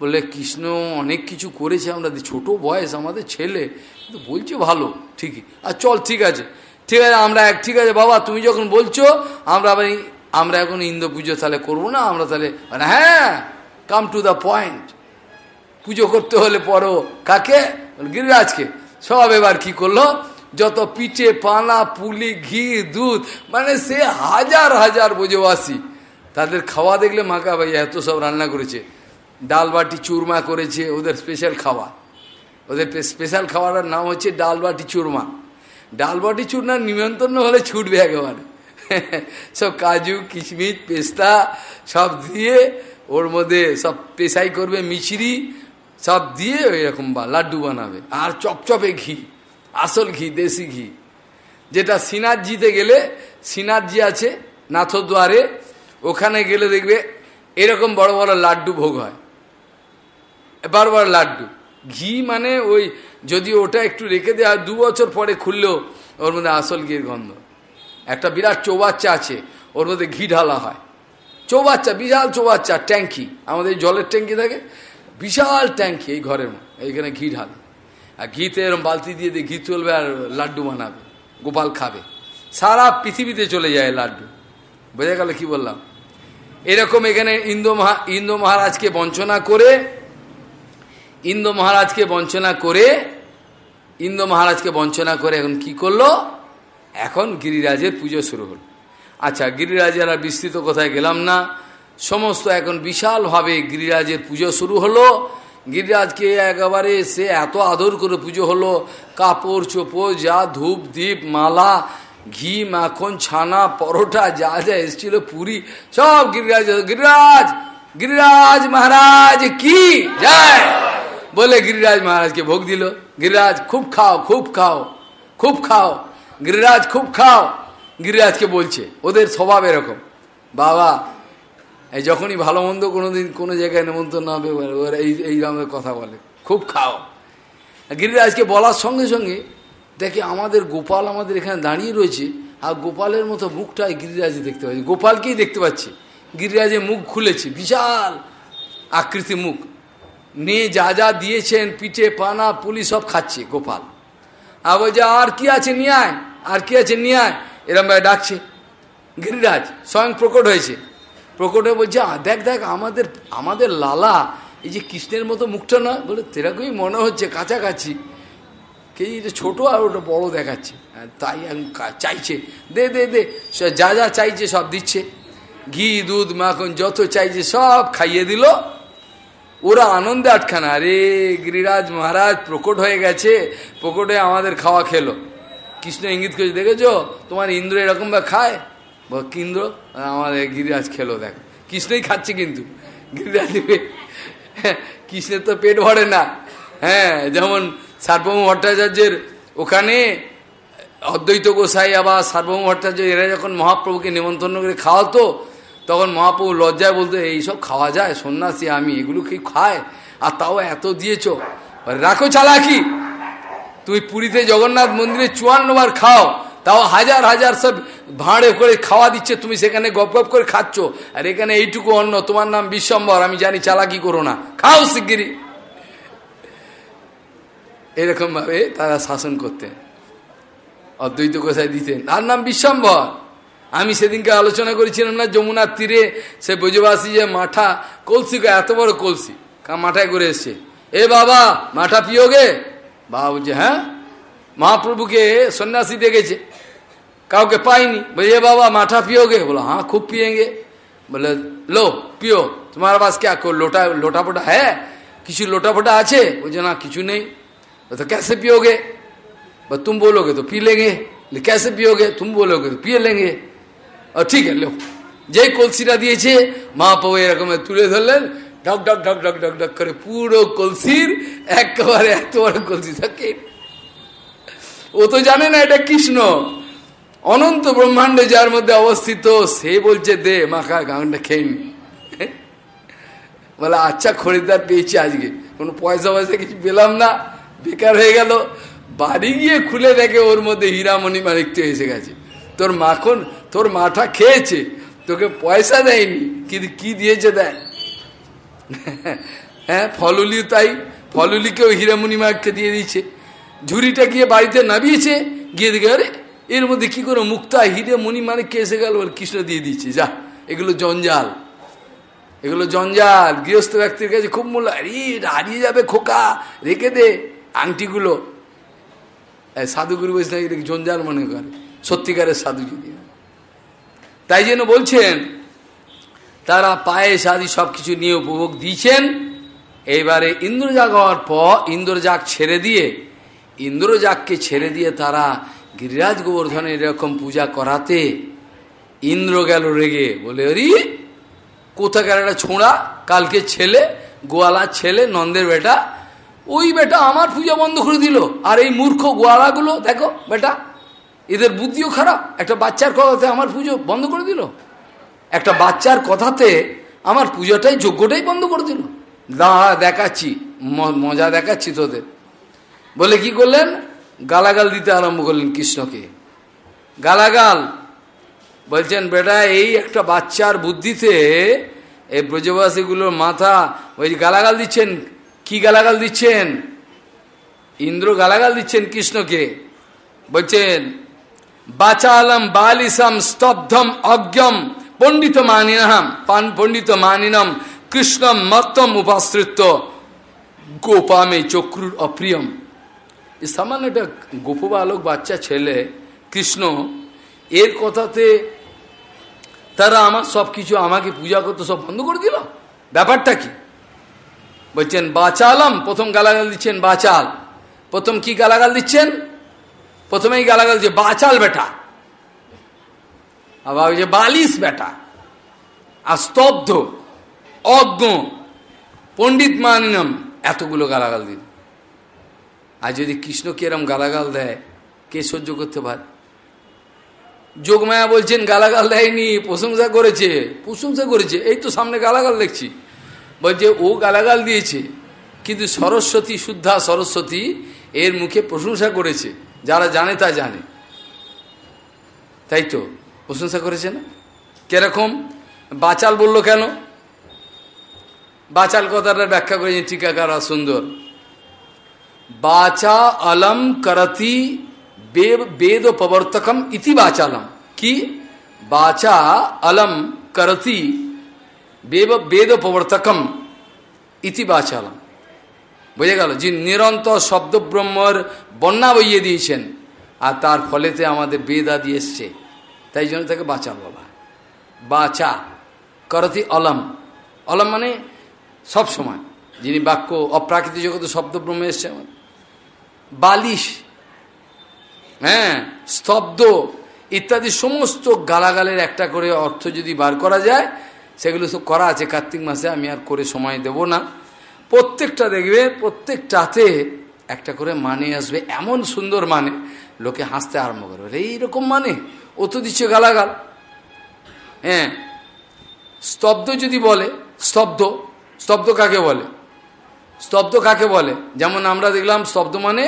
A: বলে কৃষ্ণ অনেক কিছু করেছে আমরা ছোট বয়স আমাদের ছেলে কিন্তু বলছে ভালো ঠিকই আর চল ঠিক আছে ঠিক আছে আমরা এক ঠিক আছে বাবা তুমি যখন বলছো আমরা ভাই আমরা এখন ইন্দ্র পুজো তাহলে করবো না আমরা তাহলে মানে, হ্যাঁ কাম টু দ্য পয়েন্ট পুজো করতে হলে পরো কাকে গিরিরাজকে সব এবার কি করলো যত পিঠে পানা পুলি ঘি দুধ মানে সে হাজার হাজার বোঝবাসী তাদের খাওয়া দেখলে মাকা ভাই এত সব রান্না করেছে ডাল বাটি চুরমা করেছে ওদের স্পেশাল খাওয়া ওদের স্পেশাল খাওয়ার নাম হচ্ছে ডাল বাটি চুরমা ডাল বাটি চুরমার নিমন্ত্রণ হলে ছুটবে একেবারে <laughs> সব কাজু কিশমিশ পেস্তা সব দিয়ে ওর মধ্যে সব পেশাই করবে মিছরি সব দিয়ে ওইরকম বা লাড্ডু বানাবে আর চপচপে ঘি আসল ঘি দেশি ঘি যেটা সিনাজিতে গেলে সিনাজি আছে নাথদ্বারে ওখানে গেলে দেখবে এরকম বড় বড় লাড্ডু ভোগ হয় বারবার লাড্ডু ঘি মানে ওই যদি ওটা একটু রেখে দেওয়া দু বছর পরে খুললেও ওর মধ্যে আসল ঘির গন্ধ একটা বিরাট চৌবাচ্চা আছে ওর মধ্যে ঘি ঢালা হয় চৌবাচ্চা বিশাল চৌবাচ্চা ট্যাঙ্কি আমাদের জলের ট্যাঙ্কি থাকে বিশাল ট্যাঙ্কি এই ঘরের এইখানে ঘি ঢালে আর ঘিতে এরম বালতি দিয়ে দিয়ে ঘি চলবে আর লাড্ডু বানাবে গোপাল খাবে সারা পৃথিবীতে চলে যায় লাড্ডু বোঝা গেল কি বললাম এরকম এখানে ইন্দো মহা ইন্দো মহারাজকে বঞ্চনা করে ইন্দ্র মহারাজকে বঞ্চনা করে ইন্দ্র মহারাজকে বঞ্চনা করে এখন কি করলো এখন গিরিরাজের পুজো শুরু হল আচ্ছা গিরিরাজের আর বিস্তৃত কোথায় গেলাম না সমস্ত এখন বিশালভাবে গিরিরাজের পুজো শুরু হলো গিরিরাজকে একেবারে সে এত আদর করে পুজো হলো কাপড় চোপড় যা ধূপ দ্বীপ মালা ঘি মাখন ছানা পরোটা যা যা এসেছিল পুরী সব গিরিরাজ গিরিরাজ গিরিরাজ মহারাজ কি যায় বলে গিরিরাজ মহারাজকে ভোগ দিল গিরিরাজ খুব খাও খুব খাও খুব খাও গিরিরাজ খুব খাও গিরিরাজকে বলছে ওদের স্বভাব এরকম বাবা এই যখনই ভালো মন্দ কোনো দিন কোনো জায়গায় নেমন্তন্ন হবে ওরা এই এই আমাদের কথা বলে খুব খাও গিরিরাজকে বলার সঙ্গে সঙ্গে দেখে আমাদের গোপাল আমাদের এখানে দাঁড়িয়ে রয়েছে আর গোপালের মতো মুখটা গিরিরাজে দেখতে পাচ্ছি গোপালকেই দেখতে পাচ্ছি গিরিরাজে মুখ খুলেছে বিশাল আকৃতি মুখ নিয়ে যা যা দিয়েছেন পিঠে পানা পুলি সব খাচ্ছে গোপাল আর বলছে আর কি আছে নিয়ায় আর কি আছে নিয়ায় এরম এরমভাবে ডাকছে গিরিরাজ স্বয়ং প্রকট হয়েছে প্রকটে বলছে দেখ দেখ আমাদের আমাদের লালা এই যে কৃষ্ণের মতো মুখটা না বলে তেরকমই মনে হচ্ছে কাছাকাছি কে এটা ছোটো আর ওটা বড় দেখাচ্ছে হ্যাঁ, তাই চাইছে দে দে দে যা যা চাইছে সব দিচ্ছে ঘি দুধ মাখন যত চাইছে সব খাইয়ে দিল ওরা আনন্দে আটখানা আরে গিরিরাজ মহারাজ প্রকট হয়ে গেছে প্রকটে আমাদের খাওয়া খেলো কৃষ্ণ ইঙ্গিত করে দেখেছো তোমার ইন্দ্র এরকম বা খায় ইন্দ্র আমাদের গিরিরাজ খেলো দেখ কৃষ্ণই খাচ্ছে কিন্তু গিরিরাজ হ্যাঁ, কৃষ্ণের তো পেট ভরে না হ্যাঁ যেমন সার্বভৌম ভট্টাচার্যের ওখানে অদ্বৈত গোসাই আবার সার্বভৌম ভট্টাচার্য এরা যখন মহাপ্রভুকে নিমন্ত্রণ করে খাওয়াতো তখন মহাপ্রভু লজ্জায় বলতে এইসব খাওয়া যায় সন্ন্যাসী আমি এগুলো কি খায় আর তাও এত দিয়েছ রাখো চালাকি তুমি পুরীতে জগন্নাথ মন্দিরে চুয়ান্নবার খাও তাও হাজার হাজার সব ভাঁড়ে করে খাওয়া দিচ্ছে তুমি সেখানে গপ গপ করে খাচ্ছ আর এখানে এইটুকু অন্য তোমার নাম বিশ্বম্বর আমি জানি চালাকি করো না খাও শিগগিরি এরকমভাবে তারা শাসন করতেন অদ্বৈত কোথায় দিতেন তার নাম বিশ্বম্বর আমি সেদিনকে আলোচনা করেছিলেন না যমুনা তীরে সেই বুজবাসী যে মাঠা কলসি কা এত বড় কলসি কা মাঠা ঘুরে এসেছে এ বাবা মাঠা পियोगে बाबू जी হ্যাঁ মা প্রভু কে সোনাসি দে গেছে কাও কে পাইনি বলে বাবা মাঠা পियोगে বলে हां হ্যাঁ, খুব пиएंगे बोले लो पियो तुम्हारे पास क्या को लोटा लोटाफटा है किसी लोटाफटा আছে ও জানা কিছু নেই তো कैसे पियोगে বা তুমি bologe to पी लेंगे ले कैसे पियोगে তুমি bologe to पी लेंगे ঠিক আছে যেই কলসিটা দিয়েছে মা পাবো এরকমের তুলে ধরলেন ঢক ঢক ঢক ঢক ঢক ঢক করে পুরো কলসির একেবারে এত বড় কলসি থাকে ও তো জানে না এটা কৃষ্ণ অনন্ত ব্রহ্মাণ্ডে যার মধ্যে অবস্থিত সে বলছে দে মাখা গাউনটা খেয়ে নি বলে আচ্ছা খরিদ্দার পেয়েছি আজকে কোনো পয়সা পয়সা কিছু পেলাম না বেকার হয়ে গেল বাড়ি গিয়ে খুলে দেখে ওর মধ্যে হীরামণি মানিকতে এসে গেছে তোর মাখন তোর মাথা খেয়েছে তোকে পয়সা দেয়নি কিন্তু কি দিয়েছে দেয় <laughs> হ্যাঁ ফলুলি তাই ফলুলিকেও মাকে দিয়ে দিচ্ছে ঝুড়িটা গিয়ে বাড়িতে নামিয়েছে গিয়ে দেখে আরে এর মধ্যে কি করে মুক্তা হিরে মনি মানে কে এসে গেল কৃষ্ণ দিয়ে দিচ্ছে যা এগুলো জঞ্জাল এগুলো জঞ্জাল গৃহস্থ ব্যক্তির কাছে খুব মূল্য আরে হারিয়ে যাবে খোকা রেখে দে আংটিগুলো সাধুগুরু বৈষ্ণব জঞ্জাল মনে করে সত্যিকারের সাধু যদি তাই জন্য বলছেন তারা পায়েস আদি সব কিছু নিয়ে উপভোগ দিয়েছেন এইবারে ইন্দ্রজাগ হওয়ার পর ইন্দ্রজাগ ছেড়ে দিয়ে ইন্দ্রজাগকে ছেড়ে দিয়ে তারা গিরিরাজ গোবর্ধনে এরকম পূজা করাতে ইন্দ্র গেল রেগে বলে অরি কোথাকার একটা ছোঁড়া কালকে ছেলে গোয়ালার ছেলে নন্দের বেটা ওই বেটা আমার পূজা বন্ধ করে দিল আর এই মূর্খ গোয়ালাগুলো দেখো বেটা এদের বুদ্ধিও খারাপ একটা বাচ্চার কথাতে আমার পুজো বন্ধ করে দিল একটা বাচ্চার কথাতে আমার পুজোটাই যোগ্যটাই বন্ধ করে দিল দাঁড়া দেখাচ্ছি মজা দেখাচ্ছি তোদের বলে কি করলেন গালাগাল দিতে আরম্ভ করলেন কৃষ্ণকে গালাগাল বলছেন বেটা এই একটা বাচ্চার বুদ্ধিতে এই ব্রজবাসীগুলোর মাথা ওই গালাগাল দিচ্ছেন কি গালাগাল দিচ্ছেন ইন্দ্র গালাগাল দিচ্ছেন কৃষ্ণকে বলছেন বাচালম বালিসম স্তব্ধম অজ্ঞম পণ্ডিত মানিনাম পান পণ্ডিত মানিনম কৃষ্ণম মত্তম উপাশ্রিত গোপামে চক্রুর অপ্রিয়ম এ সামান্য একটা গোপবালক বাচ্চা ছেলে কৃষ্ণ এর কথাতে তারা আমার সব কিছু আমাকে পূজা করতে সব বন্ধ করে দিল ব্যাপারটা কি বলছেন বাচালম প্রথম গালাগাল দিচ্ছেন বাচাল প্রথম কি গালাগাল দিচ্ছেন প্রথমেই গালাগাল যে বাচাল বেটা আবার যে বালিশ বেটা আর স্তব্ধ অজ্ঞ পণ্ডিত মানিনম এতগুলো গালাগাল দিন আর যদি কৃষ্ণ এরম গালাগাল দেয় কে সহ্য করতে পারে যোগমায়া বলছেন গালাগাল দেয়নি প্রশংসা করেছে প্রশংসা করেছে এই তো সামনে গালাগাল দেখছি বলছে ও গালাগাল দিয়েছে কিন্তু সরস্বতী শুদ্ধা সরস্বতী এর মুখে প্রশংসা করেছে যারা জানে তা জানে তাই তো প্রশংসা করেছে না কেরকম বাচাল বলল কেন বাচাল কথাটা ব্যাখ্যা করেছে টিকাকারা সুন্দর বাচা আলম করতি বেদ প্রবর্তকম ইতি বাচালম কি বাচা আলম করতি বেদ প্রবর্তকম ইতি বাচালম বুঝে গেল যে নিরন্তর শব্দব্রহ্মর বন্যা বইয়ে দিয়েছেন আর তার ফলেতে আমাদের বেদা দিয়ে এসছে তাই জন্য তাকে বাঁচা বাবা বাঁচা করতি অলম অলম মানে সব সময় যিনি বাক্য অপ্রাকৃতিক জগতে শব্দ ব্রহ্মে এসছে বালিশ হ্যাঁ স্তব্ধ ইত্যাদি সমস্ত গালাগালের একটা করে অর্থ যদি বার করা যায় সেগুলো সব করা আছে কার্তিক মাসে আমি আর করে সময় দেব না প্রত্যেকটা দেখবে প্রত্যেকটাতে একটা করে মানে আসবে এমন সুন্দর মানে লোকে হাসতে আরম্ভ করবে এইরকম মানে ও তো দিচ্ছে গালাগাল হ্যাঁ স্তব্ধ যদি বলে স্তব্ধ স্তব্ধ কাকে বলে স্তব্ধ কাকে বলে যেমন আমরা দেখলাম স্তব্ধ মানে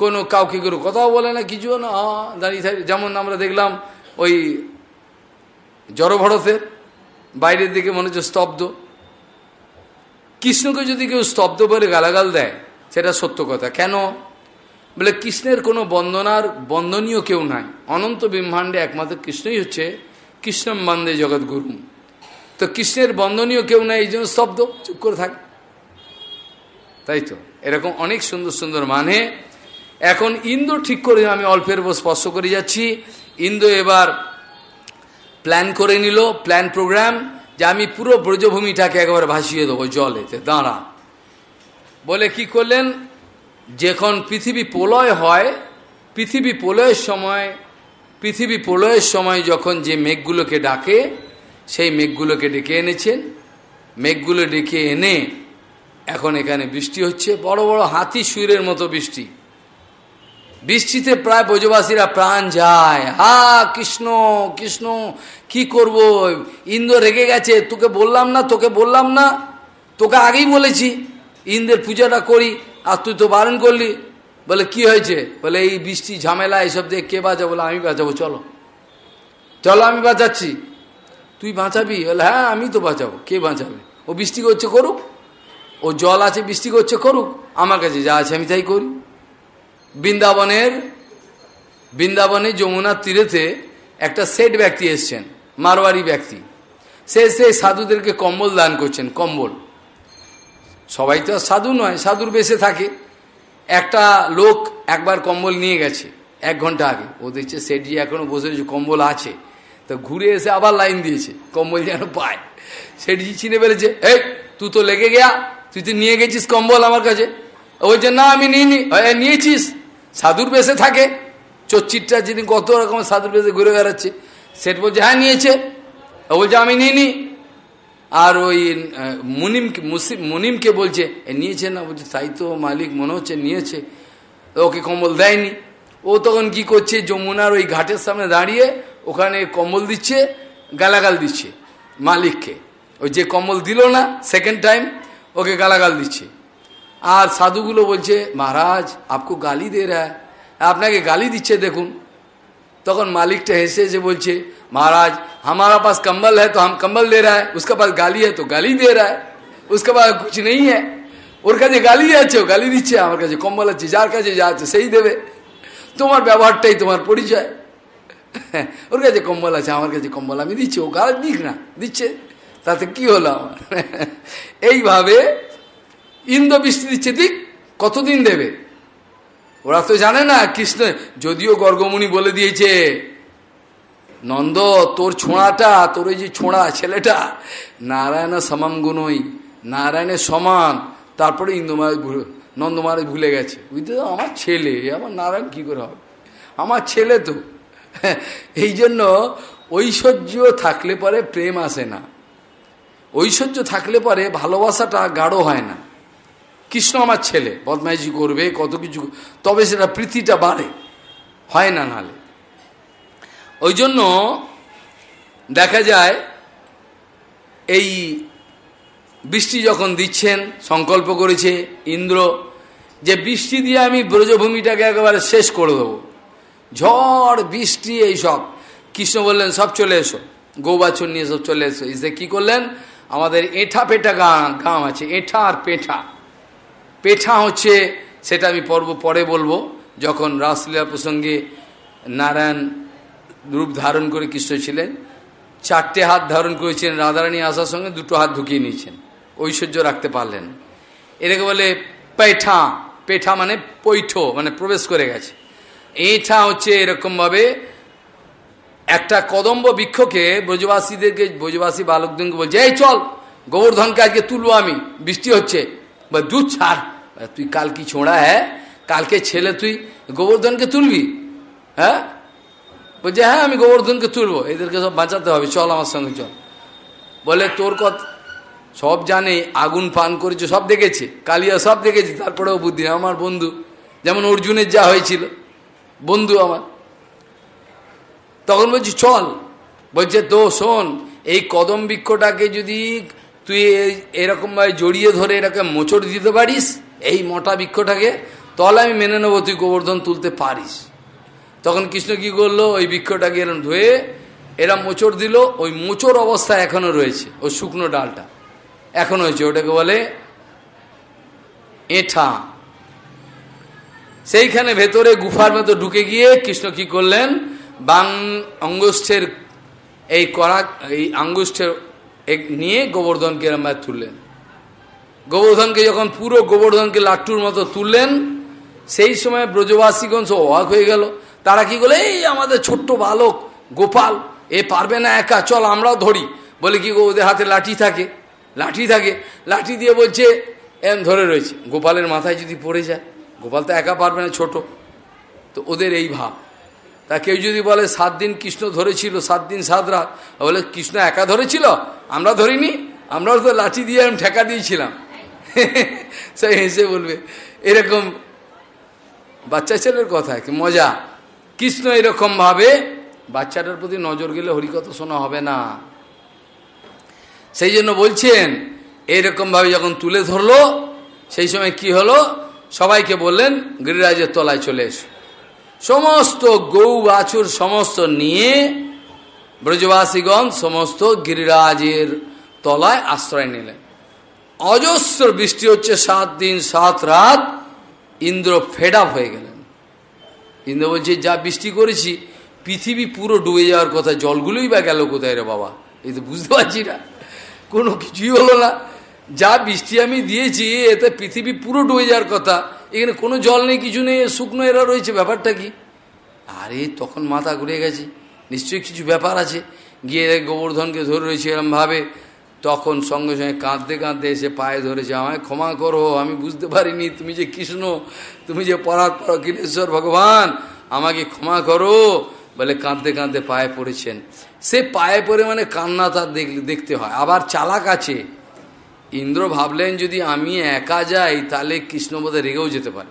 A: কোনো কাউকে কোনো কথাও বলে না কিছু না দাঁড়িয়ে যেমন আমরা দেখলাম ওই জড়ভরতের বাইরের দিকে মনে হচ্ছে স্তব্ধ কৃষ্ণকে যদি কেউ স্তব্ধ বলে গালাগাল দেয় সেটা সত্য কথা কেন বলে কৃষ্ণের কোনো বন্দনার বন্দনীয় কেউ নাই অনন্ত ব্রহ্মাণ্ডে একমাত্র কৃষ্ণই হচ্ছে কৃষ্ণম বন্দে জগৎগুরু তো কৃষ্ণের বন্দনীয় কেউ নাই এই জন্য শব্দ চুপ করে থাকে তাই তো এরকম অনেক সুন্দর সুন্দর মানে এখন ইন্দ্র ঠিক করে আমি অল্পের উপর স্পর্শ করে যাচ্ছি ইন্দ্র এবার প্ল্যান করে নিল প্ল্যান প্রোগ্রাম যে আমি পুরো ব্রজভূমিটাকে একবার ভাসিয়ে দেবো জলেতে দাঁড়া বলে কি করলেন যখন পৃথিবী প্রলয় হয় পৃথিবী প্রলয়ের সময় পৃথিবী প্রলয়ের সময় যখন যে মেঘগুলোকে ডাকে সেই মেঘগুলোকে ডেকে এনেছেন মেঘগুলো ডেকে এনে এখন এখানে বৃষ্টি হচ্ছে বড় বড় হাতি সুরের মতো বৃষ্টি বৃষ্টিতে প্রায় ব্রজবাসীরা প্রাণ যায় হা কৃষ্ণ কৃষ্ণ কি করব ইন্দ্র রেগে গেছে তোকে বললাম না তোকে বললাম না তোকে আগেই বলেছি ইন্দ্রের পূজাটা করি আর তুই তো বারণ করলি বলে কি হয়েছে বলে এই বৃষ্টি ঝামেলা এইসব দিয়ে কে বাঁচাবো বলে আমি বাঁচাবো চলো চলো আমি বাঁচাচ্ছি তুই বাঁচাবি বলে হ্যাঁ আমি তো বাঁচাবো কে বাঁচাবে ও বৃষ্টি করছে করুক ও জল আছে বৃষ্টি করছে করুক আমার কাছে যা আছে আমি তাই করি বৃন্দাবনের বৃন্দাবনে যমুনার তীরেতে একটা সেট ব্যক্তি এসছেন মারোয়ারি ব্যক্তি সে সেই সাধুদেরকে কম্বল দান করছেন কম্বল সবাই তো সাধু নয় সাধুর বেশে থাকে একটা লোক একবার কম্বল নিয়ে গেছে এক ঘন্টা আগে ও দেখছে সেটি এখনও বসে রয়েছে কম্বল আছে তো ঘুরে এসে আবার লাইন দিয়েছে কম্বল যেন পায় সেটি চিনে ফেলেছে এই তুই তো লেগে গেয়া তুই তো নিয়ে গেছিস কম্বল আমার কাছে ওই যে না আমি নিইনি নিয়েছিস সাধুর বেশে থাকে চচ্চিরটা যেদিন কত রকম সাধুর বেশে ঘুরে বেড়াচ্ছে সেট বলছে হ্যাঁ নিয়েছে ও বলছে আমি নিইনি আর ওই মুনিম মুনিমকে বলছে নিয়েছে না বলছে তাই তো মালিক মনে হচ্ছে নিয়েছে ওকে কম্বল দেয়নি ও তখন কি করছে যমুনার ওই ঘাটের সামনে দাঁড়িয়ে ওখানে কম্বল দিচ্ছে গালাগাল দিচ্ছে মালিককে ওই যে কম্বল দিল না সেকেন্ড টাইম ওকে গালাগাল দিচ্ছে আর সাধুগুলো বলছে মহারাজ আপকো গালি দে রা আপনাকে গালি দিচ্ছে দেখুন তখন মালিকটা হেসে এসে বলছে महाराज हमारा पास कंबल है तो हम कंबल दे रहा है उसके पास गाली है तो गाली दे रहा है उसके पास कुछ नहीं है और कहते गाली या चो गाली नीचे हमारे কাছে কম্বল আছে জার কাছে যাচ্ছে সেই দেবে তোমার ব্যবহারটাই তোমার পরিচয় ওর কাছে কম্বল আছে আর কাছে কম্বল আমি দিচ্ছি ও গাল দেখ না দিছে তাতে কি হলো এই ভাবে ইন্দ্র বৃষ্টি নিচে দিক কতদিন দেবে ওরা তো জানে না কৃষ্ণ যদিও গর্গমুনি বলে দিয়েছে নন্দ তোর ছোঁড়াটা তোর ওই যে ছোঁড়া ছেলেটা নারায়ণের সমান গুণই নারায়ণের সমান তারপরে ইন্দুমারাজ ভুলে নন্দমারে ভুলে গেছে বুঝতে তো আমার ছেলে আমার নারায়ণ কী করে হবে আমার ছেলে তো এই জন্য ঐশ্বর্য থাকলে পরে প্রেম আসে না ঐশ্বর্য থাকলে পরে ভালোবাসাটা গাঢ় হয় না কৃষ্ণ আমার ছেলে বদমাইজি করবে কত কিছু তবে সেটা প্রীতিটা বাড়ে হয় না নালে ওই জন্য দেখা যায় এই বৃষ্টি যখন দিচ্ছেন সংকল্প করেছে ইন্দ্র যে বৃষ্টি দিয়ে আমি ব্রজভূমিটাকে একেবারে শেষ করে দেব ঝড় বৃষ্টি এইসব কৃষ্ণ বললেন সব চলে এসো গৌবাছুর নিয়ে সব চলে এসো ইসে কী করলেন আমাদের এঠা পেঠা গাম আছে এঠা আর পেঠা পেঠা হচ্ছে সেটা আমি পর্ব পরে বলবো যখন রাসলীলা প্রসঙ্গে নারায়ণ রূপ ধারণ করে কৃষ্ণ ছিলেন চারটে হাত ধারণ করেছেন রাধারানী আসার সঙ্গে দুটো হাত ঢুকিয়ে নিয়েছেন ঐশ্বর্য রাখতে পারলেন এটাকে বলে পেঠা পেঠা মানে পৈঠ মানে প্রবেশ করে গেছে এঠা হচ্ছে এরকমভাবে একটা কদম্ব বৃক্ষকে ব্রজবাসীদেরকে ব্রজবাসী বালকদেরকে বলছে এই চল গোবর্ধনকে আজকে তুলবো আমি বৃষ্টি হচ্ছে বা দুধ ছাড় তুই কাল কি ছোঁড়া হ্যাঁ কালকে ছেলে তুই গোবর্ধনকে তুলবি হ্যাঁ বলছে হ্যাঁ আমি গোবর্ধনকে তুলবো এদেরকে সব বাঁচাতে হবে চল আমার সঙ্গে চল বলে তোর কত সব জানে আগুন পান করেছে সব দেখেছে কালিয়া সব দেখেছে তারপরেও বুদ্ধি আমার বন্ধু যেমন অর্জুনের যা হয়েছিল বন্ধু আমার তখন বলছি চল বলছে তো শোন এই কদম বৃক্ষটাকে যদি তুই এরকমভাবে জড়িয়ে ধরে এটাকে মোচড় দিতে পারিস এই মোটা বৃক্ষটাকে তাহলে আমি মেনে নেবো তুই গোবর্ধন তুলতে পারিস তখন কৃষ্ণ কি করলো ওই বৃক্ষটাকে এরম ধুয়ে এরা মোচড় দিল ওই মোচড় অবস্থা এখনো রয়েছে ওই শুকনো ডালটা এখন হয়েছে ওটাকে বলে এঠা সেইখানে ভেতরে গুফার মতো ঢুকে গিয়ে কৃষ্ণ কি করলেন বাং অঙ্গুষ্ঠের এই করা এই আঙ্গুষ্ঠের নিয়ে গোবর্ধনকে এরমভাবে তুললেন গোবর্ধনকে যখন পুরো গোবর্ধনকে লাট্টুর মতো তুললেন সেই সময় ব্রজবাসীগঞ্জ সব অবাক হয়ে গেল তারা কি বলে এই আমাদের ছোট্ট বালক গোপাল এ পারবে না একা চল আমরাও ধরি বলে কি গো ওদের হাতে লাঠি থাকে লাঠি থাকে লাঠি দিয়ে বলছে এম ধরে রয়েছে গোপালের মাথায় যদি পড়ে যায় গোপাল তো একা পারবে না ছোট তো ওদের এই ভাব তা কেউ যদি বলে সাত দিন কৃষ্ণ ধরেছিল সাত দিন সাত রাত বলে কৃষ্ণ একা ধরেছিল আমরা ধরিনি আমরাও তো লাঠি দিয়ে আমি ঠেকা দিয়েছিলাম <laughs> সে হেসে বলবে এরকম বাচ্চা ছেলের কথা কি মজা কৃষ্ণ এরকমভাবে বাচ্চাটার প্রতি নজর গেলে হরিকত শোনা হবে না সেই জন্য বলছেন ভাবে যখন তুলে ধরলো সেই সময় কি হলো সবাইকে বললেন গিরিরাজের তলায় চলে এস সমস্ত গৌ বাছুর সমস্ত নিয়ে ব্রজবাসীগণ সমস্ত গিরিরাজের তলায় আশ্রয় নিলেন অজস্র বৃষ্টি হচ্ছে সাত দিন সাত রাত ইন্দ্র ফেড হয়ে গেলেন ইন্দ্র বলছে যা বৃষ্টি করেছি পৃথিবী পুরো ডুবে যাওয়ার কথা জলগুলোই বা গেল কোথায় রে বাবা এই তো বুঝতে পারছি না কোনো কিছুই হলো না যা বৃষ্টি আমি দিয়েছি এতে পৃথিবী পুরো ডুবে যাওয়ার কথা এখানে কোনো জল নেই কিছু নেই শুকনো এরা রয়েছে ব্যাপারটা কি আরে তখন মাথা ঘুরে গেছে নিশ্চয়ই কিছু ব্যাপার আছে গিয়ে গোবর্ধনকে ধরে রয়েছে এরমভাবে তখন সঙ্গে সঙ্গে কাঁদতে কাঁদতে এসে পায়ে ধরেছে আমায় ক্ষমা করো আমি বুঝতে পারিনি তুমি যে কৃষ্ণ তুমি যে পর কৃষ্ণেশ্বর ভগবান আমাকে ক্ষমা করো বলে কাঁদতে কাঁদতে পায়ে পড়েছেন সে পায়ে পড়ে মানে কান্না তার দেখতে হয় আবার চালাক আছে ইন্দ্র ভাবলেন যদি আমি একা যাই তাহলে কৃষ্ণ বোধে রেগেও যেতে পারে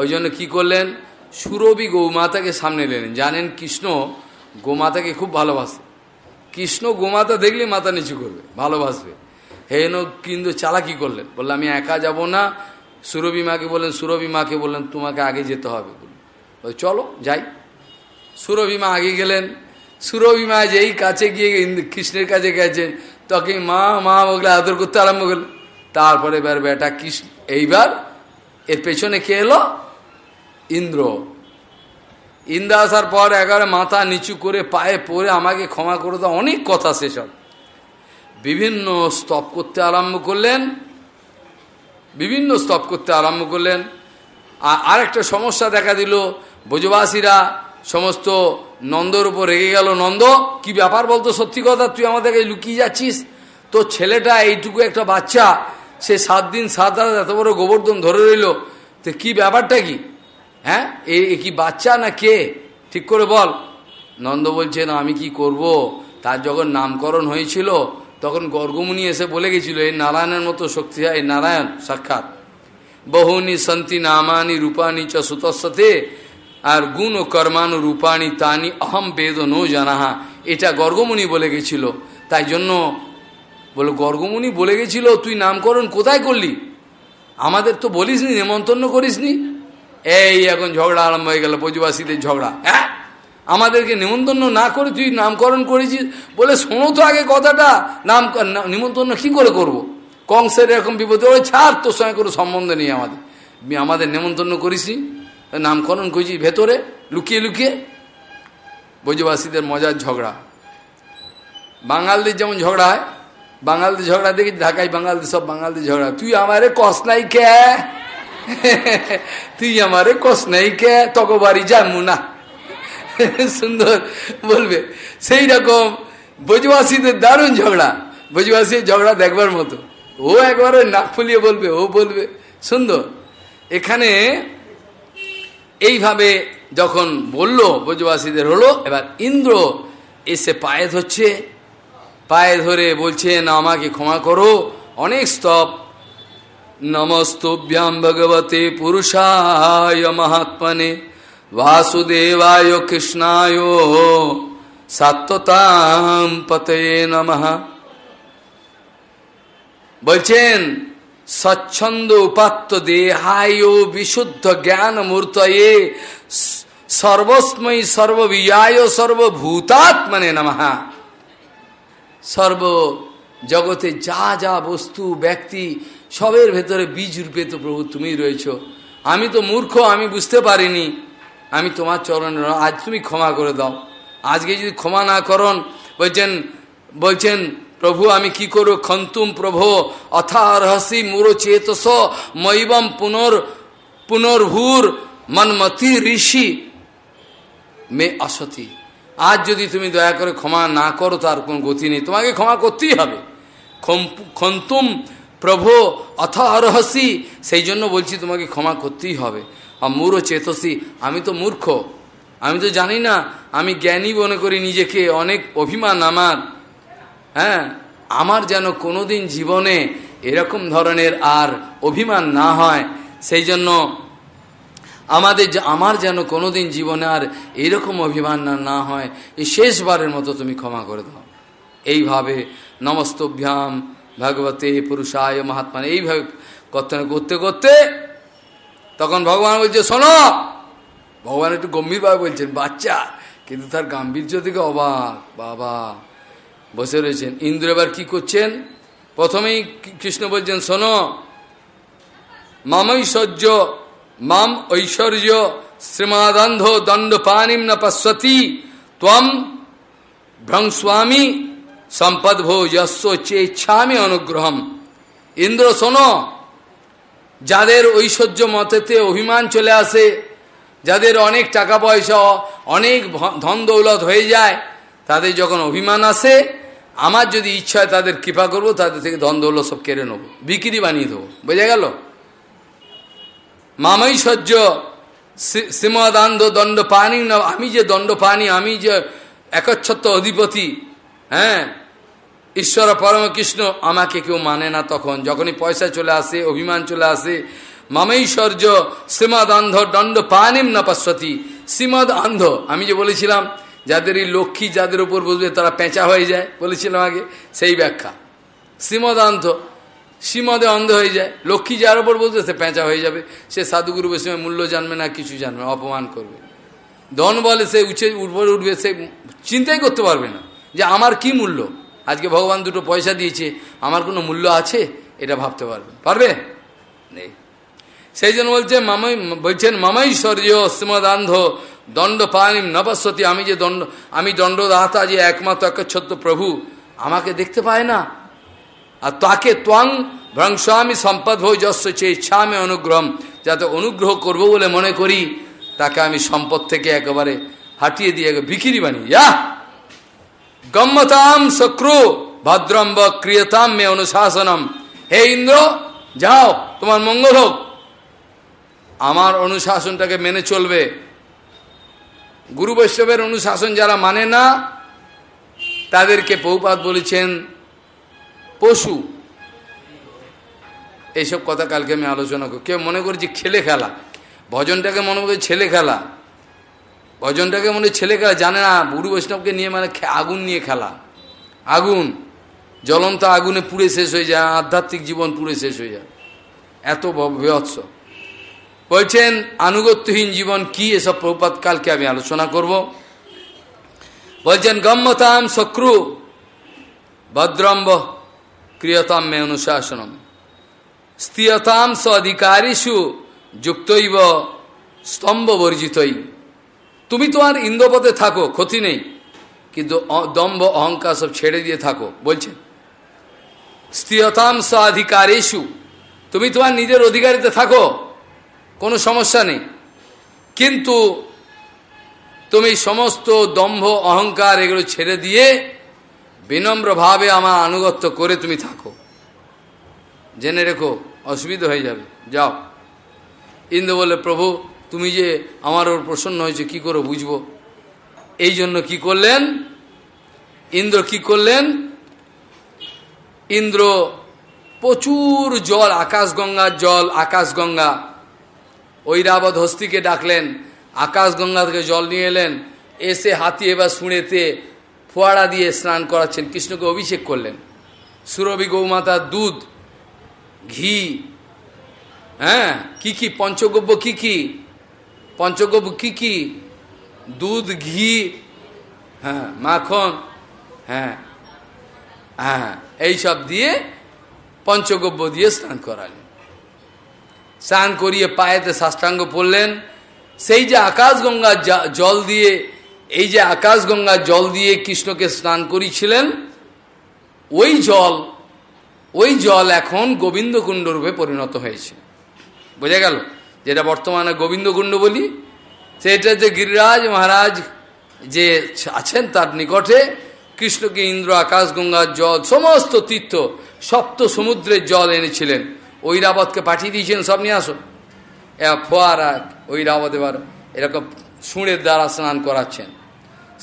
A: ওই জন্য কী করলেন সুরবি গৌমাতাকে সামনে নিলেন জানেন কৃষ্ণ গোমাতাকে খুব ভালোবাসে কৃষ্ণ গোমাতা দেখলে মাথা নিচু করবে ভালোবাসবে হেন কিন্তু চালাকি করলেন বললে আমি একা যাব না সুরভি মাকে বললেন সুরভি মাকে বললেন তোমাকে আগে যেতে হবে চলো যাই সুরভি মা আগে গেলেন সুরভি মা যেই কাছে গিয়ে কৃষ্ণের কাছে গেছেন তখন মা মা বললে আদর করতে আরম্ভ করলেন তারপরে এবার বেটা কৃষ্ণ এইবার এর পেছনে কে এলো ইন্দ্র ইন্দা আসার পর একেবারে মাথা নিচু করে পায়ে পড়ে আমাকে ক্ষমা করে দেওয়া অনেক কথা সেসব বিভিন্ন স্তব করতে আরম্ভ করলেন বিভিন্ন স্তব করতে আরম্ভ করলেন আর আরেকটা সমস্যা দেখা দিল ব্রজবাসীরা সমস্ত নন্দর উপর রেগে গেল নন্দ কি ব্যাপার বলতো সত্যি কথা তুই আমাদেরকে লুকিয়ে যাচ্ছিস তো ছেলেটা এইটুকু একটা বাচ্চা সে সাত দিন সাত রাত এত বড় গোবর্ধন ধরে রইল তো কি ব্যাপারটা কি হ্যাঁ এ কি বাচ্চা না কে ঠিক করে বল নন্দ বলছে না আমি কি করব। তার যখন নামকরণ হয়েছিল তখন গর্গমুনি এসে বলে গেছিল এই নারায়ণের মতো শক্তি এই নারায়ণ সাক্ষাৎ বহুনি সন্তি নামানি রূপানি চ সুতস্বতে আর গুণ ও কর্মাণু রূপানি তানি অহম বেদ নো জানাহা এটা গর্গমুনি বলে গেছিল তাই জন্য বলে গর্গমুনি বলে গেছিল তুই নামকরণ কোথায় করলি আমাদের তো বলিসনি নেমন্তন্ন করিসনি এই এখন ঝগড়া আরম্ভ হয়ে গেল ব্রজবাসীদের ঝগড়া হ্যাঁ আমাদেরকে নিমন্ত্রণ না করে তুই নামকরণ করেছিস বলে শোনো তো আগে কথাটা নাম নিমন্ত্রণ কি করে করব। কংসের এরকম বিপদে ওই ছাড় তোর সঙ্গে কোনো সম্বন্ধ নেই আমাদের আমাদের নেমন্তন্ন করিসি নামকরণ করেছিস ভেতরে লুকিয়ে লুকিয়ে ব্রজবাসীদের মজার ঝগড়া বাঙালদের যেমন ঝগড়া হয় বাঙালদের ঝগড়া দেখি ঢাকায় বাঙালদের সব বাঙালদের ঝগড়া তুই আমারে কস নাই কে <laughs> তুই আমারে কস নেই কে তক বাড়ি যাবো না <laughs> সুন্দর বলবে সেই রকম ব্রজবাসীদের দারুণ ঝগড়া ব্রজবাসীর ঝগড়া দেখবার মতো ও একবারে নাক ফুলিয়ে বলবে ও বলবে সুন্দর এখানে এইভাবে যখন বলল ব্রজবাসীদের হলো এবার ইন্দ্র এসে পায়ে ধরছে পায়ে ধরে বলছেন আমাকে ক্ষমা করো অনেক স্তব नमस्तुभ्या भगवते पुरुषाय महात्मने वासुदेवाय कृष्णा सात्वता पते नम बचेन स्वच्छंद उपात्त देहाय विशुद्ध ज्ञान मूर्त ये सर्वस्मय सर्वियाय सर्वभूतात्मने नम सर्व जगते जा जा वस्तु व्यक्ति সবের ভেতরে বীজ রূপে তো প্রভু তুমি রয়েছ আমি তো মূর্খ আমি বুঝতে পারিনি আমি তোমার চরণ আজ তুমি ক্ষমা করে দাও আজকে যদি ক্ষমা না করন বলছেন বলছেন প্রভু আমি কি করব খন্তুম প্রভো রহসি মুরো চেতস মৈবম পুনর পুনর্ভূর মনমতি ঋষি মে অসতি আজ যদি তুমি দয়া করে ক্ষমা না করো তার কোন গতি নেই তোমাকে ক্ষমা করতেই হবে খন্তুম প্রভো অথ অরহসি সেই জন্য বলছি তোমাকে ক্ষমা করতেই হবে আর মূর চেতসি আমি তো মূর্খ আমি তো জানি না আমি জ্ঞানী মনে করি নিজেকে অনেক অভিমান আমার হ্যাঁ আমার যেন কোনোদিন জীবনে এরকম ধরনের আর অভিমান না হয় সেই জন্য আমাদের আমার যেন কোনোদিন জীবনে আর এরকম অভিমান না না হয় এই শেষবারের মতো তুমি ক্ষমা করে দাও এইভাবে নমস্তভ্যাম ভগবতে পুরুষায় মহাত্মা এইভাবে কর্তন করতে করতে তখন ভগবান বলছে শোনো ভগবান একটু গম্ভীরভাবে বলছেন বাচ্চা কিন্তু তার গাম্ভীর্য থেকে অবাক বাবা বসে রয়েছেন ইন্দ্র এবার কী করছেন প্রথমেই কৃষ্ণ বলছেন শোনো মাম ঐশ্বর্য মাম ঐশ্বর্য শ্রীমাদন্ধ দণ্ড পানিম না পশ্বতী তম ভ্রংস্বামী সম্পদ ভো যশ চে ইচ্ছামি অনুগ্রহম ইন্দ্র শোনো যাদের ঐশ্বর্য মতেতে অভিমান চলে আসে যাদের অনেক টাকা পয়সা অনেক ধন দৌলত হয়ে যায় তাদের যখন অভিমান আসে আমার যদি ইচ্ছা হয় তাদের কৃপা করব তাদের থেকে ধন দৌলত সব কেড়ে নেব বিক্রি বানিয়ে দেবো বোঝা গেল মামৈশ্বর্য সীমাদান্দ দণ্ড পানি না আমি যে দণ্ড পানি আমি যে একচ্ছত্ব অধিপতি হ্যাঁ ঈশ্বর পরম কৃষ্ণ আমাকে কেউ মানে না তখন যখনই পয়সা চলে আসে অভিমান চলে আসে মামৈশ্বর্য শ্রীমদ অন্ধ দণ্ড পানিম না পাশ্বতী শ্রীমদ অন্ধ আমি যে বলেছিলাম যাদের এই লক্ষ্মী যাদের উপর বসবে তারা পেঁচা হয়ে যায় বলেছিলাম আগে সেই ব্যাখ্যা শ্রীমদ অন্ধ শ্রীমদে অন্ধ হয়ে যায় লক্ষ্মী যার উপর বসবে সে পেঁচা হয়ে যাবে সে সাধুগুরু বৈষ্ণবের মূল্য জানবে না কিছু জানবে অপমান করবে ধন বলে সে উঠে উঠবে উঠবে সে চিন্তাই করতে পারবে না যে আমার কি মূল্য আজকে ভগবান দুটো পয়সা দিয়েছে আমার কোনো মূল্য আছে এটা ভাবতে পারবে পারবে নেই সেই জন্য বলছে মামাই বলছেন মামাইশ্বর্য অস্মদান্ধ দণ্ড পানিম নবস্বতী আমি যে দণ্ড আমি দণ্ডদাতা যে একমাত্র একচ্ছত্র প্রভু আমাকে দেখতে পায় না আর তাকে ত্বং আমি সম্পদ ভৈজস্ব চেয়ে ইচ্ছা আমি অনুগ্রহম যাতে অনুগ্রহ করব বলে মনে করি তাকে আমি সম্পদ থেকে একেবারে হাটিয়ে দিয়ে বিক্রি বানিয়ে যা গম্মতাম শক্রু ভদ্রম্ব ক্রিয়তাম মে অনুশাসনম হে ইন্দ্র যাও তোমার মঙ্গল হোক আমার অনুশাসনটাকে মেনে চলবে গুরু বৈষ্ণবের অনুশাসন যারা মানে না তাদেরকে বহুপাত বলেছেন পশু এইসব কথা কালকে আমি আলোচনা করি কেউ মনে করছি ছেলে খেলে খেলা ভজনটাকে মনে করি ছেলে খেলা ভজনটাকে মনে ছেলে খেলা জানে না গুরু বৈষ্ণবকে নিয়ে মানে আগুন নিয়ে খেলা আগুন জ্বলন্ত আগুনে পুড়ে শেষ হয়ে যায় আধ্যাত্মিক জীবন পুড়ে শেষ হয়ে যায় এত বৎস বলছেন আনুগত্যহীন জীবন কি এসব প্রপাত কালকে আমি আলোচনা করব বলছেন গম্যতাম শক্রু ভদ্রম্ব ক্রিয়তাম মে অনুশাসনম স্থিয়তাম স অধিকারীষু যুক্তইব স্তম্ভ বর্জিতই তুমি তো আর ইন্দ্রপথে থাকো ক্ষতি নেই কিন্তু দম্ভ অহংকার সব ছেড়ে দিয়ে থাকো বলছে বলছেন স্থিরতাম ইস্যু তুমি তোমার নিজের অধিকারিতে থাকো কোনো সমস্যা নেই কিন্তু তুমি সমস্ত দম্ভ অহংকার এগুলো ছেড়ে দিয়ে বিনম্রভাবে আমার আনুগত্য করে তুমি থাকো জেনে রেখো অসুবিধা হয়ে যাবে যাও ইন্দ্র বলে প্রভু তুমি যে আমার ওর প্রসন্ন হয়েছে কি করে বুঝব এই জন্য কি করলেন ইন্দ্র কি করলেন ইন্দ্র প্রচুর জল আকাশগঙ্গার জল আকাশগঙ্গা ঐরাবত হস্তিকে ডাকলেন আকাশগঙ্গা থেকে জল নিয়ে এলেন এসে হাতি এবার শুনেতে ফোয়ারা দিয়ে স্নান করাচ্ছেন কৃষ্ণকে অভিষেক করলেন সুরভি গৌমাতার দুধ ঘি হ্যাঁ কি কি পঞ্চগব্য কি কি পঞ্চগব্য কী কী দুধ ঘি হ্যাঁ মাখন হ্যাঁ হ্যাঁ এইসব দিয়ে পঞ্চগব্য দিয়ে স্নান করালেন স্নান করিয়ে পায়েতে সাষ্টাঙ্গ পড়লেন সেই যে আকাশগঙ্গার জল দিয়ে এই যে আকাশগঙ্গার জল দিয়ে কৃষ্ণকে স্নান করিয়েছিলেন ওই জল ওই জল এখন গোবিন্দকুণ্ড রূপে পরিণত হয়েছে বোঝা গেল যেটা বর্তমানে গোবিন্দকুণ্ড বলি সেটা যে গিরিরাজ মহারাজ যে আছেন তার নিকটে কৃষ্ণকে ইন্দ্র আকাশ গঙ্গার জল সমস্ত তীর্থ সপ্ত সমুদ্রের জল এনেছিলেন ওই রাবতকে পাঠিয়ে দিয়েছেন সব নিয়ে আসো ফোয়ারা রাবত এবার এরকম সুঁড়ের দ্বারা স্নান করাচ্ছেন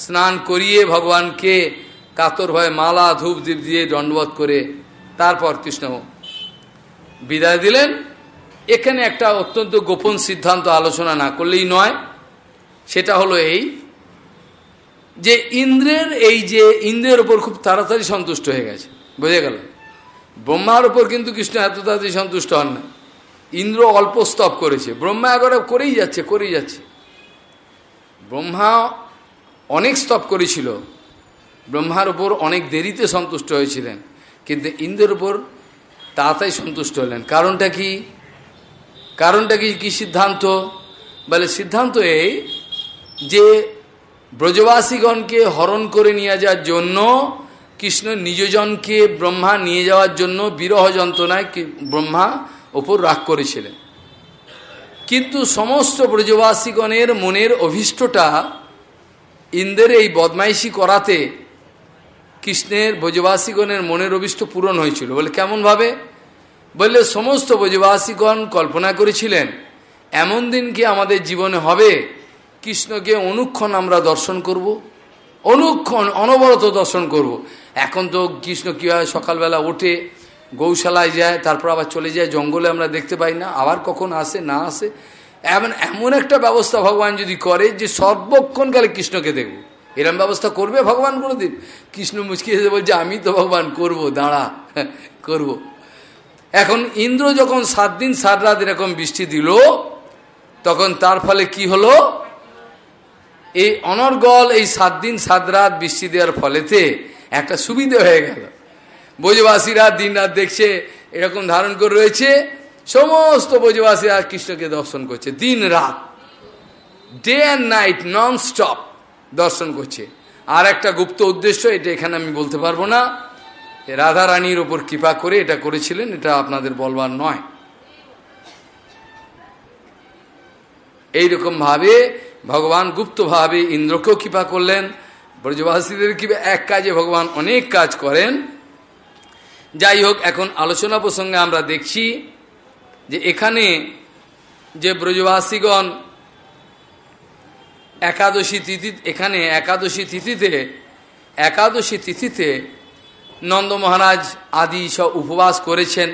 A: স্নান করিয়ে ভগবানকে কাতর ভয়ে মালা ধূপ দীপ দিয়ে দণ্ডবোধ করে তারপর কৃষ্ণ বিদায় দিলেন এখানে একটা অত্যন্ত গোপন সিদ্ধান্ত আলোচনা না করলেই নয় সেটা হলো এই যে ইন্দ্রের এই যে ইন্দ্রের ওপর খুব তাড়াতাড়ি সন্তুষ্ট হয়ে গেছে বুঝে গেল ব্রহ্মার ওপর কিন্তু কৃষ্ণ এত তাড়াতাড়ি সন্তুষ্ট হন না ইন্দ্র অল্প স্তব করেছে ব্রহ্মা একবার করেই যাচ্ছে করেই যাচ্ছে ব্রহ্মা অনেক স্তব করেছিল ব্রহ্মার ওপর অনেক দেরিতে সন্তুষ্ট হয়েছিলেন কিন্তু ইন্দ্রের উপর তাড়াতাড়ি সন্তুষ্ট হলেন কারণটা কি কারণটা কি কি সিদ্ধান্ত বলে সিদ্ধান্ত এই যে ব্রজবাসীগণকে হরণ করে নিয়ে যাওয়ার জন্য কৃষ্ণ নিজজনকে ব্রহ্মা নিয়ে যাওয়ার জন্য বিরহ যন্ত্রণায় ব্রহ্মা ওপর রাগ করেছিলেন কিন্তু সমস্ত ব্রজবাসীগণের মনের অভিষ্টটা ইন্দ্রের এই বদমাইশি করাতে কৃষ্ণের ব্রজবাসীগণের মনের অভিষ্ট পূরণ হয়েছিল বলে কেমনভাবে বললে সমস্ত ব্রজবাসীগণ কল্পনা করেছিলেন এমন দিন কি আমাদের জীবনে হবে কৃষ্ণকে অনুক্ষণ আমরা দর্শন করব। অনুক্ষণ অনবরত দর্শন করব। এখন তো কৃষ্ণ কীভাবে সকালবেলা ওঠে গৌশালায় যায় তারপর আবার চলে যায় জঙ্গলে আমরা দেখতে পাই না আবার কখন আসে না আসে এমন এমন একটা ব্যবস্থা ভগবান যদি করে যে সর্বক্ষণকালে কৃষ্ণকে দেখব এরম ব্যবস্থা করবে ভগবান কোনোদিন কৃষ্ণ মুচকি এসে বলছে আমি তো ভগবান করব দাঁড়া করব। এখন ইন্দ্র যখন সাত দিন সাত রাত এরকম বৃষ্টি দিল তখন তার ফলে কি হলো এই অনর্গল এই সাত দিন সাত রাত বৃষ্টি দেওয়ার ফলেতে একটা সুবিধে হয়ে গেল বোঝবাসীরা দিন রাত দেখছে এরকম ধারণ করে রয়েছে সমস্ত বোঝবাসীরা কৃষ্ণকে দর্শন করছে দিন রাত day and night non stop দর্শন করছে আর একটা গুপ্ত উদ্দেশ্য এটা এখানে আমি বলতে পারবো না রাধা রানীর ওপর কৃপা করে এটা করেছিলেন এটা আপনাদের বলবার নয় এইরকমভাবে ভগবান গুপ্তভাবে ইন্দ্রকেও কৃপা করলেন ব্রজবাসীদের কৃপা এক কাজে ভগবান অনেক কাজ করেন যাই হোক এখন আলোচনা প্রসঙ্গে আমরা দেখছি যে এখানে যে ব্রজবাসীগণ একাদশী তিথি এখানে একাদশী তিথিতে একাদশী তিথিতে নন্দ মহারাজ আদি সব উপবাস করেছেন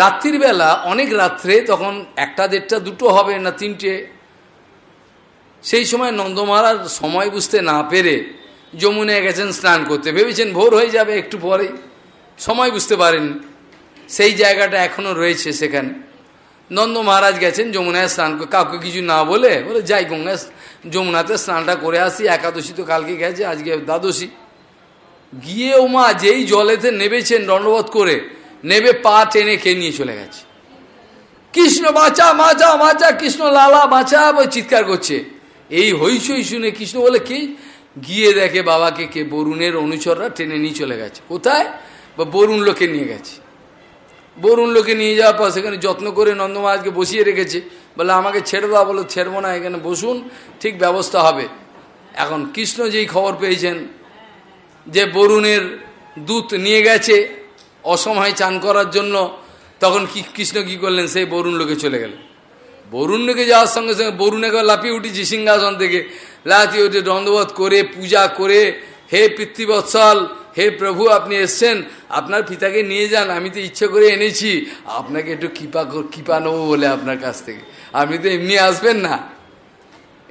A: রাত্রিবেলা অনেক রাত্রে তখন একটা দেড়টা দুটো হবে না তিনটে সেই সময় নন্দ মহারাজ সময় বুঝতে না পেরে যমুনে গেছেন স্নান করতে ভেবেছেন ভোর হয়ে যাবে একটু পরে সময় বুঝতে পারেন সেই জায়গাটা এখনও রয়েছে সেখানে নন্দ মহারাজ গেছেন যমুনায় স্নান কাউকে কিছু না বলে বলে যাই গঙ্গায় যমুনাতে স্নানটা করে আসি একাদশী তো কালকে গেছে আজকে দ্বাদশী গিয়ে ওমা যেই জলেতে নেবেছেন দণ্ডবোধ করে নেবে পা টেনে খেয়ে নিয়ে চলে গেছে কৃষ্ণ বাঁচা মাচা মাচা কৃষ্ণ লালা বাঁচা চিৎকার করছে এই হইচই শুনে কৃষ্ণ বলে কি গিয়ে দেখে বাবাকে কে বরুণের অনুচররা টেনে নিয়ে চলে গেছে কোথায় বা বরুণ লোকে নিয়ে গেছে বরুণ লোকে নিয়ে যাওয়ার পর সেখানে যত্ন করে নন্দমহারাজকে বসিয়ে রেখেছে বলে আমাকে ছেড়ে দেওয়া বলো ছেড়বো না এখানে বসুন ঠিক ব্যবস্থা হবে এখন কৃষ্ণ যেই খবর পেয়েছেন যে বরুণের দূত নিয়ে গেছে অসময় চান করার জন্য তখন কি কৃষ্ণ কি করলেন সেই বরুণ লোকে চলে গেলেন বরুণ লোকে যাওয়ার সঙ্গে সঙ্গে বরুণ একবার লাফিয়ে উঠেছি সিংহাসন থেকে লাফিয়ে উঠে দণ্ডবোধ করে পূজা করে হে পৃথিবৎসল হে প্রভু আপনি এসছেন আপনার পিতাকে নিয়ে যান আমি তো ইচ্ছে করে এনেছি আপনাকে একটু কৃপা কৃপা নেবো বলে আপনার কাছ থেকে আপনি তো এমনি আসবেন না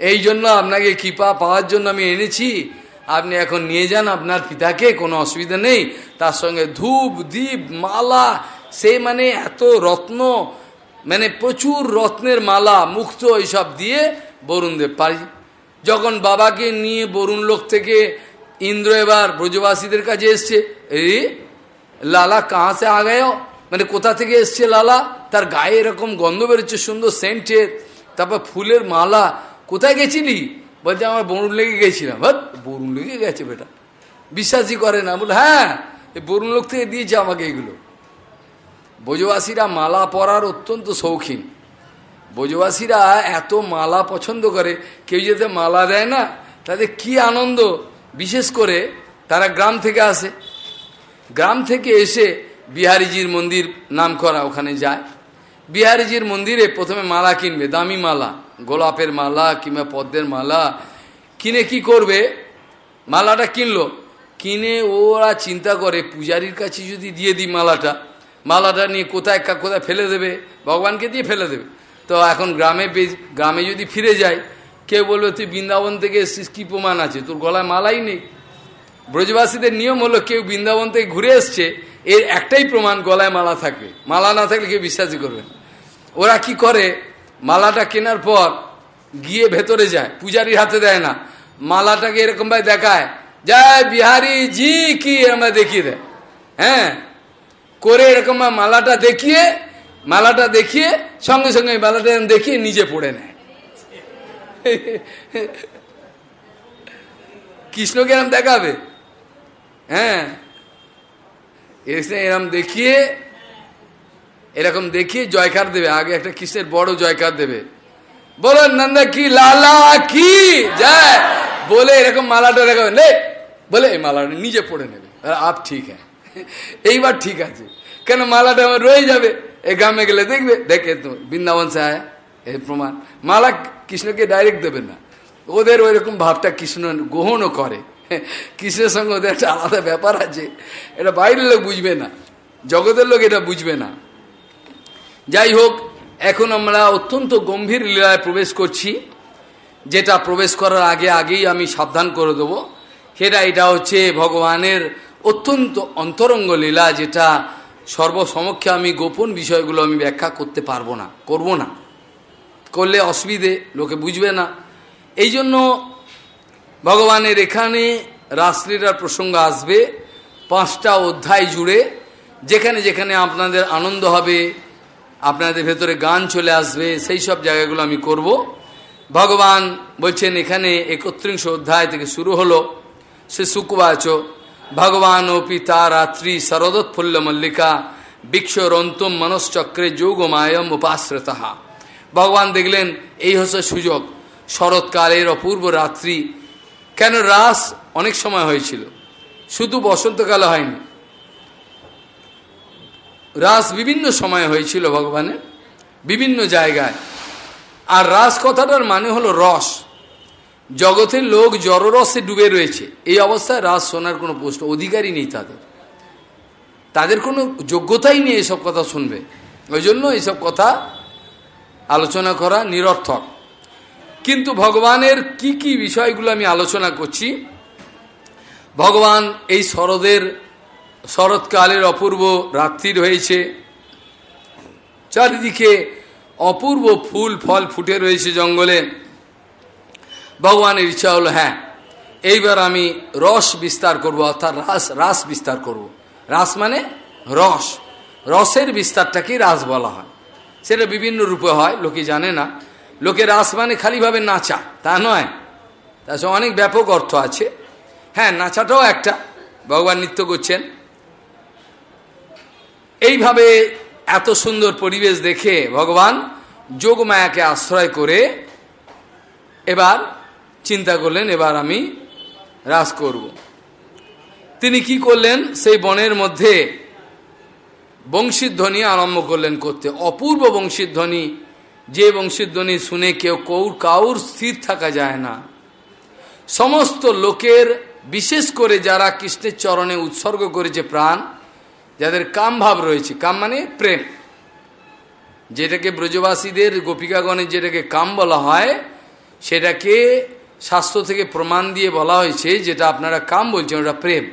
A: এই জন্য আপনাকে কৃপা পাওয়ার জন্য আমি এনেছি আপনি এখন নিয়ে যান আপনার পিতাকে কোনো অসুবিধা নেই তার সঙ্গে ধূপ দ্বীপ মালা সে মানে এত রত্ন মানে প্রচুর রত্নের মালা মুক্ত এইসব দিয়ে বরুণদেব পারি যখন বাবাকে নিয়ে বরুণ লোক থেকে ইন্দ্র এবার ব্রজবাসীদের কাছে এসছে এই লালা কাহা সে আগায়ও মানে কোথা থেকে এসছে লালা তার গায়ে এরকম গন্ধ বেরোচ্ছে সুন্দর সেন্টের তারপর ফুলের মালা কোথায় গেছিলি বলছে আমার বরুণ লেগে গেছিলাম হ্যাঁ বরুণ লেগে গেছে বেটা বিশ্বাসই করে না বলে হ্যাঁ এই বরুণ লোক থেকে দিয়েছে আমাকে এগুলো বোঝবাসীরা মালা পরার অত্যন্ত শৌখিন বোঝবাসীরা এত মালা পছন্দ করে কেউ যাতে মালা দেয় না তাদের কি আনন্দ বিশেষ করে তারা গ্রাম থেকে আসে গ্রাম থেকে এসে বিহারিজির মন্দির নাম করা ওখানে যায় বিহারিজির মন্দিরে প্রথমে মালা কিনবে দামি মালা গোলাপের মালা কিংবা পদ্মের মালা কিনে কি করবে মালাটা কিনলো কিনে ওরা চিন্তা করে পূজারির কাছে যদি দিয়ে দিই মালাটা মালাটা নিয়ে কোথায় কোথায় ফেলে দেবে ভগবানকে দিয়ে ফেলে দেবে তো এখন গ্রামে গ্রামে যদি ফিরে যায় কেউ বলবে তুই বৃন্দাবন থেকে এসছিস কী প্রমাণ আছে তোর গলায় মালাই নেই ব্রজবাসীদের নিয়ম হলো কেউ বৃন্দাবন থেকে ঘুরে এসছে এর একটাই প্রমাণ গলায় মালা থাকবে মালা না থাকলে কেউ বিশ্বাসই করবে ওরা কি করে মালাটা কেনার পর গিয়ে ভেতরে যায় পূজারির হাতে দেয় না মালাটাকে এরকম ভাই দেখায় যায় বিহারি জি কি আমরা দেখিয়ে দেয় হ্যাঁ করে এরকম মালাটা দেখিয়ে মালাটা দেখিয়ে সঙ্গে সঙ্গে মালাটা দেখিয়ে নিজে পড়ে নেয় কৃষ্ণকে এরম দেখাবে হ্যাঁ এরম দেখিয়ে এরকম দেখিয়ে জয়কার দেবে আগে একটা কিসের বড় জয়কার দেবে বলো নন্দা কি লালা কি যায় বলে এরকম মালাটা রেখে নে বলে এই মালাটা নিজে পড়ে নেবে আপ ঠিক হ্যাঁ এইবার ঠিক আছে কেন মালাটা আমার রয়ে যাবে এই গ্রামে গেলে দেখবে দেখে তো বৃন্দাবন সাহায় এই প্রমাণ মালা কৃষ্ণকে ডাইরেক্ট দেবে না ওদের ওই রকম ভাবটা কৃষ্ণ গ্রহণও করে কৃষ্ণের সঙ্গে ওদের একটা আলাদা ব্যাপার আছে এটা বাইরের লোক বুঝবে না জগতের লোক এটা বুঝবে না যাই হোক এখন আমরা অত্যন্ত গম্ভীর লীলায় প্রবেশ করছি যেটা প্রবেশ করার আগে আগেই আমি সাবধান করে দেব সেটা এটা হচ্ছে ভগবানের অত্যন্ত অন্তরঙ্গ লীলা যেটা সর্বসমক্ষে আমি গোপন বিষয়গুলো আমি ব্যাখ্যা করতে পারবো না করব না করলে অসুবিধে লোকে বুঝবে না এই জন্য ভগবানের এখানে রাসলীলার প্রসঙ্গ আসবে পাঁচটা অধ্যায় জুড়ে যেখানে যেখানে আপনাদের আনন্দ হবে আপনাদের ভেতরে গান চলে আসবে সেই সব জায়গাগুলো আমি করব ভগবান বলছেন এখানে একত্রিংশ অধ্যায় থেকে শুরু হলো সে সুকুবাচ ভগবান ও পিতা রাত্রি শরদোৎফুল্ল মল্লিকা বিক্ষরন্তম মনশ্চক্রে উপাশ্রে তাহা ভগবান দেখলেন এই হচ্ছে সুযোগ শরৎকালের অপূর্ব রাত্রি কেন রাস অনেক সময় হয়েছিল শুধু বসন্তকালে হয়নি রাস বিভিন্ন সময় হয়েছিল ভগবানের বিভিন্ন জায়গায় আর রাস কথাটার মানে হলো রস জগতের লোক জড়রসে ডুবে রয়েছে এই অবস্থায় রাস শোনার কোনো প্রশ্ন অধিকারই নেই তাদের তাদের কোনো যোগ্যতাই নেই এসব কথা শুনবে ওই জন্য এইসব কথা আলোচনা করা নিরর্থক কিন্তু ভগবানের কি কি বিষয়গুলো আমি আলোচনা করছি ভগবান এই শরদের শরৎকালের অপূর্ব রাত্রি রয়েছে চারিদিকে অপূর্ব ফুল ফল ফুটে রয়েছে জঙ্গলে ভগবানের ইচ্ছা হলো হ্যাঁ এইবার আমি রস বিস্তার করব অর্থাৎ রাস রাস বিস্তার করব। রাস মানে রস রসের বিস্তারটাকেই রাস বলা হয় সেটা বিভিন্ন রূপে হয় লোকে জানে না লোকে রাস মানে খালিভাবে নাচা তা নয় তার অনেক ব্যাপক অর্থ আছে হ্যাঁ নাচাটাও একটা ভগবান নৃত্য করছেন এইভাবে এত সুন্দর পরিবেশ দেখে ভগবান যোগমায়াকে আশ্রয় করে এবার চিন্তা করলেন এবার আমি রাস করব তিনি কি করলেন সেই বনের মধ্যে বংশীধ্বনি আরম্ভ করলেন করতে অপূর্ব বংশীধ্বনি যে বংশীধ্বনি শুনে কেউ কৌর কাউর স্থির থাকা যায় না সমস্ত লোকের বিশেষ করে যারা কৃষ্ণের চরণে উৎসর্গ করেছে প্রাণ যাদের কাম ভাব রয়েছে কাম মানে প্রেম যেটাকে ব্রজবাসীদের গোপিকাগণের যেটাকে কাম বলা হয় সেটাকে শাস্ত্র থেকে প্রমাণ দিয়ে বলা হয়েছে যেটা আপনারা কাম বলছেন ওটা প্রেম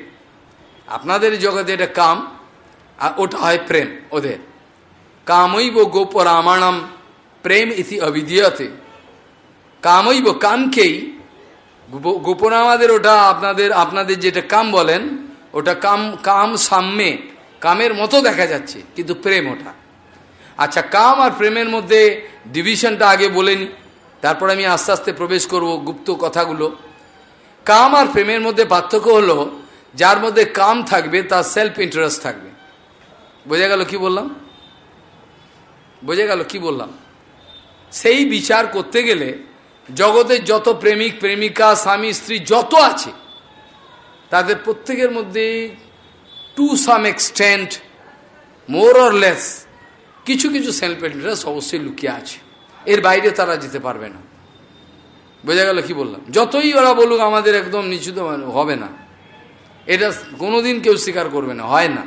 A: আপনাদের জগতে এটা কাম আর ওটা হয় প্রেম ওদের কামৈব গোপ রামায়ণম প্রেম ইতি অবিধিয়তে কামৈব কামকেই গোপন আমাদের ওটা আপনাদের আপনাদের যেটা কাম বলেন ওটা কাম কাম সাম্যে কামের মতো দেখা যাচ্ছে কিন্তু প্রেম ওটা আচ্ছা কাম আর প্রেমের মধ্যে ডিভিশনটা আগে বলে নি তারপর আমি আস্তে আস্তে প্রবেশ করব গুপ্ত কথাগুলো কাম আর প্রেমের মধ্যে পার্থক্য হলো যার মধ্যে কাম থাকবে তার সেলফ ইন্টারেস্ট থাকবে বোঝা গেল কি বললাম বোঝা গেল কি বললাম সেই বিচার করতে গেলে জগতের যত প্রেমিক প্রেমিকা স্বামী স্ত্রী যত আছে তাদের প্রত্যেকের মধ্যে to some extent more or less কিছু কিছু সেলফ অ্যাডমিটার্স অবশ্যই লুকিয়ে আছে এর বাইরে তারা যেতে পারবে না বোঝা গেল কি বললাম যতই ওরা বলুক আমাদের একদম নিশ্চিত মানে হবে না এটা কোনোদিন কেউ স্বীকার করবে না হয় না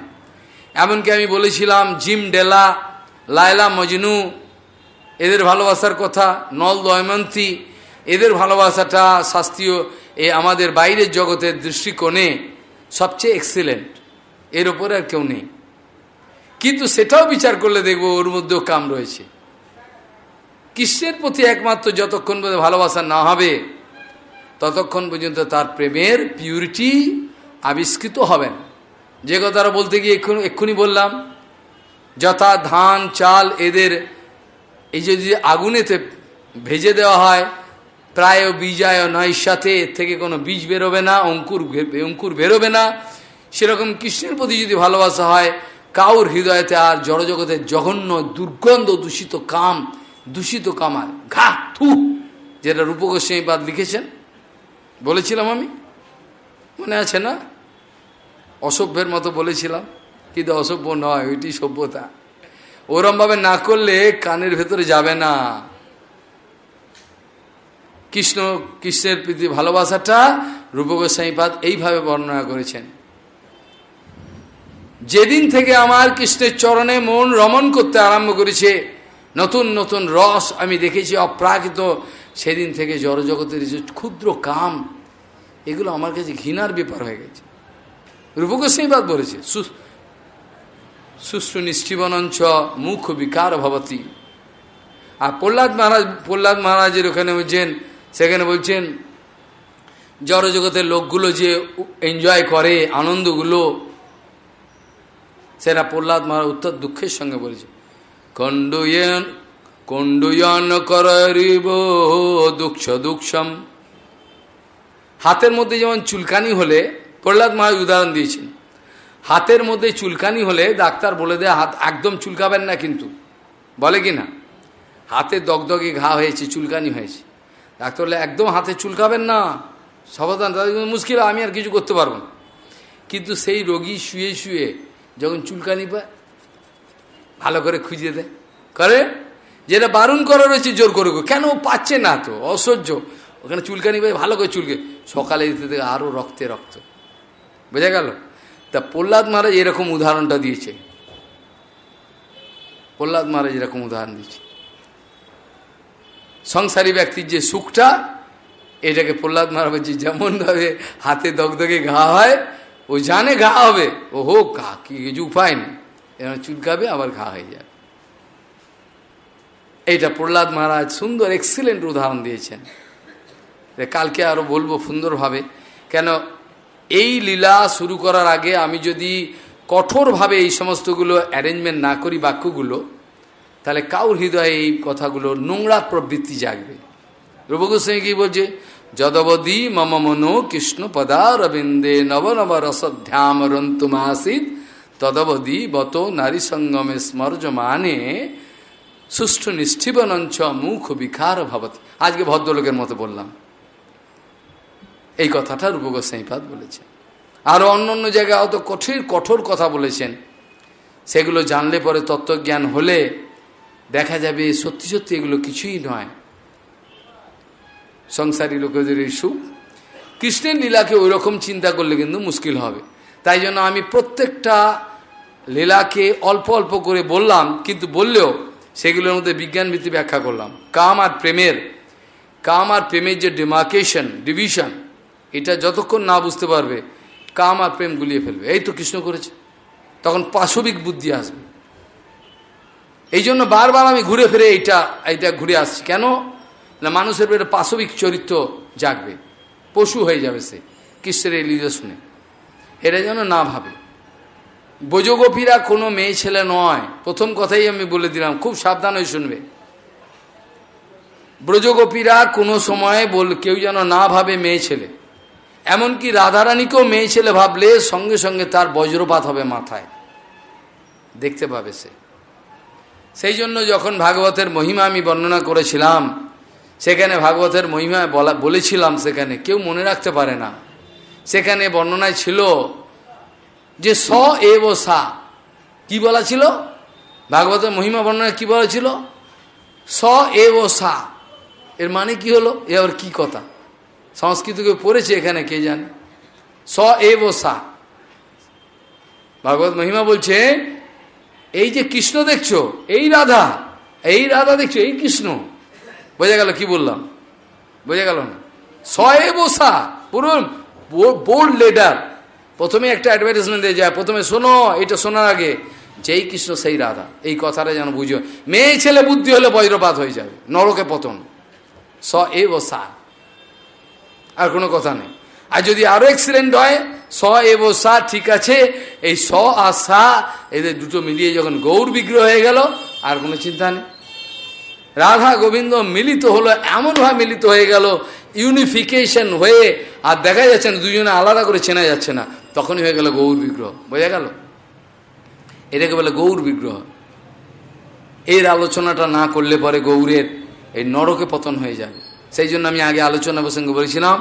A: এমনকি আমি বলেছিলাম জিম ডেলা লায়লা মজনু এদের ভালোবাসার কথা নল দয়মন্তী এদের ভালোবাসাটা শাস্ত্রীয় এ আমাদের বাইরের জগতের দৃষ্টিকোণে সবচেয়ে এক্সিলেন্ট এর উপরে আর কেউ নেই কিন্তু সেটাও বিচার করলে দেখব ওর মধ্যেও কাম রয়েছে কৃষ্ণের প্রতি একমাত্র যতক্ষণ পর্যন্ত ভালোবাসা না হবে ততক্ষণ পর্যন্ত তার প্রেমের পিউরিটি আবিষ্কৃত হবে যে কথাটা বলতে গিয়ে এক্ষুনি এক্ষুনি বললাম যথা ধান চাল এদের এই যে যদি আগুনেতে ভেজে দেওয়া হয় প্রায় বীজায় নয় সাথে থেকে কোনো বীজ বেরোবে না অঙ্কুর অঙ্কুর বেরোবে না সেরকম কৃষ্ণের প্রতি যদি ভালোবাসা হয় কাউর হৃদয়তে আর জড়জগতের জঘন্য দুর্গন্ধ দূষিত কাম দূষিত কামার ঘা থু যেটা রূপগোস্বামীবাদ লিখেছেন বলেছিলাম আমি মনে আছে না অসভ্যের মতো বলেছিলাম কিন্তু অসভ্য নয় ওইটি সভ্যতা ওরমভাবে না করলে কানের ভেতরে যাবে না কৃষ্ণ কৃষ্ণের প্রীতি ভালোবাসাটা রূপগোস্বামীপাদ এইভাবে বর্ণনা করেছেন যেদিন থেকে আমার কৃষ্ণের চরণে মন রমন করতে আরম্ভ করেছে নতুন নতুন রস আমি দেখেছি অপ্রাকৃত সেদিন থেকে জড়জগতের যে ক্ষুদ্র কাম এগুলো আমার কাছে ঘৃণার ব্যাপার হয়ে গেছে বাদ বলেছে সুশ্রু নিষ্ঠীবনঞ্চ মুখ বিকার ভবতী আর প্রহ্লাদ মহারাজ প্রহ্লাদ মহারাজের ওখানে বলছেন সেখানে বলছেন জড়জগতের লোকগুলো যে এনজয় করে আনন্দগুলো সেটা প্রহ্লাদ মহারাজ উত্তর দুঃখের সঙ্গে বলেছে কন্ডুয়ন কন্ডুয়ন করিব দুঃখ দুঃখম হাতের মধ্যে যেমন চুলকানি হলে প্রহ্লাদ মহারাজ উদাহরণ দিয়েছেন হাতের মধ্যে চুলকানি হলে ডাক্তার বলে দেয় হাত একদম চুলকাবেন না কিন্তু বলে কি না হাতে দগদগে ঘা হয়েছে চুলকানি হয়েছে ডাক্তার বলে একদম হাতে চুলকাবেন না সবধান তাদের মুশকিল আমি আর কিছু করতে পারবো না কিন্তু সেই রোগী শুয়ে শুয়ে যখন চুলকানি পায় ভালো করে খুঁজে দেয় করে যেটা বারণ করা রয়েছে জোর করে কেন পাচ্ছে না তো অসহ্য ওখানে চুলকানি পায় ভালো করে চুলকে সকালে দিতে থেকে আরও রক্তে রক্ত বোঝা গেল তা প্রহ্লাদ মহারাজ এরকম উদাহরণটা দিয়েছে প্রহ্লাদ মহারাজ এরকম উদাহরণ দিয়েছে সংসারী ব্যক্তির যে সুখটা এটাকে প্রহ্লাদ মহারাজ যেমনভাবে হাতে দগদগে ঘা হয় ও জানে ঘা হবে ও হো ঘা কি কিছু উপায় নেই এরকম চুলকাবে আবার ঘা হয়ে যাবে এইটা প্রহ্লাদ মহারাজ সুন্দর এক্সিলেন্ট উদাহরণ দিয়েছেন কালকে আরো বলবো সুন্দরভাবে কেন এই লীলা শুরু করার আগে আমি যদি কঠোরভাবে এই সমস্তগুলো অ্যারেঞ্জমেন্ট না করি বাক্যগুলো তাহলে কাউর হৃদয়ে এই কথাগুলো নোংরা প্রবৃত্তি জাগবে রূপগোস্বামী কি বলছে যদবধি মম মনো কৃষ্ণ পদারবিন্দে নব নব রসধ্যাম রন্তুমাসিত তদবধি বত নারী সঙ্গমে স্মর্যমানে সুষ্ঠু নিষ্ঠিবনঞ্চ মুখ বিকার ভবত আজকে ভদ্রলোকের মতো বললাম এই কথাটা রূপগোস্বাইপাদ বলেছেন আর অন্য অন্য জায়গায় অত কঠিন কঠোর কথা বলেছেন সেগুলো জানলে পরে তত্ত্বজ্ঞান হলে দেখা যাবে সত্যি সত্যি এগুলো কিছুই নয় সংসারী লোকেদের এই সুখ কৃষ্ণের লীলাকে ওই রকম চিন্তা করলে কিন্তু মুশকিল হবে তাই জন্য আমি প্রত্যেকটা লীলাকে অল্প অল্প করে বললাম কিন্তু বললেও সেগুলোর মধ্যে বিজ্ঞান ভিত্তি ব্যাখ্যা করলাম কাম আর প্রেমের কাম আর প্রেমের যে ডিমার্কেশন ডিভিশন এটা যতক্ষণ না বুঝতে পারবে কাম আর প্রেম গুলিয়ে ফেলবে এই তো কৃষ্ণ করেছে তখন পাশবিক বুদ্ধি আসবে এই জন্য বারবার আমি ঘুরে ফিরে এইটা এইটা ঘুরে আসছি কেন মানুষের বেড়ে পাশবিক চরিত্র জাগবে পশু হয়ে যাবে সে কৃষ্ণের এই শুনে এরা যেন না ভাবে বোজগোপীরা কোনো মেয়ে ছেলে নয় প্রথম কথাই আমি বলে দিলাম খুব সাবধান হয়ে শুনবে ব্রজগোপীরা কোনো সময় বল কেউ যেন না ভাবে মেয়ে ছেলে এমনকি রাধারানীকেও মেয়ে ছেলে ভাবলে সঙ্গে সঙ্গে তার বজ্রপাত হবে মাথায় দেখতে পাবে সে সেই জন্য যখন ভাগবতের মহিমা আমি বর্ণনা করেছিলাম সেখানে ভাগবতের মহিমা বলা বলেছিলাম সেখানে কেউ মনে রাখতে পারে না সেখানে বর্ণনায় ছিল যে স ও সা কি বলা ছিল ভাগবতের মহিমা বর্ণনায় কি বলা ছিল স এ ও সা এর মানে কি হলো এ আবার কি কথা কেউ পড়েছে এখানে কে জানে স ও সা ভাগবত মহিমা বলছে এই যে কৃষ্ণ দেখছো এই রাধা এই রাধা দেখছো এই কৃষ্ণ বোঝা গেল কি বললাম বোঝা গেল না শয়ে বসা পুরুন বোর্ড লেডার প্রথমে একটা অ্যাডভার্টাইজমেন্ট দিয়ে যায় প্রথমে শোনো এটা শোনার আগে যেই কৃষ্ণ সেই রাধা এই কথাটা যেন বুঝো মেয়ে ছেলে বুদ্ধি হলে বজ্রপাত হয়ে যাবে নরকে পতন স এ বসা আর কোনো কথা নেই আর যদি আরও অ্যাক্সিডেন্ট হয় স এব সা ঠিক আছে এই স আর সা এদের দুটো মিলিয়ে যখন গৌর বিগ্রহ হয়ে গেল আর কোনো চিন্তা নেই রাধা গোবিন্দ মিলিত হলো এমনভাবে মিলিত হয়ে গেল ইউনিফিকেশন হয়ে আর দেখা যাচ্ছে না দুজনে আলাদা করে চেনা যাচ্ছে না তখনই হয়ে গেল গৌর বিগ্রহ বোঝা গেল এটাকে বলে গৌর বিগ্রহ এর আলোচনাটা না করলে পরে গৌরের এই নরকে পতন হয়ে যাবে সেই জন্য আমি আগে আলোচনা প্রসঙ্গে বলেছিলাম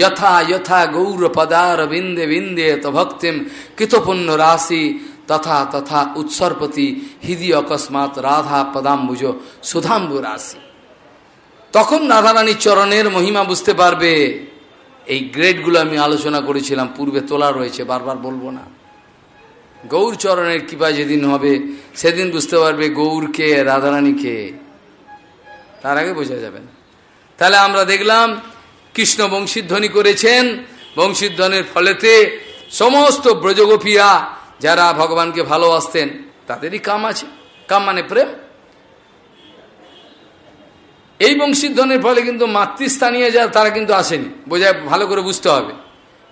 A: যথা যথা গৌর পদার বিন্দে বিন্দে তভক্তিম কৃতপুণ্য রাশি তথা তথা উৎসরপতি হৃদি অকস্মাৎ রাধা পদাম্বুজ সুধাম্বু রাশি তখন রাধারানী চরণের মহিমা বুঝতে পারবে এই গ্রেডগুলো আমি আলোচনা করেছিলাম পূর্বে তোলা রয়েছে বারবার বলবো না গৌর চরণের কৃপা যেদিন হবে সেদিন বুঝতে পারবে গৌরকে রাধারানীকে তার আগে বোঝা যাবে না তাহলে আমরা দেখলাম কৃষ্ণ বংশীধ্বনি করেছেন বংশীধ্বনের ফলেতে সমস্ত ব্রজগোপিয়া যারা ভগবানকে ভালোবাসতেন তাদেরই কাম আছে কাম মানে প্রেম এই বংশীধনের ফলে কিন্তু মাতৃস্থানীয় যারা তারা কিন্তু আসেনি বোঝায় ভালো করে বুঝতে হবে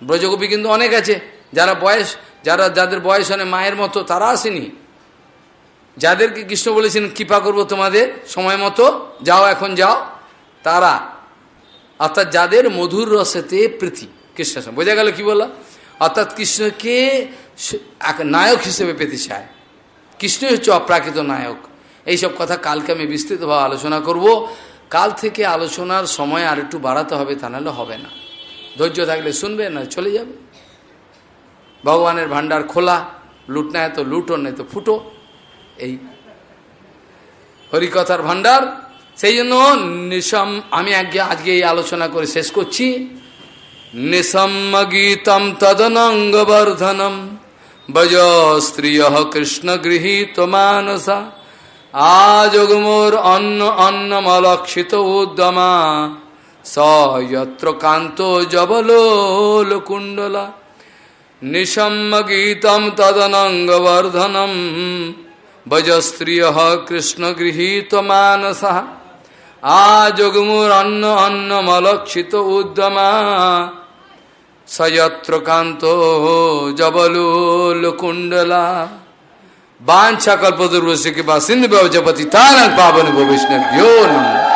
A: ব্রজগোপী কিন্তু অনেক আছে যারা বয়স যারা যাদের বয়স অনেক মায়ের মতো তারা আসেনি যাদেরকে কৃষ্ণ বলেছেন কৃপা করব তোমাদের সময় মতো যাও এখন যাও তারা অর্থাৎ যাদের মধুর রসেতে প্রীতি কৃষ্ণ বোঝা গেল কি বললাম অর্থাৎ কৃষ্ণকে এক নায়ক হিসেবে পেতে চায় কৃষ্ণই হচ্ছে অপ্রাকৃত নায়ক এইসব কথা কালকে আমি বিস্তৃতভাবে আলোচনা করব কাল থেকে আলোচনার সময় আর একটু বাড়াতে হবে তা নাহলে হবে না ধৈর্য থাকলে শুনবে না চলে যাবে ভগবানের ভান্ডার খোলা লুট না তো লুটো নেই তো ফুটো এই হরিকথার ভান্ডার সেই জন্য নিশম আমি আজকে আজকে এই আলোচনা করে শেষ করছি নিশম্ম গীতম তদনঙ্গবর্ধনম बजो स्त्रिय कृष्ण गृहीत मानसा आजगमोर अन्न मलक्षित उद्यमा स यत्र कांतो जबलोल कुंडला निशम गीतम तदनंग वर्धनम भज स्त्रिय कृष्ण गृहीत मानस आजगमुर अन्न मलक्षित उद्यमा सयत्र कांतो जबलोलकुंडला बांछा कल्पुर्वशी के बाद सिंधु व्यवजपति तारंग पावन भो विष्णव्यो नमः